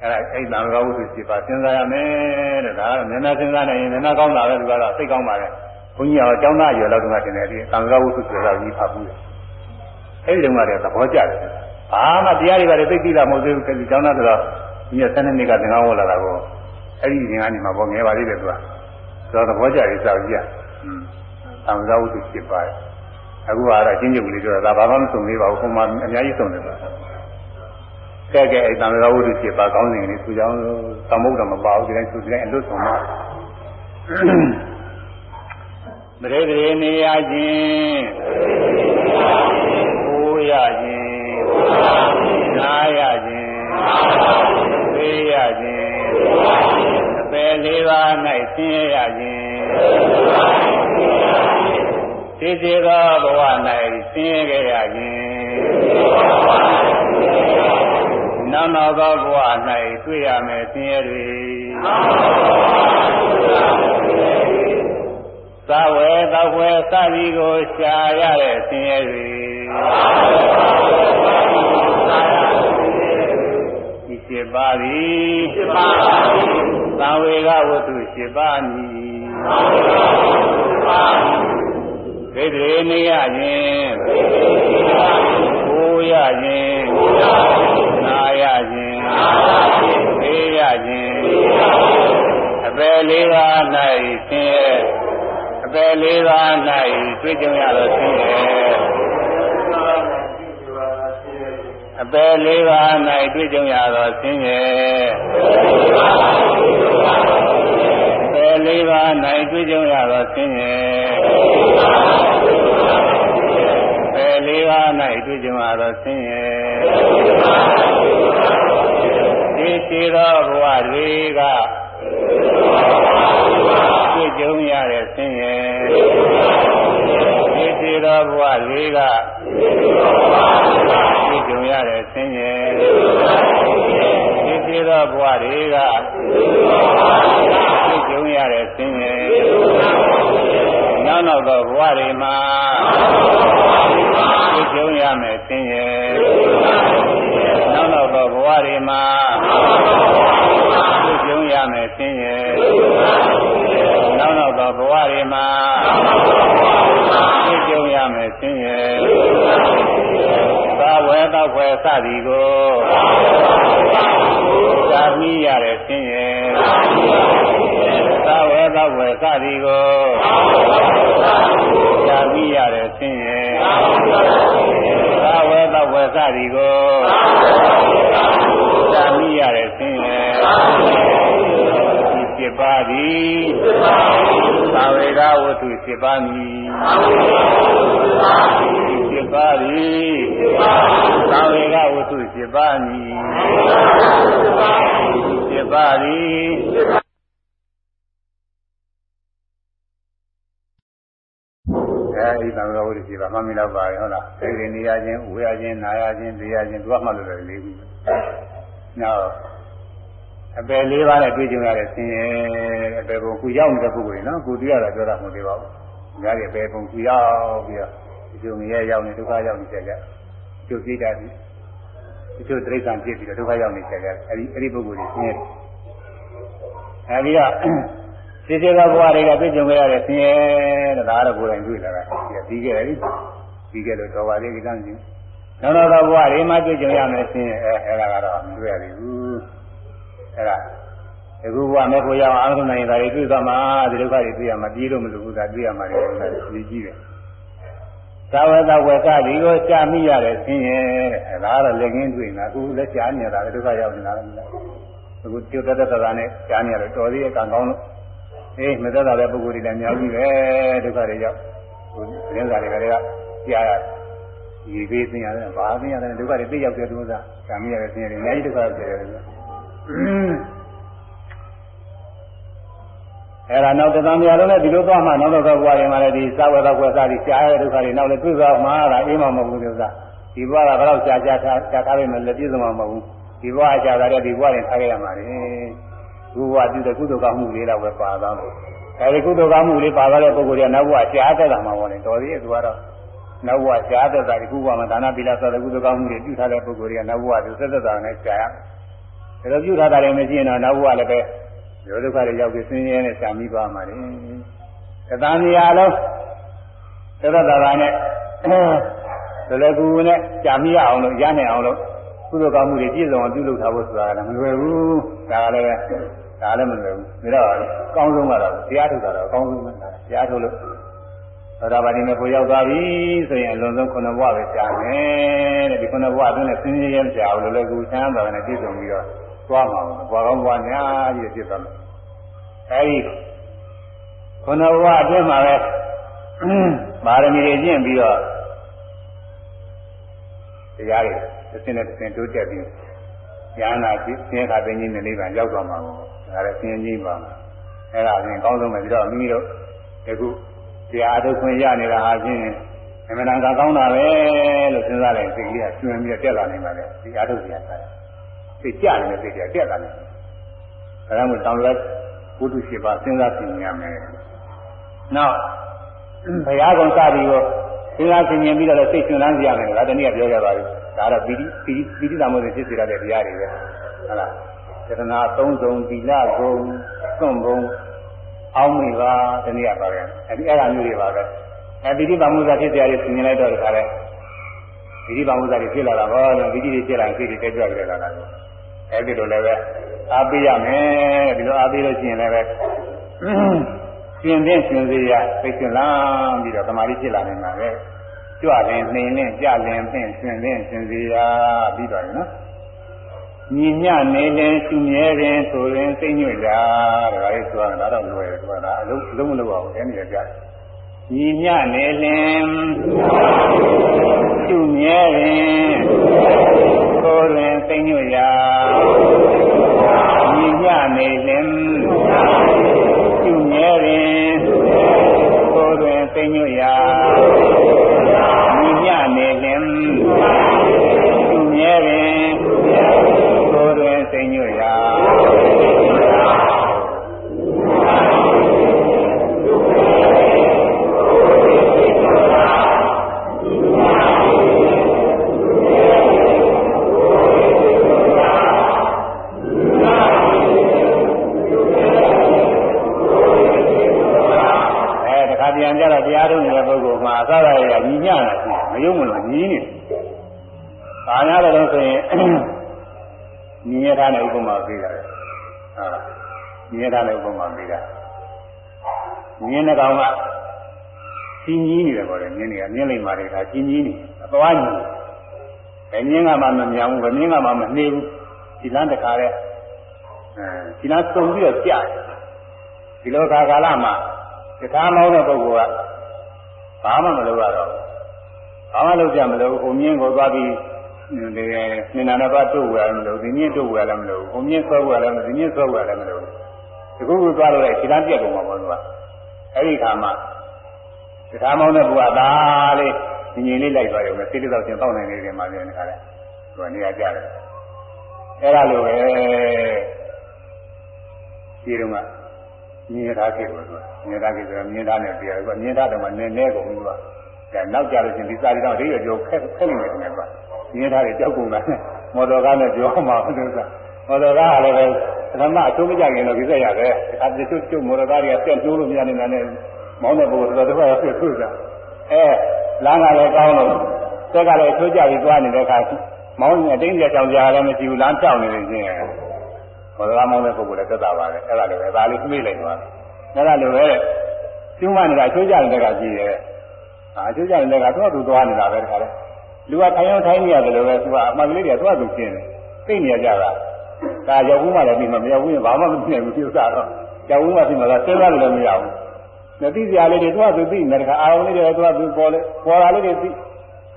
အဲ့ဒါအဲ့ဒါကောင်းဝိသုစိပါစဉ်းစားရမယ်တဲ့ဒါကနည်းနည်းစဉ်းစားနိုင်ရင်နည်းနည်းကောင်းတာပဲဒီကတော့သိကောင်းပါလေဘုန်းကြီးကကျောင်းသားအရွယ်လောက်တုန်းကတင်တယ်ဒီသံဃာဝိသုဆိုတာကြီးဖတ်ဘူးအဲ့ဒီတုန်းကတည်းကသဘောကျတယ်ဘာမှတရားတွေကလည်းသိသိတာမဟုတ်သေးဘူးခင်ဗျကျောင်းသားဆိုတော့ဒီက7နှစ်ကသင်္ကန်းဝလာတာကိုအဲ့ဒီသင်္ကန်းနေမှာပေါ့ငယ်ပါသေးတယ်သူကဆိုတော့သဘောကျတယ်စောက်ကြီးကသံဃာဝိသုစိပါတယ်အခုကတော့အချင်းချင်းကလေးတော့ဒါဘာမှမဆုံးသေးပါဘူးဟိုမှာအများကြီးဆုံးတယ်ပါ ကဲကဲအဲ့သံဃာဝတ္ထုဖြစ်ပါကောင်းစဉ်ကလေးသူကြောင့်သမုဒ္ဒမပါဘူးဒီတိုင်းသူဒီတိုင်းအလွတ်ဆုံးမှာမရေတရေနေရခြင်းကိုရခြင်းနာရခြင်းသိရခြင်းအပယ်လေးပါး၌ဆင်းရဲရခြင်းသိစေသောဘဝ၌ဆင်းရဲကြရခြင်း နောက်နောက်သောဘဝ၌တွေ့ရမယ်ဆင်းရဲတွေသာဝေသောဝေစသည်ကိုရှားရတဲ့ဆင်းရဲတွေဒီရှိပါသည်ရှိပါသည်သံဝေကဝတ္ထုရှိပါမည်သံဝေကဝတ္ထုရှိပါမည်သိတိနေရခြင်း ကိုရခြင်းနာရခြင်းသိရခြင်းအပယ်လေးပါး၌ဆင်းရဲအပယ်လေးပါး၌တွေ့ကြုံရတော့ဆင်းရဲအပယ်လေးပါး၌တွေ့ကြုံရတော့ဆင်းရဲအပယ်လေးပါး၌တွေ့ကြုံရတော့ဆင်းရဲ အပယ်လေးပါး၌တွေ့ကြုံရတော့ဆင်းရဲဒီရှိသောဘဝတွေကတွေ့ကြုံရတဲ့ဆင်းရဲဒီရှိသောဘဝတွေကတွေ့ကြုံရတဲ့ဆင်းရဲဒီရှိသောဘဝတွေကတွေ့ကြုံရတဲ့ဆင်းရဲနောက်နောက်သောဘဝတွေမှာတွေ့ကြုံ ရမယ်ဆင်းရဲနောက်နောက်သောဘဝတွေမှာတွေ့ကြုံရမယ်ဆင်းရဲနောက်နောက်သောဘဝတွေမှာတွေ့ကြုံရမယ်ဆင်းရဲသာဝေသောဖွယ်စသည်ကိုသာမိရတဲ့ဆင်းရဲသာဝေသောဖွယ်စသည်ကိုသာမိရတဲ့ဆင်းရဲသာဝေ သောဖွယ်စသည်ကိုသာမိရတဲ့ဆင်းရဲသည်သာဝေကဝတ္ထု7ပါးမည်7ပါးသည်သာဝေကဝတ္ထု7ပါးမည်7ပါးသည်အဲဒီသံဃာဝိ ရိစီပါမှတ်မိတော့ပါရဲ့ဟုတ်လားအဲဒီနေရာချင်းဝေရချင်းနာရချင်းသိရချင်းသူကမှတ်လို့လည်းလေးခုနောက်အပယ်လေးပါးနဲ့တွေ့ကြုံရတဲ့ဆင်းရဲအပယ်ပုံကိုရောက်နေတဲ့ပုဂ္ဂိုလ်နော်ကိုတွေ့ရတာပြောတာမဟုတ်သေးပါဘူး။ညာရဲ့အပယ်ပုံကိုရောက်ပြီးတော့ဒီလိုငရဲရောက်နေဒုက္ခရောက်နေကြကြကျုပ်ကြည့်တာဒီကျုပ်တိရစ္ဆာန်ဖြစ်ပြီးတော့ဒုက္ခရောက်နေကြကြအဲဒီအဲဒီပုဂ္ဂိုလ်ကြီးဆင်းရဲအဲဒီက ခြေခြေကဘဝတွေကပြည့်ကြုံခဲ့ရတဲ့ဆင်းရဲတဲ့ဒါကတော့ကိုယ်တိုင်တွေ့လာတာပြီးခဲ့တယ်ပြီးခဲ့လို့တော်ပါလေးဒီကန်းစီနောက်တော့ဘဝတွေမှာပြည့်ကြုံရမယ်ဆင်းရဲအဲအဲ့ဒါကတော့မတွေ့ရဘူးအဲ့ဒါအခုဘဝမဲ့ကိုရအောင်အာရုံနိုင်တာတွေတွေ့သွားမှာဒီဒုက္ခတွေတွေ့ရမှာပြေးလို့မလိုဘူးဒါတွေ့ရမှာလေဒါကြီးကြီးတယ်သာဝတဝကဒီကိုရှာမိရတဲ့ဆင်းရဲတဲ့အဲဒါကတော့လက်ကင်းတွေ့နေတာအခုလက်ရှာနေတာဒုက္ခရောက်နေတာလည်းအခုကျွတ်တက်တက်တာနဲ့ရှားနေရတယ်တော်သေးရဲ့ကံကောင်းလို့ အေးမသက်သာတဲ့ပုဂ္ဂိုလ်တွေလည်းအများကြီးပဲဒုက္ခတွေရောက်ဟိုသတင်းစာတွေကလည်းကြားရဒီပေးသိရတယ်ဘာသိရတယ်ဒုက္ခတွေသိရောက်တဲ့ဒုက္ခကံမရတဲ့ဆင်းရဲတွေအများကြီးဒုက္ခဖြစ်တယ်အဲ့ဒါနောက်တသံများလုံးနဲ့ဒီလိုသွားမှနောက်တော့ဘဝတွေမှာလည်းဒီသာဝတ္တကွယ်စားပြီးရှားရတဲ့ဒုက္ခတွေနောက်လည်းတွေ့သွားမှာဒါအေးမှမဟုတ်ဘူးလို့သာဒီဘဝကဘယ်တော့ရှားရှားထားရှားထားလို့လည်းပြည့်စုံမှာမဟုတ်ဘူးဒီဘဝရှားတာတဲ့ဒီဘဝတွေထားခဲ့ရမှာလေ ဘုရားပြုတဲ့ကုသိုလ်ကောင်းမှုလေးတော့ပဲပါသွားလို့အဲဒီကုသိုလ်ကောင်းမှုလေးပါသွားတဲ့ပုဂ္ဂိုလ်ကနောက်ဘဝရှားသက်တာမှာပေါ့လေတော်သေးရဲ့သူကတော့နောက်ဘဝရှားသက်တာဒီကုဘဝမှာဒါနပိလာဆိုတဲ့ကုသိုလ်ကောင်းမှုတွေပြုထားတဲ့ပုဂ္ဂိုလ်တွေကနောက်ဘဝသူသက်သက်တာနဲ့ရှားရဒါလိုပြုထားတာလည်းမရှိရင်တော့နောက်ဘဝလည်းပဲဒီဒုက္ခတွေရောက်ပြီးဆင်းရဲနဲ့ရှားမိပါမှာလေသတ္တမြာလုံးသက်သက်တာနဲ့ဒလကူနဲ့ရှားမိရအောင်လို့ရနိုင်အောင်လို့ကုသိုလ်ကောင်းမှုတွေပြည့်စုံအောင်ပြုလုပ်ထားဖို့ဆိုတာကလည်းမလွယ်ဘူးဒါကလည်း ဒါလည်းမလွယ်ဘူးဒါတော့အကောင်းဆုံးကတော့တရားထုတ်တာတော့အကောင်းဆုံးပဲတရားထုတ်လို့သောတာပတိမေကိုရောက်သွားပြီဆိုရင်အလွန်ဆုံးခုနှစ်ဘဝပဲကြာမယ်တဲ့ဒီခုနှစ်ဘဝအတွင်းနဲ့ဆင်းရဲရဲကြာအောင်လို့လည်းကိုချမ်းသာတယ်ပြည့်စုံပြီးတော့သွားမှာဘဝကောင်းဘဝများကြီးဖြစ်သွားမယ်အဲဒီခုနှစ်ဘဝအတွင်းမှာပဲပါရမီတွေကျင့်ပြီးတော့တရားတွေတစ်စင်းနဲ့တစ်စင်းတိုးတက်ပြီးဉာဏ်နာဖြစ်ဆင်းရဲတဲ့ကြီးနဲ့နိဗ္ဗာန်ရောက်သွားမှာပေါ့ ဒါလည်းဆင်းရဲပါမှာအဲ့ဒါအရင်ကောင်းဆုံးပဲပြီးတော့မိမိတို့ဒီခုတရားထုတ်ခွင့်ရနေတာဟာချင်းအမှန်တန်ကောင်းတာပဲလို့စဉ်းစားလိုက်စိတ်ကလေးကကျွမ်းပြီးတက်လာနိုင်ပါလေဒီအားထုတ်ပြန်တာစိတ်ကြနေတဲ့စိတ်ကတက်လာနေဒါကြောင့်တောင်းလက်ဘုဒ္ဓရှိပါစဉ်းစားပြင်ရမယ်နောက်ဘုရားကောင်စသည်ကိုစဉ်းစားပြင်ပြီးတော့စိတ်ရှင်လန်းကြရမယ်ဒါတနည်းပြောကြပါပြီဒါတော့ပီတိပီတိပီတိသမုဒ္ဒေဖြစ်စေရတဲ့တရားတွေပဲဟုတ်လား စေတနာသုံးစုံသီလဂုံသွန့်ဘုံအောင်းမိပါတနည်းပါပဲအဲဒီအဲ့ဒါမျိုးတွေပါပဲအဲပီတိသမုဒ္ဒေဖြစ်စေရတဲ့ဆင်ញလိုက်တော့တခါလဲပီတိသမုဒ္ဒေတွေဖြစ်လာတာဟောပီတိတွေဖြစ်လာစိတ်တွေတက်ကြွကြလာတာအဲဒီလိုလည်းပဲအားပေးရမယ်ဒီလိုအားပေးလို့ရှိရင်လည်းပဲရှင်တဲ့ရှင်စေရသိရှင်လာပြီးတော့သမာဓိဖြစ်လာနိုင်ပါပဲကြွလင်နှိမ်နဲ့ကြလင်ဖြင့်ရှင်လင်ရှင်စီရာပြီးတော့နော် ညီညနေလင်ရှင်မြဲရင်ဆိုရင်စိတ်ညွတ်ရာဒါလေးဆိုတာဒါတော့လွယ်တယ်ကွာဒါအလုံးလုံးမလို့ပါဘူးအဲ့ဒီကြတယ်ညီညနေလင်ရှင်မြဲရင်ဆိုရင်စိတ်ညွတ်ရာညီညနေလင်ရှင်မြဲရင်ဆိုရင်စိတ်ညွတ်ရာညနေလင်သူမြဲပင်ကိုယ်တွင်စိတ်ညွတ်ရာပြန်ကြတော့တရားထုတ်နေတဲ့ပုဂ္ဂိုလ်မှာအစရရညီည တာရှိမယုံမလို့ညီးနေ။ဘာများတယ်လို့ဆိုရင်ညီရထားတဲ့ဥပမာပေးတာလေ။ဟာညီရထားတဲ့ဥပမာပေးတာ။ညီနေကောင်ကကြီးကြီးနေတယ်ပေါ့လေမြင်းတွေကမြင်းလိမ္မာတွေကကြီးကြီးနေအသွားညီ။ဘယ်မြင်းကမှမမြောင်ဘူးဘယ်မြင်းကမှမနှေးဘူး။ဒီလမ်းတခါတဲ့အဲဒီလမ်းစုံပြီးတော့ကြာတယ်။ဒဒီလိုခါကာလမှာတခါမောင်းတဲ့ပုဂ္ဂိုလ်ကဘာမှမလုပ်ရတော့ဘာ မှလုပ်ကြမလို့ဟိုမြင်းကိုသွားပြီးဒီနေနာနဲ့ပါတို့ဝယ်မလို့ဒီမြင်းတို့ဝယ်လည်းမလို့ဟိုမြင်းဆွဲဝယ်လည်းမဒီမြင်းဆွဲဝယ်လည်းမလို့ဒီခုခုသွားလို့လည်းခြေလမ်းပြက်ကုန်မှာပေါ့သူကအဲ့ဒီခါမှာတခါမောင်းတဲ့ဘုရားသားလေးညီညီလေးလိုက်သွားရုံနဲ့စိတ်တော့ချင်းတောက်နိုင်နေတယ်မှာလည်းခါလဲသူကနေရာကြတယ်အဲ့ဒါလိုပဲဒီတော့ကမြင်ထားခဲ့လို့သူမြင်ထားခဲ့ဆိုတော့မြင်ထားနေပြရတယ်သူမြင်ထားတယ်မှာနည်းနည်းကုန်ဘူးသူ ကအဲနောက်ကြလို့ချင်းဒီစာရီတော့ဒိရကျော်ခက်ခက်နေတယ်ကွာမြင်ထားတယ်ကြောက်ကုန်တာမော်တော်ကားနဲ့ပြောမှာဘုရားမော်တော်ကားကလည်းပဲဓမ္မအချိုးမကြခင်တော့ဒီဆက်ရတယ်အဲဒီချို့ချို့မော်တော်ကားတွေကဆက်ကျိုးလို့မရနေတာနဲ့မောင်းတဲ့ပုဂ္ဂိုလ်တော်တော်ဆက်ဆွတာအဲလမ်းကလည်းကောင်းလို့ဆက်ကလည်းချိုးကြပြီးသွားနေတဲ့အခါမောင်းနေအတင်းကြချောင်ကြလည်းမရှိဘူးလမ်းတောက်နေနေချင်းဘောရမောင်းတဲ့ပုဂ္ဂိုလ်လည်းသက်သာပါတယ်အဲ့ဒါလည်းပဲဒါလေးတွေးလိုက်သွားတယ်အဲ့ဒါလည်းပဲကျူးမနေတာချိုးကြတဲ့ကကြည့်တယ် အာချိုးကြတဲ့ကတော့သူသွားနေတာပဲတခါလဲလူကထိုင်အောင်ထိုင်နေရတယ်လို့ပဲသူကအမှန်ကလေးတွေကသူ့အတူရှင်းတယ်သိနေကြတာဒါရောက်ဘူးမှလည်းပြီးမှမရောက်ဘူးရင်ဘာမှမဖြစ်ဘူးသူစားတော့ရောက်ဘူးမှပြီးမှသာစဉ်းစားလို့လည်းမရဘူးမသိစရာလေးတွေသူ့အတူသိနေတခါအာရုံလေးတွေသူ့အတူပေါ်လေပေါ်လာလေးတွေသိ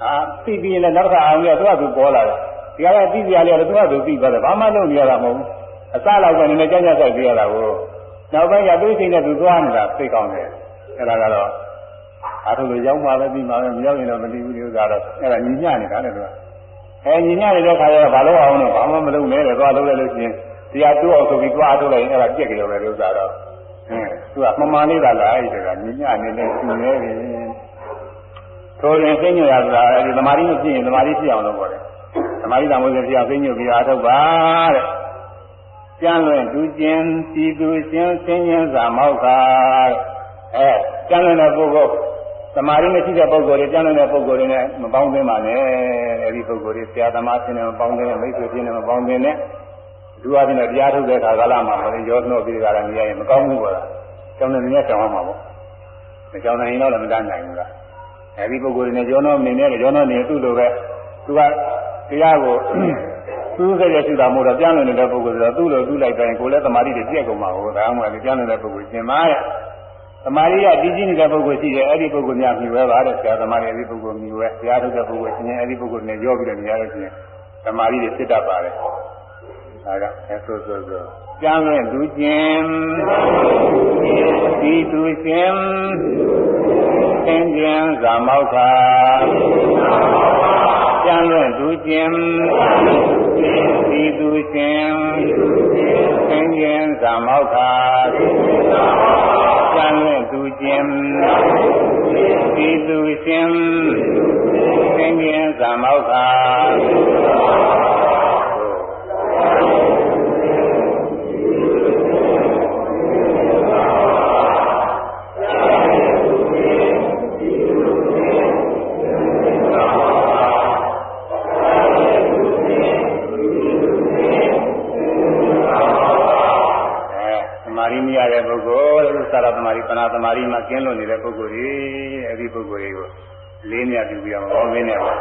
အာသိပြီးရင်လည်းနောက်တစ်ခါအာရုံလေးသူ့အတူပေါ်လာတယ်ဒီကနေ့သိစရာလေးတွေသူ့အတူသိသွားတယ်ဘာမှလုပ်နေရတာမဟုတ်ဘူးအစလောက်ကနေလည်းကြမ်းကြမ်းဆိုင်ပြရတာကိုနောက်ပိုင်းရသိစိတ်နဲ့သူသွားနေတာသိကောင်းတယ်အဲ့ဒါကတော့ အားထုတ်လို့ရောက်မှပဲပြီးမှပဲမရောက်ရင်တော့မသိဘူးဒီဥစ္စာတော့အဲ့ဒါညီညနေတာလေသူကအဲညီညနေတဲ့ခါကျတော့ဘာလို့အောင်လဲဘာမှမလုပ်နဲ့တဲ့သွားလုပ်လိုက်လို့ချင်းတရားတိုးအောင်ဆိုပြီးသွားထုတ်လိုက်ရင်အဲ့ဒါပြက်ကြတယ်ပဲဒီဥစ္စာတော့အင်းသူကမမှန်လေးတာလားအဲ့ဒါကညီညနေတဲ့သူနေပြီထိုရင်သိညွတ်ရတာအဲ့ဒီသမာဓိမဖြစ်ရင်သမာဓိဖြစ်အောင်လုပ်ပါတယ်သမာဓိတံဝိဇ္ဇာဖြစ်အောင်သိညွတ်ပြီးအားထုတ်ပါတဲ့ကျမ်းလွင်ဒူကျင်စီသူရှင်ဆင်းရဲစာမောက်ခါအဲကျမ်းလွင်တဲ့ပုဂ္ဂိုလ် သမာဓိမရှိတဲ့ပုဂ္ဂိုလ်တွေကျမ်းလွင်တဲ့ပုဂ္ဂိုလ်တွေနဲ့မပေါင်းသင်းပါနဲ့အဲဒီပုဂ္ဂိုလ်တွေဆရာသမားရှင်နဲ့မပေါင်းသင်းနဲ့မိတ်ဆွေရှင်နဲ့မပေါင်းသင်းနဲ့လူအချင်းနဲ့တရားထုတ်တဲ့အခါကာလမှာမင်းရောနှုတ်ပြီးကြတာနေရရင်မကောင်းဘူးကွာကျောင်းနဲ့မြတ်ဆောင်အောင်ပါပေါ့မကျောင်းနိုင်ရင်တော့လည်းမတတ်နိုင်ဘူးလားအဲဒီပုဂ္ဂိုလ်တွေနဲ့ရောနှောနေနေရောနှောနေသူ့လိုပဲသူကတရားကိုသူ့စိတ်ရရှိတာမို့တော့ပြန်လွင်နေတဲ့ပုဂ္ဂိုလ်ဆိုတော့သူ့လိုသူ့လိုက်တိုင်းကိုယ်လည်းသမာဓိတွေပြည့်ကုန်မှာဟိုဒါမှမဟုတ်ပြန်လွင်တဲ့ပုဂ္ဂိုလ်ရှင်မာရဲ့ သမာဓိရတည်ကြည်နေတဲ့ပုဂ္ဂိုလ်ရှိတယ်အဲ့ဒီပုဂ္ဂိုလ်များမြည်ဝဲပါတဲ့ဆရာသမားတွေအဲ့ဒီပုဂ္ဂိုလ်မြည်ဝဲဆရာထုတ်တဲ့ပုဂ္ဂိုလ်ရှင်ရင်အဲ့ဒီပုဂ္ဂိုလ်နဲ့ရောပြီးတော့နေရလို့ရှိရင်သမာဓိတွေဖြစ်တတ်ပါတယ်ဒါကအဲဆိုဆိုဆိုကျမ်းနဲ့လူချင်းဒီသူရှင်သင်ကျင်ဇာမောက္ခကျမ်းနဲ့လူချင်းဒီသူရှင်သင်ကျင်ဇာမောက္ခ ကျမ်းနဲ့သူချင်းဒီသူရှင်သင်ကျင်ဇာမောက္ခ ကျင်းလွတ်နေတဲ့ပုဂ္ဂိုလ်တွေအဲဒီပုဂ္ဂိုလ်တွေကိုလေးမြတ်ပြုပြီးအောင်ကောင်းရင်းနဲ့ပါ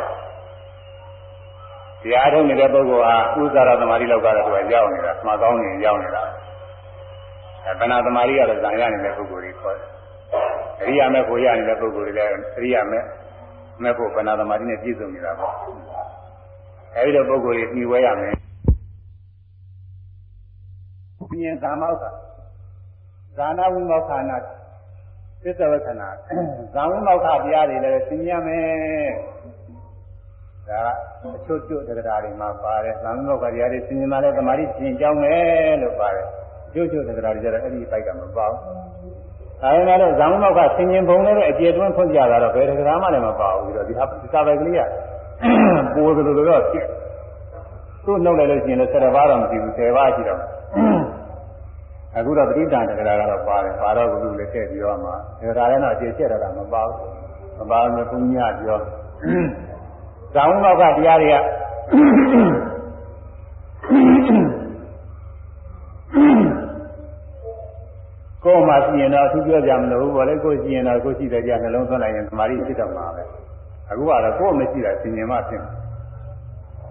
တရားထုတ်နေတဲ့ပုဂ္ဂိုလ်ဟာဥစ္စာရသမารိလောက်ကတော့သူကရောက်နေတာမှာကောင်းနေရောက်နေတာအဲပနာသမารိကတော့ဇာရနေတဲ့ပုဂ္ဂိုလ်တွေခေါ်တယ်အရိယာမဲ့ကိုရနေတဲ့ပုဂ္ဂိုလ်တွေလည်းအရိယာမဲ့မဲ့ဖို့ပနာသမารိနဲ့ပြည့်စုံနေတာပေါ့အဲဒီလိုပုဂ္ဂိုလ်တွေပြီးဝဲရမယ်ပြင်းသာမောက္ခဇာနာဝိမောက္ခနာ သစ္စာဝခဏဇာဝိမောက္ခတရားတွေလည်းသိရမယ်ဒါအချို့ချို့တရားတွေမှာပါတယ်ဇာဝိမောက္ခတရားတွေသိမြင်မှလည်းသမာဓိသင်ကြောင်းမယ်လို့ပါတယ်အချို့ချို့တရားတွေကြတော့အဲ့ဒီပိုက်ကမပေါ့ဒါပေမဲ့လည်းဇာဝိမောက္ခသင်မြင်ပုံနဲ့အကျေတွန်းဖွင့်ကြတာတော့ဘယ်တရားမှလည်းမပေါ့ဘူးပြီးတော့ဒီဟာဒီစာပိုက်ကလေးကပိုးသလိုလိုတော့ဖြစ်သူ့နှုတ်လိုက်လို့ရှိရင်လည်း7ပါးတော့မကြည့်ဘူး10ပါးရှိတော့ အခုတော့ပဋိသန္ဓကရာကတော့ပါတယ်ပါတော့ဘုလူလည်းထည့်ပြောမှာဒါကလည်းတော့အခြေချက်တော့မပါဘူးမပါဘူးဘုညပြောဇောင်းတော့ကတရားတွေကကိုယ်မှရှိရင်တော့သူပြောကြမလို့ဘောလေကိုယ်ရှိရင်တော့ကိုယ်ရှိတဲ့ကြနှလုံးသွင်းလိုက်ရင်သမာဓိဖြစ်တော့မှာပဲအခုကတော့ကိုယ်မရှိတာသင်ញင်မှဖြစ်မှာ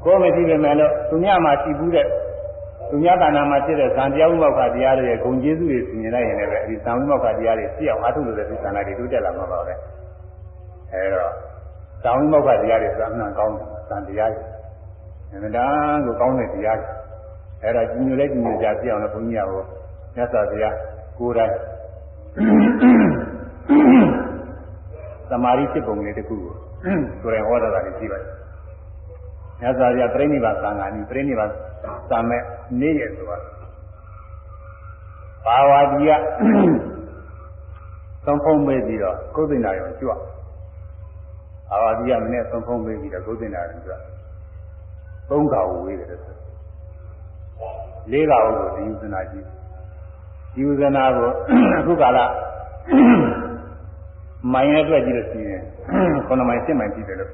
ကိုယ်မရှိပေမဲ့လို့သူများမှရှိဘူးတဲ့ သူများကဏ္ဍမှာဖြစ်တဲ့ဇံတရားဥမောက္ခတရားတွေရဲ့ဂုံကျေးဇူးတွေမြင်လိုက်ရင်လည်းအဲဒီဇံဥမောက္ခတရားတွေပြည့်အောင်အားထုတ်လို့တဲ့သစ္စာနာတွေတိုးတက်လာမှာပါပဲအဲတော့ဇံဥမောက္ခတရားတွေဆိုတာအမှန်ကောင်းတယ်ဇံတရားတွေအမှန်တန်ကိုကောင်းတဲ့တရားတွေအဲဒါကြီးညိုလဲကြီးညိုကြပြအောင်လို့ဘုန်းကြီးကဟိုမြတ်စွာဘုရားကိုယ်တိုင်သမာဓိဖြစ်ပုံလေးတစ်ခုကိုကိုယ်တိုင်ဟောတာလည်းရှိပါတယ် မြတ်စွာဘုရားပြိဋိဘာသံဃာနိပြိဋိဘာသံမဲ့နေ့ရက်ဆိုတာဘာဝတိကသုံးဖုံးပေးပြီးတော့ကုသိဏရောကြွဘာဝတိကမနေ့သုံးဖုံးပေးပြီးတော့ကုသိဏရောကြွသုံးခါဝေးတယ်ဆိုလေးခါဝကိုဒီယူဇနာကြီးဒီယူဇနာကိုအခုကာလမိုင်းနဲ့တွေ့ကြည့်လို့ရှိရင်ခုနမိုင်း7မိုင်းကြည့်တယ်လို့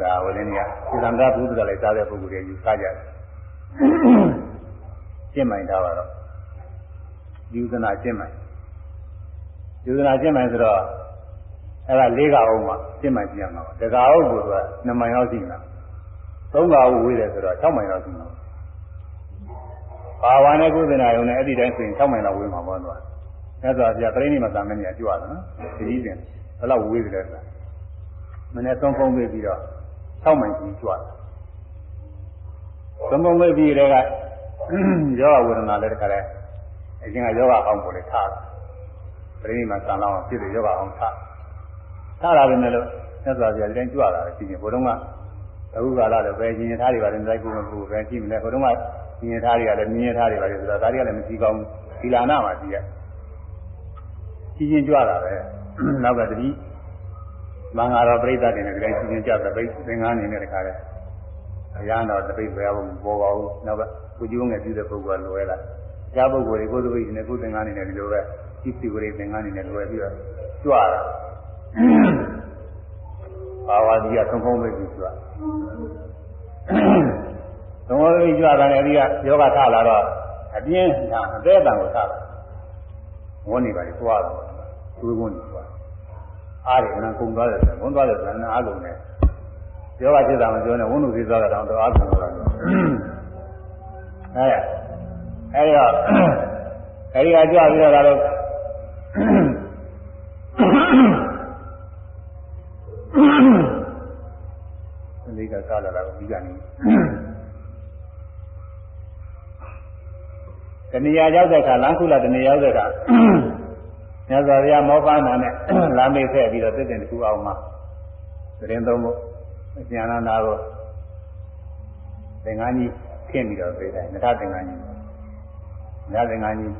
ဒါဝိရင်းကသံဃာဘုဒ္ဓကလည်းစားတဲ့ပုဂ္ဂိုလ်တွေယူစားကြတယ်ရှင်းမှန်ထားပါတော့ယူဇနာရှင်းမှန်ယူဇနာရှင်းမှန်ဆိုတော့အဲ့ဒါ၄ကအောင်မှရှင်းမှန်ကြည့်ရမှာတကာဟုတ်ကိုဆိုတာ2မိုင်လောက်ရှိမှာ3ကဟုတ်ဝေးတယ်ဆိုတော့6မိုင်လောက်ရှိမှာဘာဝနဲ့ကုသနာယုံနဲ့အဲ့ဒီတိုင်းဆိုရင်6မိုင်လောက်ဝေးမှာပေါ့တော့မြတ်စွာဘုရားပြိဋိမသာမင်းကြီးကြွတယ်နော်ဒီကြီးစဉ်ဘယ်လောက်ဝေးတယ်လဲဆိုတာမနေ့သုံးဖုံးပေးပြီးတော့ 6မိုင်ကြီးကြွတယ်သုံးဖုံးပေးပြီးတဲ့ကယောဂဝေဒနာလည်းတခါလဲအရင်ကယောဂအောင်ကိုလည်းထားတယ်ပြိဋိမသာလောင်းဖြစ်တယ်ယောဂအောင်ထားထားတာပဲနဲ့လို့မြတ်စွာဘုရားဒီတိုင်းကြွလာတယ်ရှိရင်ဘုရုံးကအခုကာလတော့ပဲရှင်ရထားတွေပါတယ်တိုက်ကိုမကူပဲကြည့်မလဲဘုရုံးကရှင်ရထားတွေကလည်းမြင်းရထားတွေပါတယ်ဆိုတော့ဒါတွေကလည်းမကြည့်ကောင်းဘူးဒီလာနာမှာကြည့်ရကြီးချင်းကြွလာပဲနောက်ကတတိ မင်္ဂလာတော်ပြိဿတွေနဲ့ဒီတိုင်းကြီးချင်းကြတဲ့ပြိသင်္ကန်းနေနဲ့တခါလဲအရဟံတော်တပိတ်ပဲဘုံပေါ်ပါဘူးနောက်ကကိုကျိုးငယ်ပြုတဲ့ပုဂ္ဂိုလ်ကလွယ်လာကြားပုဂ္ဂိုလ်တွေကိုယ်သပိတ်နဲ့ကိုယ်သင်္ကန်းနေနဲ့ဒီလိုပဲจิตစီဝရိသင်္ကန်းနေနဲ့လွယ်ပြီးတော့ကြွလာဘာဝတိကသုံးဖုံးပဲကြည့်ကြွသုံးဖုံးပဲကြွတာလည်းဒီကယောဂထလာတော့အပြင်းအသေးအတန်ကိုထလာဝန်းနေပါလေသွားတော့တွေးဝန်းနေသွား အားရကနကုန်သွားတယ်ဝန်းသွားတယ်ဆိုရင်အားလုံးနဲ့ယောဂဖြစ်တာမပြောနဲ့ဝန်းလူသေးသွားတာတော့အားကုန်သွားတယ်အဲအဲဒီတော့အဲဒီကကြွပြီးတော့လာတော့ဒီကကားလာတာကိုပြီးကနေတဏှာရောက်တဲ့အခါလမ်းခုလာတဏှာရောက်တဲ့အခါ မြတ်စွာဘုရားမောပန်းနာနဲ့လမ်းမေးဖက်ပြီးတော့သစ်တင်တစ်ခုအောင်မှာသတင်းသုံးဖို့အကျဉ်းနာနာကိုသင်္ကန်းကြီးခင်းပြီးတော့ပြေးတယ်နထသင်္ကန်းကြီးနထသင်္ကန်းကြီး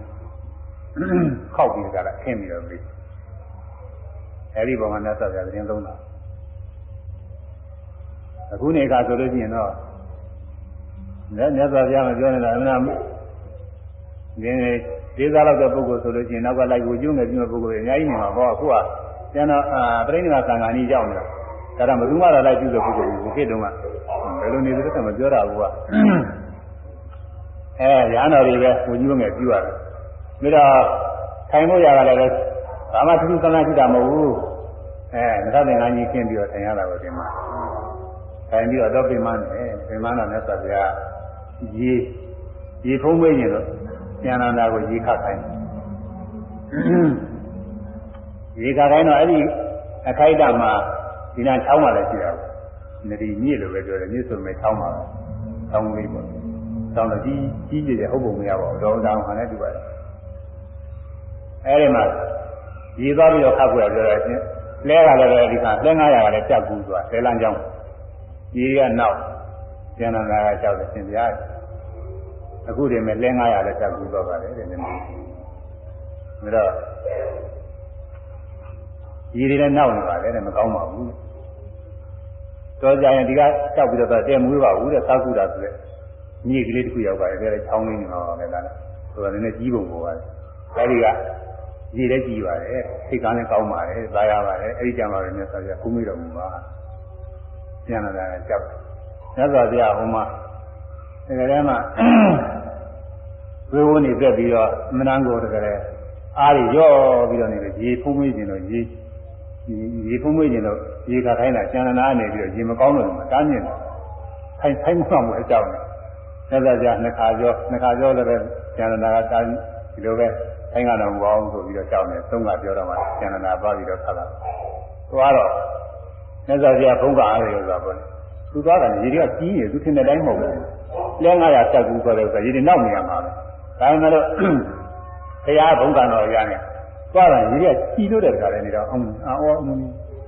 ခောက်ပြီးကြတာခင်းပြီးတော့ပြေးအဲဒီပုံမှာမြတ်စွာဘုရားသတင်းသုံးတာအခုနေကဆိုလို့ရှိရင်တော့လည်းမြတ်စွာဘုရားမပြောနေတာအမှန်ဒီဒေ သလောက်တဲ့ပုဂ္ဂိုလ်ဆိုလို့ရှိရင်နောက်ကလိုက်ကိုကျုံးနေပြီးပုဂ္ဂိုလ်တွေအများကြီးနေမှာပေါ့အခုကကျန်တော့ပြိဋိနိဗ္ဗာန်သံဃာကြီးရောက်နေတာဒါတော့ဘယ်သူမှတော့လိုက်ပြုတဲ့ပုဂ္ဂိုလ်ကိုခေတ္တတုန်းကဘယ်လိုနေသလဲမပြောတာဘူးကအဲရဟန်းတော်တွေပဲကိုကျုံးငယ်ပြုရတယ်ပြီးတော့ထိုင်ဖို့ရတာလည်းဘာမှသူသနာရှိတာမဟုတ်ဘူးအဲငါသင်္ကန်းကြီးခင်းပြီးတော့ထိုင်ရတာကိုဒီမှာထိုင်ပြီးတော့တော့ပြင်းမနဲ့ပြင်းမတော့မြတ်စွာဘုရားရေရေဖုံးမေးရင်တော့ ဉာဏန္တာကိုရေခခိုင်းရေခခိုင်းတော့အဲ့ဒီအခိုက်အတန့်မှာဒီနာချောင်းမှလည်းရှိတာနဒီမြစ်လိုပဲပြောတယ်မြစ်ဆိုမဲ့ချောင်းမှာပဲချောင်းလေးပေါ့ချောင်းတော့ကြီးကြီးကျယ်ဟုတ်ပုံမရပါဘူးတော့တောင်းခံနေတူပါတယ်အဲ့ဒီမှာရေသွားပြီးတော့ခတ်ခွေပြောရချင်းလဲကလည်းပဲဒီကလဲ900ကလည်းပြတ်ကူးသွားလဲလန်းချောင်းရေကနောက်ဉာဏန္တာကကြောက်တယ်ရှင်ဗျာ အခုတည်းမဲ့လဲ900လည်းတက်ကူတော့ပါတယ်တဲ့နည်းနည်းဒါတော့ရည်တွေလည်းနောက်နေပါလေတဲ့မကောင်းပါဘူးတော့ကြရင်ဒီကတောက်ပြီးတော့တဲမွေးပါဘူးတဲ့သာကုတာဆိုတဲ့မြေကလေးတစ်ခုရောက်ပါတယ်တဲ့ချောင်းလေးနေမှာပါလေလားဆိုတော့နည်းနည်းကြီးပုံပေါ်ပါတယ်အဲဒီကရည်လည်းကြီးပါတယ်စိတ်ကလည်းကောင်းပါတယ်သာရပါတယ်အဲဒီကြံပါပဲမြတ်စွာဘုရားကုမိတော်မူပါပြန်လာတာကြောက်မြတ်စွာဘုရားဟိုမှာ ဒီကလေးမှာဝေဝနေပြက်ပြီးတော့မနန်းကိုတကယ်အားရရော့ပြီးတော့နေတယ်ရေဖုံးမွေးခြင်းတော့ရေရေဖုံးမွေးခြင်းတော့ရေခခိုင်းတာကျန်နာနေပြီးတော့ရေမကောင်းလို့မတားမြင်တယ်ခိုင်းခိုင်းမှမဟုတ်အကြောင်းနဲ့သက်သက်ကြနှစ်ခါကြောနှစ်ခါကြောလည်းပဲဉာဏနာကတာဒီလိုပဲအဲ့ကတော့မပေါအောင်ဆိုပြီးတော့ကြောက်နေသုံးကပြောတော့မှဉာဏနာပါပြီးတော့ခါတာသွားတော့သက်သက်ကြဘုံကအားရဆိုတာပေါ့လေသူသွားတာရေတွေကကြီးနေသူထင်တဲ့တိုင်းမဟုတ်ဘူး လဲ900တက်ကူဆိုတဲ့ဥစ္စာရေတွေနောက်နေရမှာပဲဒါပေမဲ့လို့ဘုရားဘုံကတော်ရနေသွားတာရေတွေကကြီးလို့တဲ့ခါလည်းနေတော့အောင်အောအမင်း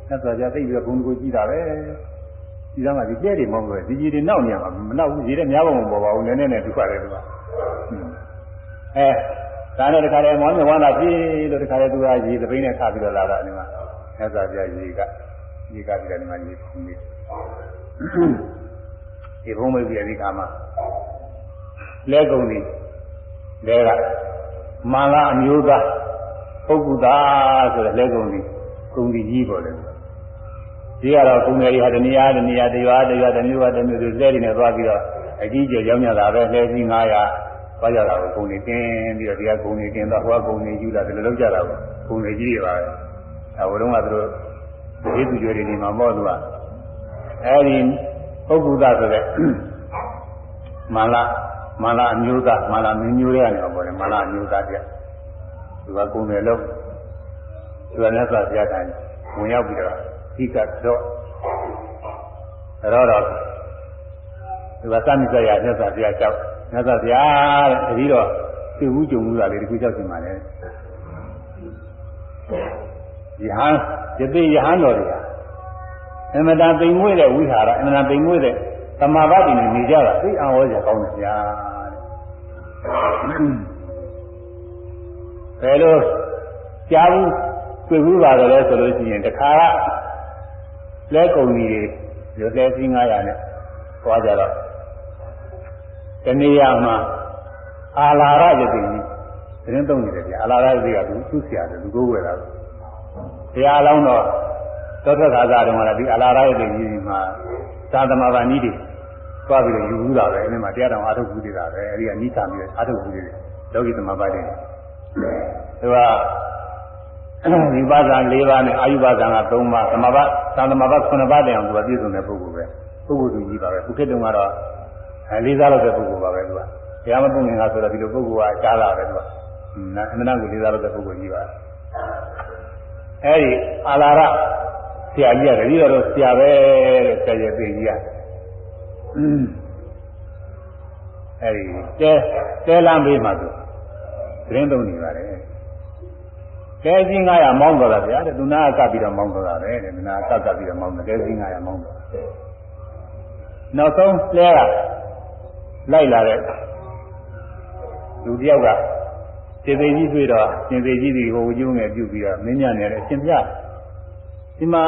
သက်သက်ကြသိပြီးတော့ဘုံကိုကြီးတာပဲဒီကမှဒီပြဲတွေမဟုတ်ဘူးဒီကြီးတွေနောက်နေရမှာမနောက်ဘူးရေတွေများပုံမပေါ်ပါဘူးနည်းနည်းနဲ့ဒုက္ခတွေသူကအဲဒါနဲ့တခါတည်းမောင်းမြဝါလာပြေးလို့တခါတည်းသူကရေသပိန်းနဲ့ခါပြီးတော့လာတာဒီမှာသက်သက်ကြရေကရေကပြီးတော့ဒီမှာရေဖုန်နေ ဒီဘုံမိတ်ပြည်ဒီကမှာလဲကုန်နေလဲကမာလာအမျိုးသားပုဂ္ဂုတာဆိုတဲ့လဲကုန်နေကုန်ဒီကြီးပေါ်တယ်ဒီကတော့ကုငယ်ကြီးဟာတဏှာတဏှာတရွာတရွာတမျိုးဟာတမျိုးဆိုလဲနေနဲ့သွားပြီးတော့အကြီးကျယ်ရောက်ညတာပဲလဲကြီး900သွားကြတာကိုကုန်နေတင်းပြီးတော့ဒီကကုန်နေတင်းတော့ဟိုကကုန်နေယူတာဒီလိုလုပ်ကြတာပေါ့ကုန်နေကြီးတွေပါပဲအဲဟိုတုန်းကသူတို့ဒီသူကျွေးတွေနေမှာမော့သူကအဲဒီ ပုဂ္ဂုဒဆိုတဲ့မာလာမာလာအမျိုးသားမာလာမင်းမျိုးရဲ့အောင်ပေါ့လေမာလာအမျိုးသားပြသူကကုန်တယ်လို့သူကလည်းဆိုပြတိုင်းဝင်ရောက်ပြီးတော့ဒီကတော့တော့တော့သူကစမ်းကြရမြတ်စွာဘုရားကြောက်မြတ်စွာဘုရားတဲ့တတိတော့သိဘူးကြုံဘူးတာလေးတခုကြောက်ရှင်ပါလေယဟန်ယသိယဟန်တော်တွေဟာ အမတန်ပိန်မွေးတဲ့ဝိဟာရအမတန်ပိန်မွေးတဲ့သမာဘတိနဲ့နေကြတာသိအောင်ဟောကြကောင်းတယ်ဗျာဘယ်လိုကြားဘူးတွေ့ဘူးပါတော့လဲဆိုလို့ရှိရင်တခါကလဲကုန်ကြီးတွေလဲစီ900နဲ့သွားကြတော့တဏှာမှာအာလာရယတိကြီးသတင်းသုံးနေတယ်ဗျာအာလာရယတိကသူသူ့ဆရာတယ်သူကိုဝယ်တာဘုရားအလောင်းတော့ သောတခါသာတုန်းကလည်းဒီအာလာရယတိကြီးမှာသာသမဘာနီးတွေသွားပြီးတော့ယူဘူးတာပဲအဲဒီမှာတရားတော်အာထုပ်ဘူးတွေတာပဲအဲဒီကနိစ္စမျိုးအာထုပ်ဘူးတွေလောကီသမဘာတွေသူကဝိပါဒံ၄ပါးနဲ့အာယုပါဒံက၃ပါးသမဘာသံသမဘာ9ပါးတိုင်အောင်သူကပြည့်စုံတဲ့ပုဂ္ဂိုလ်ပဲပုဂ္ဂိုလ်သူကြီးပါပဲခုခေတ်တုန်းကတော့အဲလေးစားလို့တဲ့ပုဂ္ဂိုလ်ပါပဲသူကတရားမပုငင်ကဆိုတော့ဒီလိုပုဂ္ဂိုလ်ကကြားလာတယ်သူကအမှန်တကယ်လေးစားလို့တဲ့ပုဂ္ဂိုလ်ကြီးပါအဲဒီအာလာရ ဆရာကြီးကတတိယတော့ဆရာပဲတဲ့ဆရာရဲ့သိကြီးကအဲဒီတဲတဲလမ်းပေးမှသူသတင်းသုံးနေပါတယ်ကဲစီ900မောင်းတော့တာဗျာတဲ့သူနာကပ်ပြီးတော့မောင်းတော့တာပဲတဲ့သူနာကပ်ကပ်ပြီးတော့မောင်းတယ်ကဲစီ900မောင်းတော့နောက်ဆုံးလဲကလိုက်လာတဲ့လူတယောက်ကရှင်သေးကြီးတွေ့တော့ရှင်သေးကြီးဒီဟိုကျုံးငယ်ပြုတ်ပြီးတော့မင်းညနေတယ်ရှင်ပြ ဒီမှာ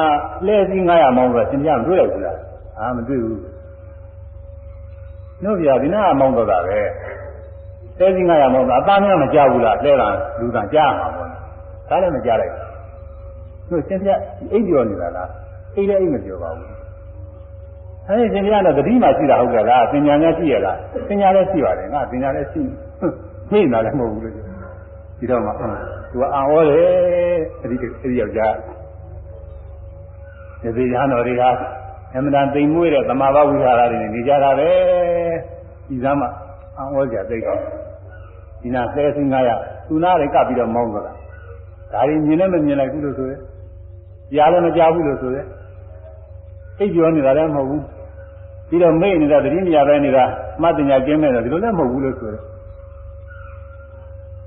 လဲစီ900မောင်းတော့ရှင်ပြမတွေ့ရဘူးလားအာမတွေ့ဘူးတို့ပြဒီနာမောင်းတော့တာပဲလဲစီ900မောင်းတော့အသားများမကြဘူးလားလဲတာလူကကြားမှာပေါ့ဒါလည်းမကြားလိုက်ဘူးသူရှင်ပြအိပ်ပြောနေတာလားအိပ်လည်းအိပ်မပြောပါဘူးအဲဒီရှင်ပြတော့တတိမှရှိတာဟုတ်ကဲ့လားပညာများရှိရလားပညာလည်းရှိပါတယ်ငါပညာလည်းရှိသိနေတာလည်းမဟုတ်ဘူးလို့ဒီတော့မှသူကအံ့ဩတယ်အဲဒီအဲဒီယောက်ျား ဒီရဟန်းတော်တွေကအမှန်တန်သိမ်မွေးတဲ့သမာဘဝိဟာရတွေနေကြတာပဲဒီသားမှအံ့ဩကြသိတော့ဒီနာဆဲစင်း900သူနာတွေကပ်ပြီးတော့မောင်းသွားတာဒါရင်မြင်လည်းမမြင်လိုက်ဘူးလို့ဆိုရဲကြားလည်းမကြားဘူးလို့ဆိုရဲအိပ်ပြောနေတာလည်းမဟုတ်ဘူးပြီးတော့မိတ်နေတာတတိမြာပဲနေတာမှတ်တင်ညာကျင်းမဲ့တော့ဒီလိုလည်းမဟုတ်ဘူးလို့ဆိုရဲ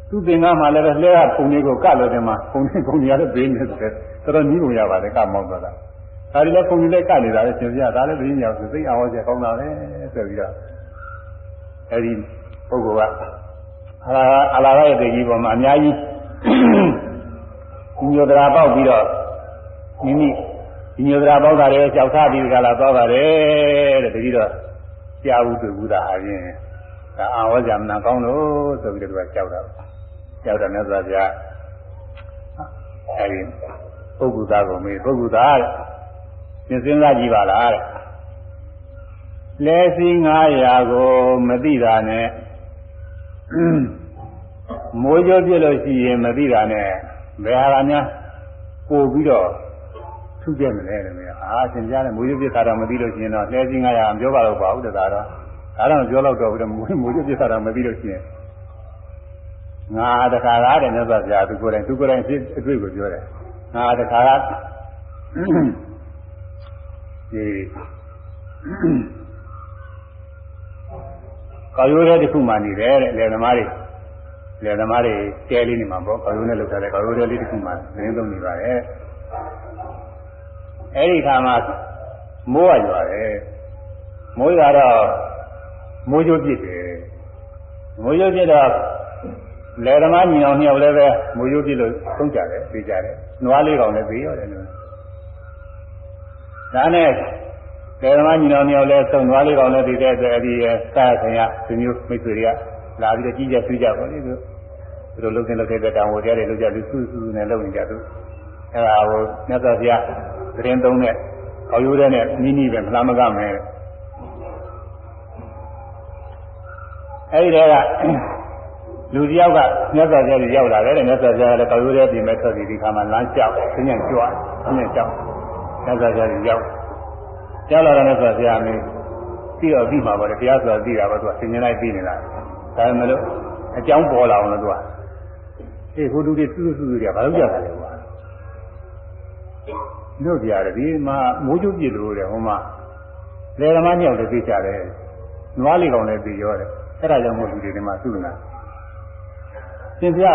သူသင်္ကန်းမှာလည်းပဲလဲကပုံလေးကိုကလို့တယ်မှာပုံလေးပုံကြီးရလည်းပေးနေတယ်တော်တော်နီးပုံရပါတယ်ကမောင်းသွားတာ ဒါတွေလည်းပုံကြီးလည်းကနေတာလည်းရှင်ပြဒါလည်းတတိမြာဆိုသိအောင်ဟောချက်ကောင်းတာပဲဆိုပြီးတော့အဲဒီပုဂ္ဂိုလ်ကအလာအလာရဲ့တေကြီးပေါ်မှာအများကြီးညိုဒရာပေါက်ပြီးတော့မိမိညိုဒရာပေါက်တာလည်းကြောက်ထားပြီးကြလာသွားပါတယ်တဲ့တတိတော့ကြားဘူးတွေ့ဘူးတာအရင်ဒါအာဝဇာမနာကောင်းလို့ဆိုပြီးတော့သူကကြောက်တာကြောက်တယ်မြတ်စွာဘုရားအဲဒီပုဂ္ဂုသားကိုမေးပုဂ္ဂုသားတဲ့ သင်စဉ်းစားကြည့်ပါလားတဲ့လဲစီ900ကိုမသိတာနဲ့မိုးကြိုးပြလို့ရှိရင်မသိတာနဲ့ဘယ်ဟာကများပို့ပြီးတော့ထုပြမလဲတဲ့မင်းအာသင်ကြားတယ်မိုးကြိုးပြတာတော့မသိလို့ရှိရင်တော့လဲစီ900ပြောပါတော့ပါဦးတကားတော့ဒါတော့ပြောတော့တော့ဘူးမွေးမွေးပြစ်တာတော့မပြီးလို့ရှိရင်ငါတခါကားတဲ့မြတ်စွာဘုရားသူကိုယ်တိုင်သူကိုယ်တိုင်ဖြစ်အတွေ့ကိုပြောတယ်ငါတခါကား ဒီကောက်ရိုးတဲ့တစ်ခုမှနေတယ်တဲ့လယ်သမားတွေလယ်သမားတွေတဲလေးနေမှာပေါ့ကောက်ရိုးနဲ့လောက်ထားတဲ့ကောက်ရိုးတဲ့လေးတစ်ခုမှနင်းသုံးနေပါတယ်အဲ့ဒီခါမှာမိုးရရွာတယ်မိုးရတော့မိုးကြိုးပြစ်တယ်မိုးကြိုးပြစ်တော့လယ်သမားညီအောင်နှစ်ယောက်လည်းပဲမိုးကြိုးပြစ်လို့သုံးကြတယ်သိကြတယ်နွားလေးကောင်လည်းသိရတယ်လို့ ဒါနဲ့လယ်သမားညီအောင်နှစ်ယောက်လည်းသုံးနွားလေးကောင်လည်းသိတဲ့အတွက်အဲဒီစာရခင်ရသူမျိုးမိတ်ဆွေတွေကလာပြီးတော့ကြီးကြဆွေးကြပါလိမ့်သူသူတို့လုပ်တဲ့လုပ်တဲ့တောင်ဝတရားတွေလုပ်ကြလူစုစုနဲ့လုပ်နေကြသူအဲဒါကိုမြတ်စွာဘုရားသတင်းသုံးတဲ့ကောက်ရိုးတဲ့နဲ့နီးနီးပဲမလားမကမယ်အဲဒီတည်းကလူတယောက်ကမြတ်စွာဘုရားကြီးရောက်လာတယ်တဲ့မြတ်စွာဘုရားကလည်းကောက်ရိုးတဲ့ပြင်မဲ့ထွက်ပြီးဒီခါမှာလမ်းလျှောက်ဆင်းရဲကြွားဆင်းရဲကြောက် မြတ်စွာဘုရားကြီးရောက်ရောက်လာတဲ့မြတ်စွာဘုရားမင်းပြီးတော့ပြီးမှာပါလေတရားဆိုတာပြီးတာပဲသူကဆင်ញလိုက်ပြီးနေတာဒါပေမဲ့လို့အကြောင်းပေါ်လာအောင်လို့သူကအေးဟိုလူတွေစုစုစုတွေကဘာလို့ကြတာလဲကွာတို့ပြရတယ်ဒီမှာမိုးကျုပ်ပြစ်လို့တဲ့ဟိုမှာလေဓမ္မညောက်လည်းသိကြတယ်နွားလေးကောင်လည်းသိရောတယ်အဲ့ဒါကြောင့်မို့လူတွေဒီမှာစုနေတာသင်ပြ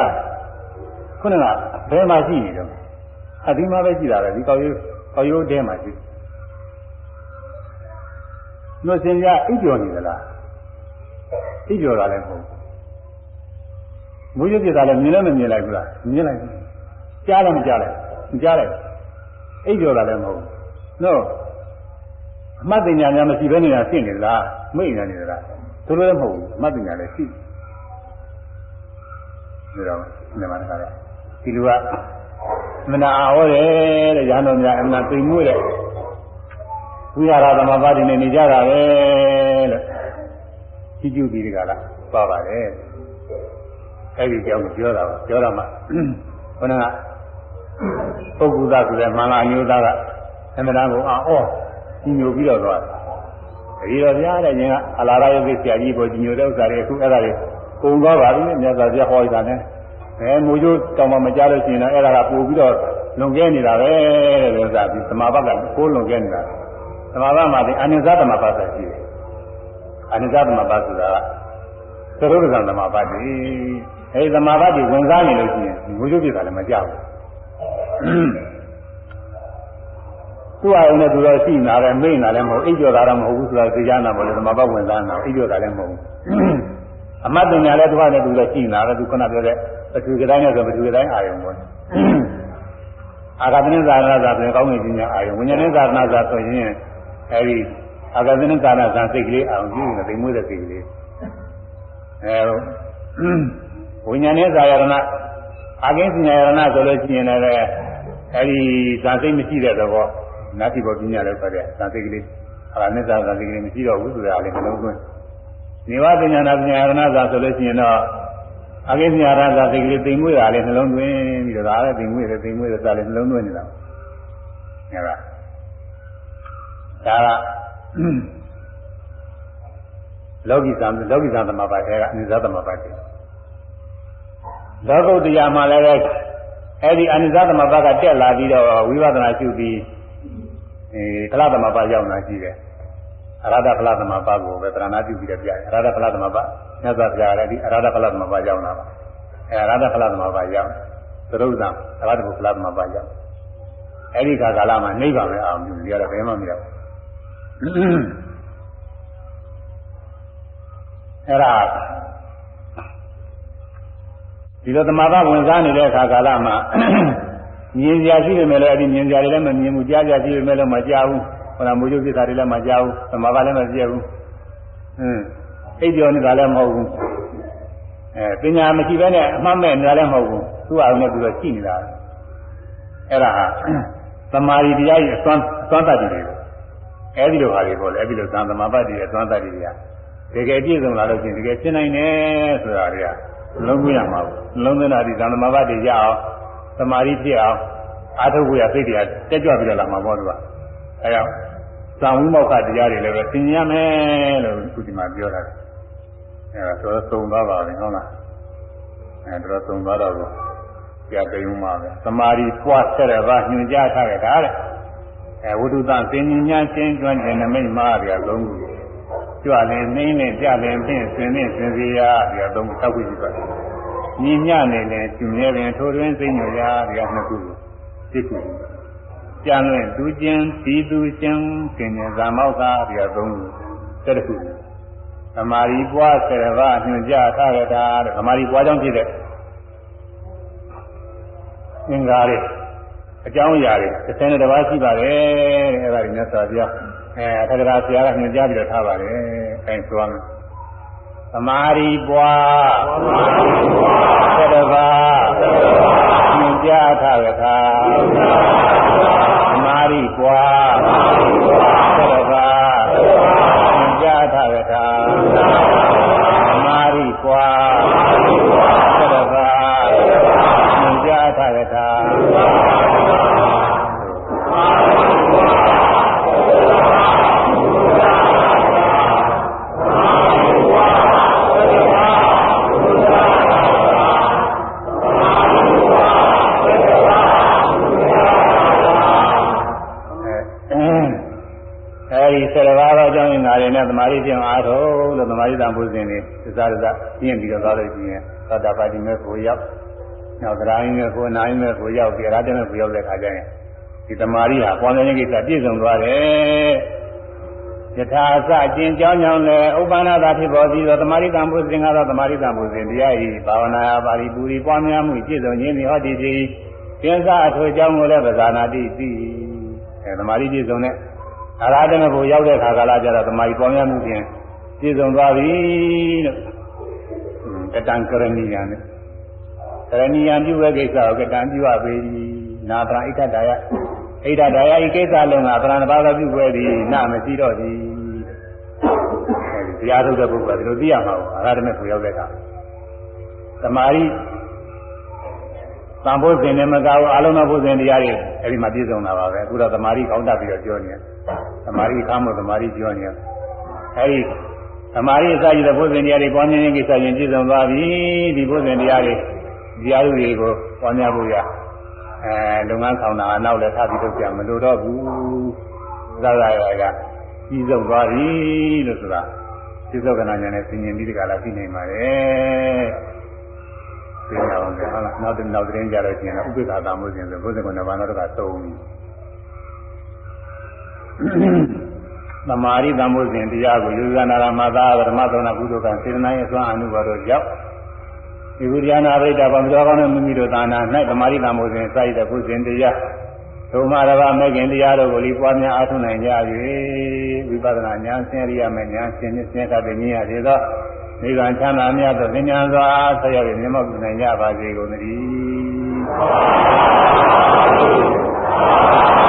ခုနကဘယ်မှာရှိနေတော့အဒီမှာပဲရှိတာပဲဒီကောက်ရိုးကော က်ရိုးတဲမှာရှိလို့သင်ပြအိပ်ကျော်နေသလားအိပ်ကျော်တာလည်းမဟုတ်မွေးရပြတာလည်းမြင်လည်းမမြင်လိုက်ဘူးလားမြင်လိုက်ကြားလည်းမကြားလိုက်မကြားလိုက်အိပ်ကျော်တာလည်းမဟုတ်ဘူးနော်အမှတ်ပညာများမရှိဘဲနေတာဖြစ်နေလားမိတ်နေနေလားသူလည်းမဟုတ်ဘူးအမှတ်ပညာလည်းရှိတယ်ဒါတော့ဒီမှာတခါလဲဒီလူက မနာအားဟောတယ်တဲ့ရဟန်းတော်များအမှန်သိမှုတဲ့ဝိဟာရသမဘာတိနဲ့နေကြတာပဲလို့ကြည့်ကြည့်ပြီးဒီကလာပါပါတယ်အဲ့ဒီကြောင့်ပြောတာပါပြောတော့မှခုနကပုဂ္ဂုသဆိုတဲ့မင်္ဂလာမျိုးသားကအမှန်တန်ကိုအော်ကြီးညိုပြီးတော့သွားတယ်ဒီတော့ဗျာတဲ့ရင်ကအလာရယုတ်ဆရာကြီးပေါ်ကြီးညိုတဲ့ဥစ္စာတွေအခုအဲ့ဒါတွေပုံသွားပါပြီမြတ်စွာဘုရားဟောတာနဲ့ အဲမူကျိုးတောင်မှမကြားလို့ရှိရင်တော့အဲ့ဒါကပို့ပြီးတော့လွန်ကဲနေတာပဲတဲ့ဥစ္စာဒီသမာဘကကိုလွန်ကဲနေတာသမာဘမှာဒီအနိစ္စသမဘာဆိုရှိတယ်အနိစ္စသမဘာဆိုတာကသရုပ်ကံသမဘာတိအဲဒီသမဘာတိဝင်စားနေလို့ရှိရင်မူကျိုးပြတာလည်းမကြောက်ဘူးသူ့အရုံနဲ့သူတော့ရှိနေတာလည်းမိတ်နေတာလည်းမဟုတ်အိပ်ကျော်တာတော့မဟုတ်ဘူးဆိုတာသိကြနာမလို့သမဘာဝင်စားနေတာအိပ်ကျော်တာလည်းမဟုတ်ဘူးအမတ်ပညာလည်းသူကလည်းသူလည်းရှိနေတာလည်းသူခုနပြောတဲ့ ပထူကတိုင်းနဲ့ဆိုပထူကတိုင်းအာယုံပေါ့အာဂတနိသာရဏသာဆိုရင်ကောင်းကင်ပညာအာယုံဝိညာဉ်နဲ့သာရဏသာဆိုရင်အဲဒီအာဂတနိသာရဏသာစိတ်ကလေးအာယုံပြုနေသိမွေးတဲ့စိတ်ကလေးအဲဝိညာဉ်နဲ့သာရဏအာဂိပညာရဏဆိုလို့ရှိရင်လည်းအဲဒီသာစိတ်မရှိတဲ့သဘောနတ္တိဘောပညာလည်းဆိုတဲ့သာစိတ်ကလေးအာဂနိသာသာစိတ်ကလေးမရှိတော့ဘူးဆိုတာလည်းနှလုံးသွင်းနေဝပညာနာပညာရဏသာဆိုလို့ရှိရင်တော့ အကိညာရသာစိတ်ကလေးသိမ်မွေးတာလည်းနှလုံးသွင်းပြီးတော့ဒါလည်းသိမ်မွေးတယ်သိမ်မွေးတယ်ဒါလည်းနှလုံးသွင်းနေတာ။ဟုတ်လား။ဒါကလောကီသံလောကီသံသမဘာထဲကအနိစ္စသမဘာထဲလောကုတ္တရာမှာလည်းအဲ့ဒီအနိစ္စသမဘာကတက်လာပြီးတော့ဝိပဿနာရှုပြီးအဲကလသမဘာရောက်လာရှိတယ်။ အရဟတဖလားသမဘာကိုပဲပြဏာပြုပြီးတော့ပြရတယ်အရဟတဖလားသမဘာမြတ်စွာဘုရားလည်းဒီအရဟတဖလားသမဘာရောက်လာပါအဲအရဟတဖလားသမဘာရောက်သရုပ်သံအရဟတဖလားသမဘာရောက်အဲ့ဒီခါကာလမှာနိဗ္ဗာန်ပဲအောင်ပြုရတော့ဘယ်မှမရဘူးအဲ့ဒါဒီလိုသမဘာဝင်စားနေတဲ့အခါကာလမှာမြင်ကြရှိနေမယ်လေအဲ့ဒီမြင်ကြတွေလည်းမမြင်ဘူးကြားကြရှိနေမယ်လည်းမကြားဘူး ဟောလားမူကျုပ်ပြတာတွေလည်းမကြောက်ဘူးသမာပါလည်းမပြည့်ဘူးဟင်းအိပ်ကျော်နေတာလည်းမဟုတ်ဘူးအဲပညာမရှိဘဲနဲ့အမှတ်မဲ့နေတာလည်းမဟုတ်ဘူးသူ့အောင်နဲ့ပြီးတော့ရှိနေတာအဲ့ဒါဟာသမာဓိတရားကြီးအစွမ်းအစွမ်းတတ်တယ်အဲ့ဒီလိုဟာတွေပေါ့လေအဲ့ဒီလိုသံသမာပတ်တွေအစွမ်းတတ်တွေကတကယ်ပြည့်စုံလာလို့ရှိရင်တကယ်ရှင်းနိုင်တယ်ဆိုတာတွေကလုံးဝရမှာဘူးလုံးဝတာဒီသံသမာပတ်တွေရအောင်သမာဓိဖြစ်အောင်အာထုပ်ကိုရစိတ်တွေကတက်ကြွပြီးတော့လာမှာပေါ့သူက အဲကြောင့်တသံဝိမောက္ခတရားတွေလည်းပဲသင်ရမယ်လို့ခုဒီမှာပြောတာအဲဒါဆိုတော့သုံးသွားပါပြီဟုတ်လားအဲဒါတော့သုံးသွားတော့ကြာတိမ်မှာပဲသမာဓိပွားဆက်ရပါညွှန်ကြားထားကြတာတဲ့အဲဝိတုသသင်ညာရှင်းကျွမ်းကျင်နမိတ်မှားပြသုံးခုကြွလည်းနှင်းနဲ့ကြလည်းဖြင့်ဆွင်နဲ့ဆွင်စီရာပြသုံးခုတောက်ခုရှိပါတယ်ညီညနေနဲ့ကျူမြဲပင်ထိုးတွင်းစိတ်ညွရာပြနှစ်ခုသိခု ကြံလွင်သူချင်းဒီသူချင်းကင်ဉ္ဇာမောက္ခပြသုံးခုတက်တစ်ခုသမာဓိပွားဆယ်ပါးညွှန်ကြားထားကြတာတဲ့သမာဓိပွားကြောင့်ဖြစ်တဲ့အင်္ဂါတွေအကြောင်းအရာတွေတစ်ဆယ်နဲ့တစ်ပါးရှိပါတယ်တဲ့အဲ့ဒါတွေမြတ်စွာဘုရားအဲသက္ကရာဆရာကညွှန်ကြားပြီးတော့ထားပါတယ်အဲဆိုရမယ်သမာဓိပွားသမာဓိပွားသတ္တပါးညွှန်ကြားထားကြတာသမာဓိ ပွားသတ္တပါးညွှန်ကြားထားကြတာသမာဓိပွားသတ္တပါးညွှန်ကြားထားကြတာအဲဒီဆယ်ပါးသောအကြောင်းရင်း သားတွေနဲ့သမာဓိကျင့်အားထုတ်လို့သမာဓိတန်ဖို့စဉ်နေသစ္စာရဇပြင့်ပြီးတော့သွားလို့ရှိရင်သတ္တပါတိမဲ့ကိုရောက်နောက်သရာရင်းမဲ့ကိုနာရင်းမဲ့ကိုရောက်ပြရာတဲ့မဲ့ကိုရောက်တဲ့ခါကျရင်ဒီသမာဓိဟာပွားများခြင်းကိစ္စပြည့်စုံသွားတယ်ယထာအစအကျင့်ကြောင်းကြောင့်လည်းဥပ္ပန္နသာဖြစ်ပေါ်ပြီးတော့သမာဓိတန်ဖို့စဉ်ကတော့သမာဓိတန်ဖို့စဉ်တရားဤဘာဝနာပါရိပူရိပွားများမှုပြည့်စုံခြင်းဒီဟောဒီဒီသင်္စာအထွေအကြောင်းကိုလည်းပဇာနာတိသိအဲသမာဓိပြည့်စုံတဲ့ အာရဒနကိုရောက်တဲ့ခါကာလကျတော့သမာဓိပေါ်များမှုဖြင့်ပြည့်စုံသွားပြီလို့ကတံကရဏီယံနဲ့ကရဏီယံပြုဝဲကိစ္စကိုကတံပြုရပေပြီနာပရာဣဋ္ဌဒါယဣဋ္ဌဒါယဤကိစ္စလုံးကပရဏဘာသာပြုဝဲသည်နာမရှိတော့သည်အဲဒီတရားထုတ်တဲ့ပုဂ္ဂိုလ်ကဒီလိုသိရမှာပါအာရဒနကိုရောက်တဲ့အခါသမာဓိသံဖို့စဉ်နဲ့မကောအလုံးစုံဖို့စဉ်တရားတွေအဲဒီမှာပြည့်စုံတာပါပဲအခုတော့သမာဓိကောင်းတတ်ပြီးတော့ပြောနေတယ် သမာဓိကားမို့သမာဓိပြောနေတယ်အဲဒီသမာဓိအစကြီးတဲ့ဖို့စဉ်တရားတွေပွားများခြင်းကိစ္စရင်ပြည့်စုံသွားပြီဒီဖို့စဉ်တရားတွေတရားဥတွေကိုပွားများဖို့ရအဲလုပ်ငန်းဆောင်တာကနောက်လည်းထားပြီးတော့ကြမလို့တော့ဘူးသာသာရကကြီးစုံသွားပြီလို့ဆိုတာသိသောကနာညာနဲ့သင်ញင်ပြီးဒီကလာသိနေပါလေသိရအောင်ကြဟုတ်လားနောက်တစ်နောက်သတင်းကြလို့ရှိရင်ဥပိ္ပခာတာမှုစဉ်ဆိုဘုဇင်ကနဘာနာတော့ကသုံးပြီ သမာဓိသံမှုစဉ်တရားကိုယူဇနာရမသာဓမ္မသရဏကုသိုလ်ကစေတနာရဲ့အစွမ်းအမှုပါတော့ရောက်ဒီဝိရိယနာပိဋကဗံကြောကောင်းတဲ့မိမိတို့သာနာ၌သမာဓိသံမှုစဉ်စိုက်တဲ့ပုစဉ်တရားဒုမရဘမေခင်တရားတို့ကိုလီပွားများအားထုတ်နိုင်ကြ၍ဝိပဿနာဉာဏ်ဆင်းရဲရမယ်ဉာဏ်ဆင်းရဲဆင်းရဲတဲ့ဉာဏ်ရည်သောနိဗ္ဗာန်ချမ်းသာမြတ်သောဉာဏ်စွာဆက်ရောက်မြတ်မောက်နိုင်ကြပါစေကုန်သတည်း